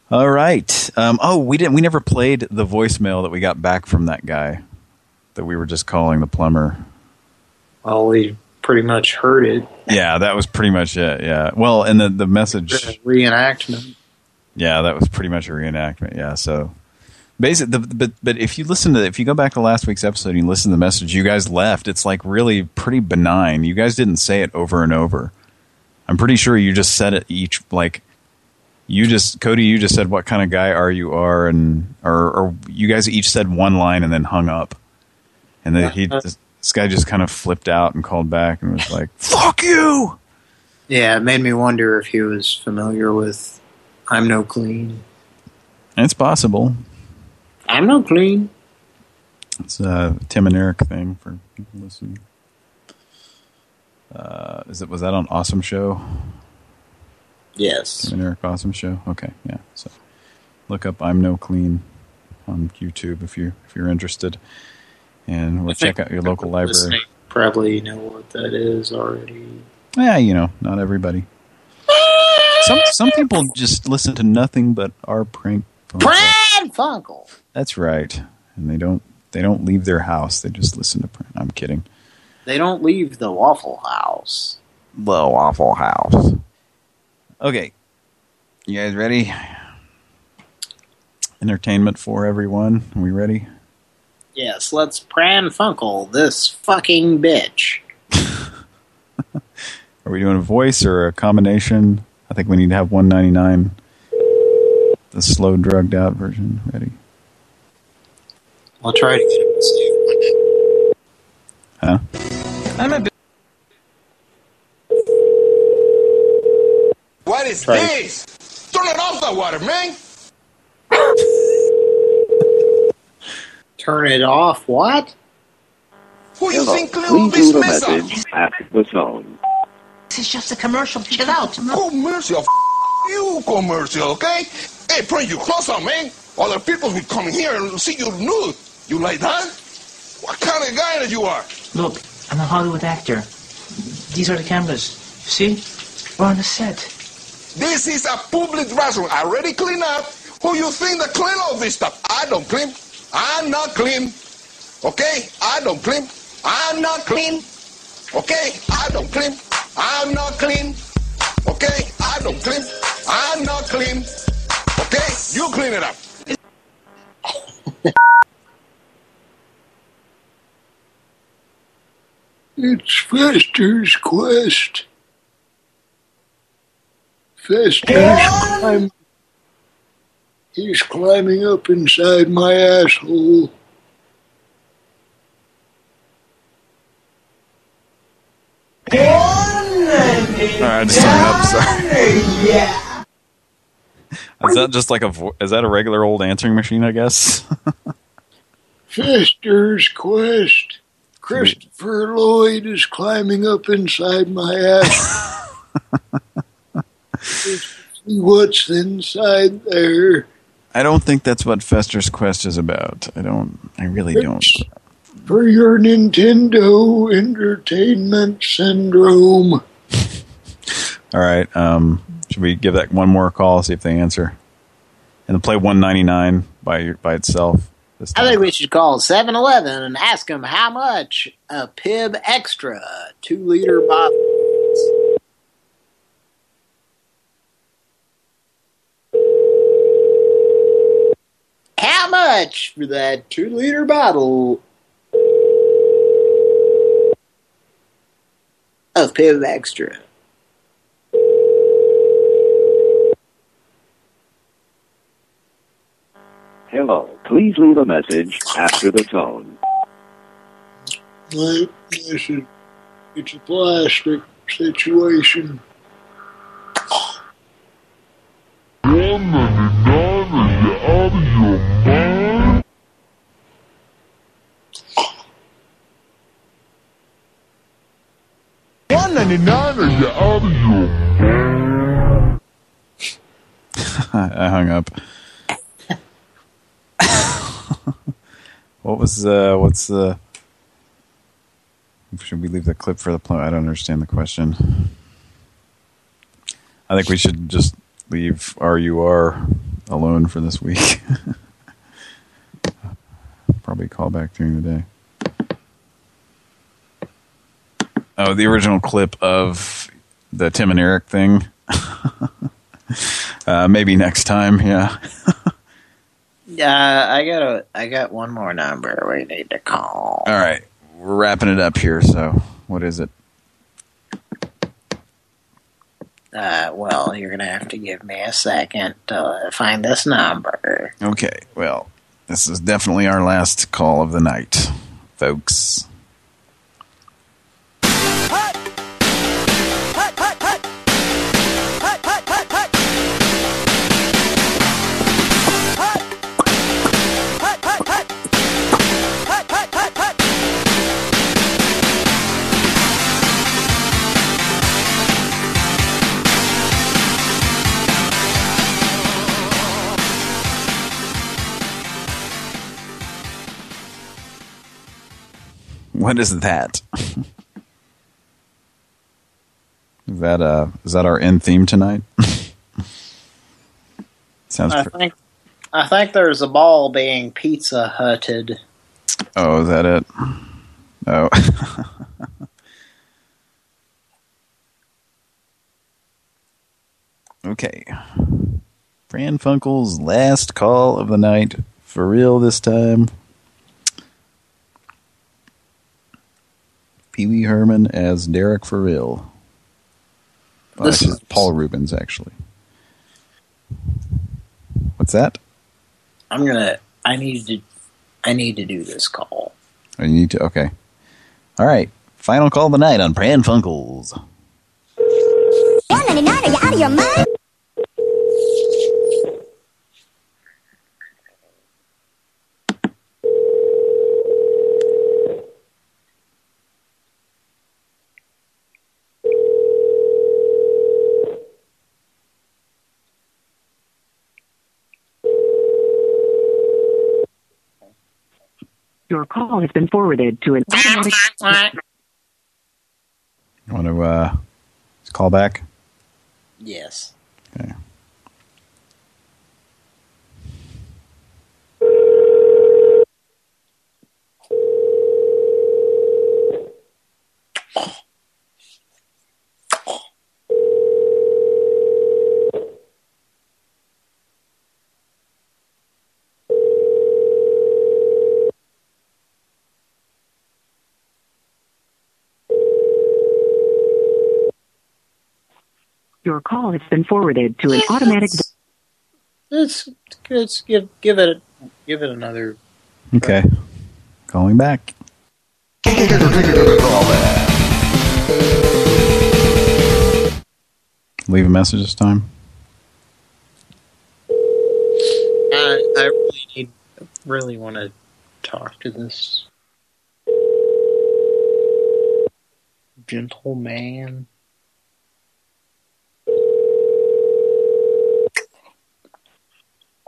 All right. Um, oh, we didn't. We never played the voicemail that we got back from that guy that we were just calling the plumber. Well, we pretty much heard it. Yeah, that was pretty much it. Yeah. Well, and the the message. Reenactment. Yeah, that was pretty much a reenactment. Yeah, so basically, The, but but if you listen to if you go back to last week's episode and you listen to the message you guys left, it's like really pretty benign. You guys didn't say it over and over. I'm pretty sure you just said it each like you just Cody. You just said what kind of guy are you are and or or you guys each said one line and then hung up, and then he uh, this, this guy just kind of flipped out and called back and was like, "Fuck you." Yeah, it made me wonder if he was familiar with "I'm No Clean." It's possible. I'm no clean. It's a Tim and Eric thing for people listening. Uh, is it was that on Awesome Show? Yes. Tim and Eric Awesome Show. Okay, yeah. So look up "I'm No Clean" on YouTube if you if you're interested, and we'll check out your local library. Listening Probably know what that is already. Yeah, you know, not everybody. Some some people just listen to nothing but our prank. phone calls. Brad Funkle. That's right, and they don't they don't leave their house. They just listen to prank. I'm kidding. They don't leave the Waffle House. The Waffle House. Okay, you guys ready? Entertainment for everyone. Are we ready? Yes, let's Pran Funkle this fucking bitch. Are we doing a voice or a combination? I think we need to have 199. The slow drugged out version. Ready? I'll try to get him to Huh? I'm a What is Try. this? Turn it off the water, man. Turn it off. What? Who you think cleared Please this leave a mess up? message after the tone. This is just a commercial. Chill out. Commercial? F- you commercial, okay? Hey, put you clothes on, man. Other people will come in here and see you nude. You like that? What kind of guy that you are? Look, I'm a Hollywood actor. These are the cameras. See? We're on the set. This is a public restroom. I already clean up. Who you think that clean all this stuff? I don't clean. I'm not clean. Okay? I don't clean. I'm not clean. Okay? I don't clean. I'm not clean. Okay? I don't clean. I'm not clean. Okay? You clean it up. It's Fester's quest. Fester's climb. He's climbing up inside my asshole. All right, just up. Sorry. Yeah. Is that just like a is that a regular old answering machine? I guess. Fester's quest. Christopher Lloyd is climbing up inside my ass. See what's inside there. I don't think that's what Fester's Quest is about. I don't. I really don't. For your Nintendo Entertainment Syndrome. All right. Um, should we give that one more call? See if they answer, and play 199 by by itself. This I think we should call 7-Eleven and ask them how much a Pibb Xtra two-liter bottle. How much for that two-liter bottle of Pibb Xtra? Hello. Please leave a message after the tone. Like, this it's a plastic situation. One ninety nine, are you out of your I hung up. what was uh what's the should we leave the clip for the? I don't understand the question. I think we should just leave RUR alone for this week. Probably call back during the day. Oh, the original clip of the Tim and Eric thing. uh, maybe next time, yeah. Yeah, I got a, I got one more number we need to call. All right, we're wrapping it up here. So, what is it? Uh, well, you're gonna have to give me a second to find this number. Okay, well, this is definitely our last call of the night, folks. What is that? is that uh is that our end theme tonight? Sounds. I think, I think there's a ball being pizza hutted. oh, is that it? Oh. okay. Pran Funkel's last call of the night. For real this time. Pee Wee Herman as Derek for real. Oh, uh, This this is Paul Reubens, actually. What's that? I'm gonna. I need to. I need to do this call. Oh, you need to. Okay. All right. Final call of the night on Pran Funkels. 199, are you out of your mind? Your call has been forwarded to an automatic. You want to uh, call back? Yes. Call has been forwarded to an automatic. Let's let's give give it give it another. Okay. Calling back. Leave a message this time. I, I really need really want to talk to this gentleman.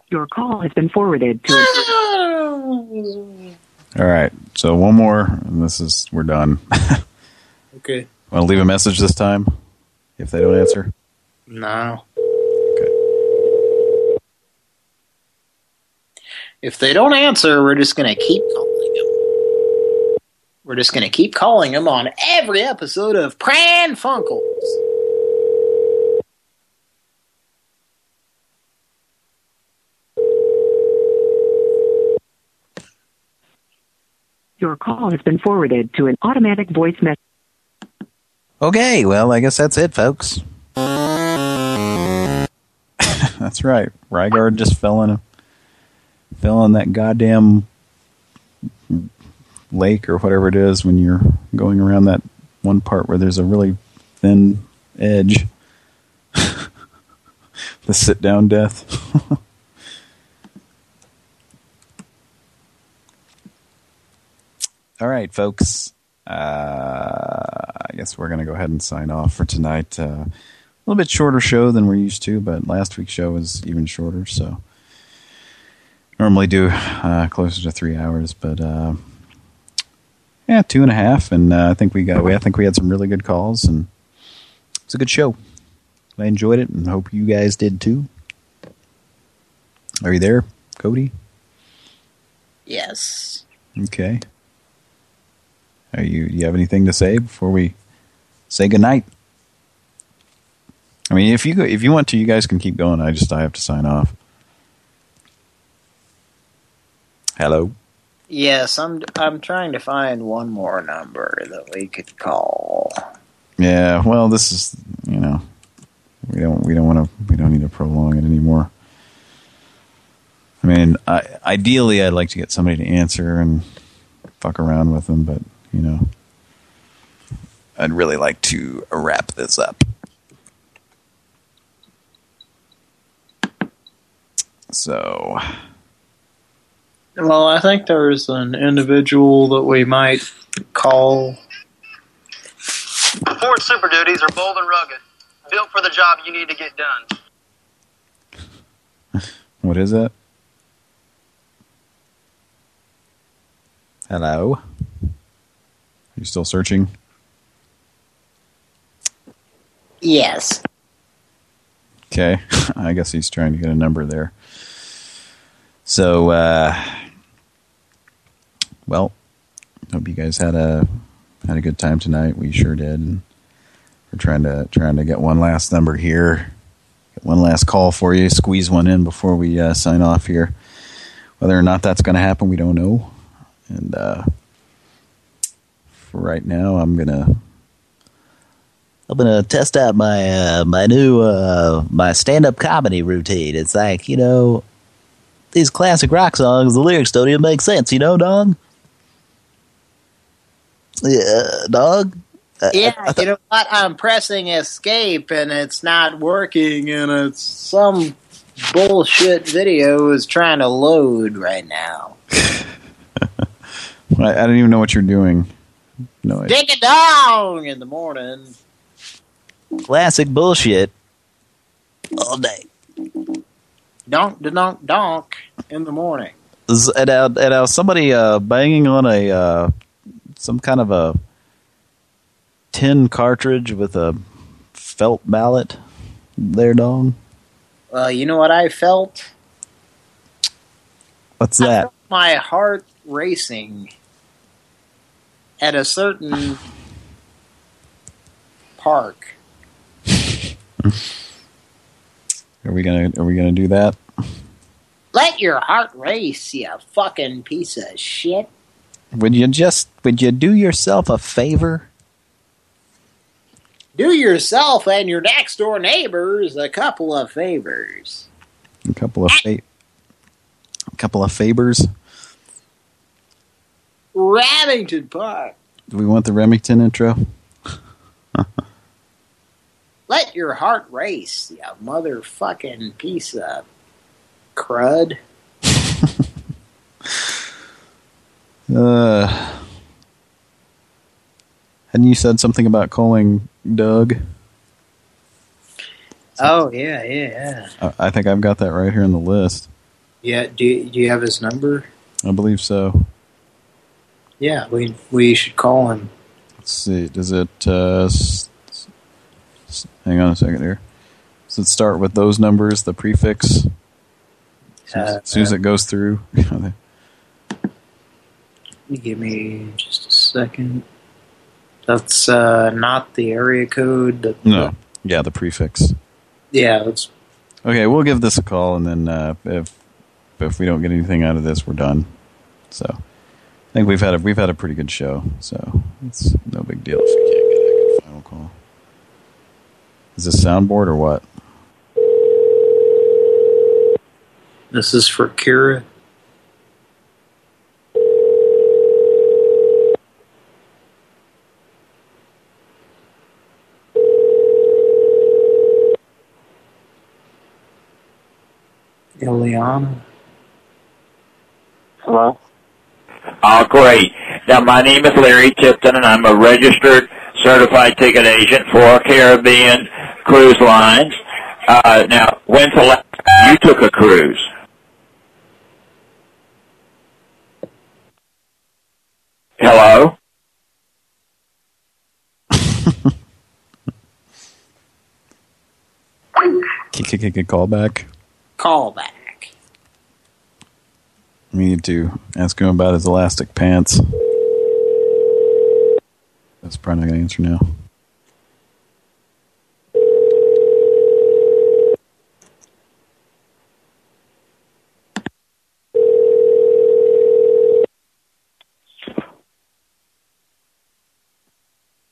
Your call has been forwarded to. All right. So one more, and this is we're done. Okay. Want to leave a message this time? If they don't answer. No. Okay. If they don't answer, we're just gonna keep calling them. We're just gonna keep calling them on every episode of Pran Funkels. Your call has been forwarded to an automatic voice message. Okay, well, I guess that's it, folks. that's right. Rygard just fell in fell in that goddamn lake or whatever it is when you're going around that one part where there's a really thin edge. The sit down death. All right, folks. Uh, I guess we're going to go ahead and sign off for tonight. Uh, a little bit shorter show than we're used to, but last week's show was even shorter, so normally do uh, closer to three hours, but uh, yeah, two and a half, and uh, I think we got. We I think we had some really good calls, and it's a good show. I enjoyed it, and hope you guys did too. Are you there, Cody? Yes. Okay. Are you? You have anything to say before we say goodnight? I mean, if you go, if you want to, you guys can keep going. I just I have to sign off. Hello. Yes, I'm I'm trying to find one more number that we could call. Yeah. Well, this is you know we don't we don't want to we don't need to prolong it anymore. I mean, I, ideally, I'd like to get somebody to answer and fuck around with them, but you know, I'd really like to wrap this up. So, Well, I think there's an individual that we might call. Ford Super Duties are bold and rugged, built for the job you need to get done. what is it? Hello? You still searching? Yes. Okay. I guess he's trying to get a number there. So, uh, well, hope you guys had a had a good time tonight. We sure did. And we're trying to trying to get one last number here. Get one last call for you. Squeeze one in before we uh, sign off here. Whether or not that's going to happen, we don't know. And uh, right now, I'm gonna I'm gonna test out my uh, my new uh, my stand up comedy routine. It's like you know these classic rock songs, the lyrics don't even make sense. You know, dog. Yeah, dog. Yeah, you know what? I'm pressing escape and it's not working, and it's some bullshit video is trying to load right now. I, I don't even know what you're doing. No, idea. Dig it down in the morning. Classic bullshit. All day. Donk, da donk, donk in the morning. And and now somebody uh, banging on a uh, some kind of a tin cartridge with a felt mallet there, dog. Well, you know what I felt? What's that? My heart racing at a certain park. Are we gonna Are we gonna do that? Let your heart race, you fucking piece of shit. Would you just Would you do yourself a favor? Do yourself and your next door neighbors a couple of favors. A couple of fa a couple of favors. Remington Park. Do we want the Remington intro? Let your heart race, you motherfucking piece of crud. Uh, hadn't you said something about calling Doug? Oh yeah, yeah, yeah. I, think I've got that right here in the list. Yeah, do you, do you have his number? I believe so. Yeah, we we should call him. Let's see. Does it? Uh, hang on a second here. Does it start with those numbers? The prefix. As soon as, Uh, as, soon as it goes through. Give me just a second. That's uh, not the area code. The, no. Yeah, the prefix. Yeah, that's Okay, we'll give this a call, and then uh, if if we don't get anything out of this, we're done. So, think we've had a we've had a pretty good show. So it's no big deal if we can't get a good final call. Is this soundboard or what? this is for Kira. Liana. Hello? Oh, great. Now, my name is Larry Tipton, and I'm a registered certified ticket agent for Caribbean Cruise Lines. Uh, now, when's the last time you took a cruise? Hello? Call back. Call back. Need to ask him about his elastic pants. That's probably not going to answer now.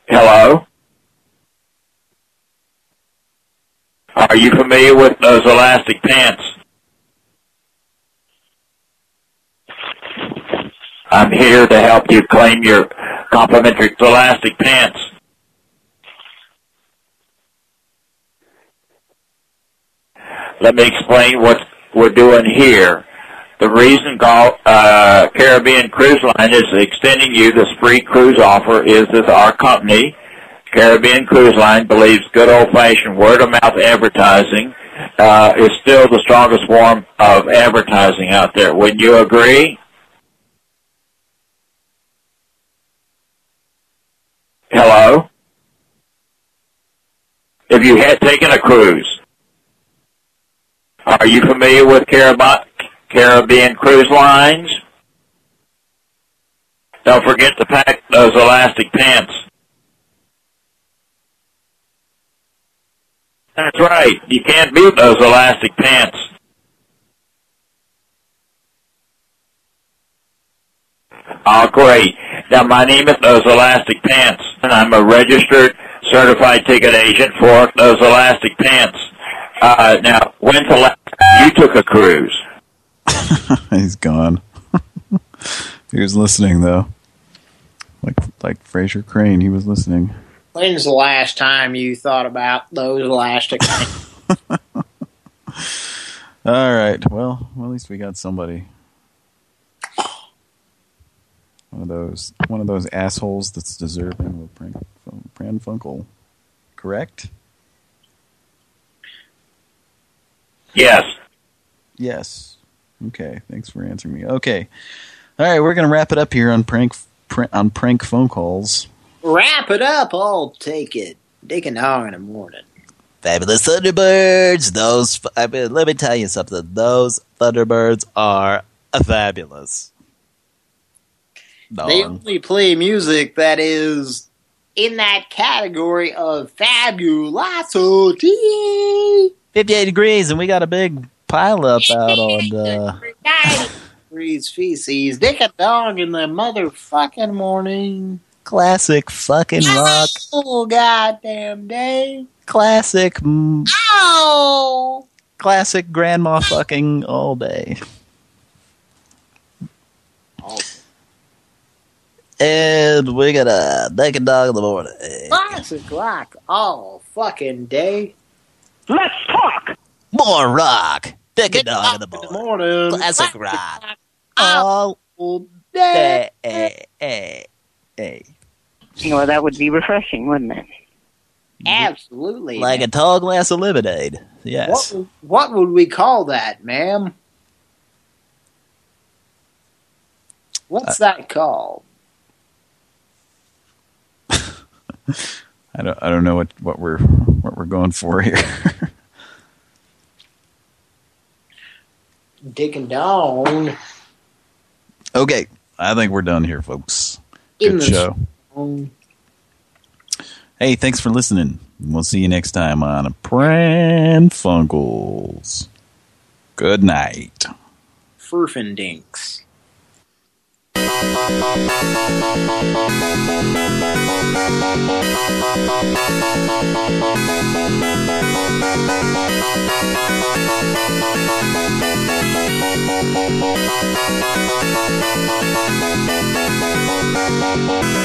Hello? Are you familiar with those elastic pants? I'm here to help you claim your complimentary elastic pants. Let me explain what we're doing here. The reason uh, Caribbean Cruise Line is extending you this free cruise offer is that our company, Caribbean Cruise Line, believes good old-fashioned word-of-mouth advertising uh, is still the strongest form of advertising out there. Wouldn't you agree? Hello? If you had taken a cruise, are you familiar with Caribbean Cruise Lines? Don't forget to pack those elastic pants. That's right. You can't beat those elastic pants. Oh, great. Now, my name is Those Elastic Pants, and I'm a registered certified ticket agent for those elastic pants. Uh, now, when's the last you took a cruise? He's gone. he was listening, though. Like like Frasier Crane, he was listening. When's the last time you thought about those elastic pants? All right. Well, well, at least we got somebody. One of those, one of those assholes that's deserving of a prank, Pran Funkel. Correct? Yes. Yes. Okay. Thanks for answering me. Okay. All right. We're gonna wrap it up here on prank pr on prank phone calls. Wrap it up, I'll take it. Dick and dog in the morning. Fabulous Thunderbirds. Those, I mean, let me tell you something. Those Thunderbirds are fabulous. They only play music that is in that category of fabulosity. 58 degrees, and we got a big pile up out on uh, Breeze feces. Dick and dog in the motherfucking morning. classic fucking rock. Oh, goddamn day. Classic, mm, Oh! classic grandma fucking all day. And we got a naked dog in the morning. Classic rock all fucking day. Let's talk. More rock. Naked dog in the morning. morning. Classic rock. all day. Hey, hey, hey. Well, that would be refreshing, wouldn't it? Absolutely. Like a tall glass of lemonade. Yes. What, what would we call that, ma'am? What's Uh, that called? I don't I don't know what what we're what we're going for here. Digging down. Okay, I think we're done here, folks. Good show. song. Hey, thanks for listening. We'll see you next time on a Pran Funkels. Good night. Furfendinks. Thank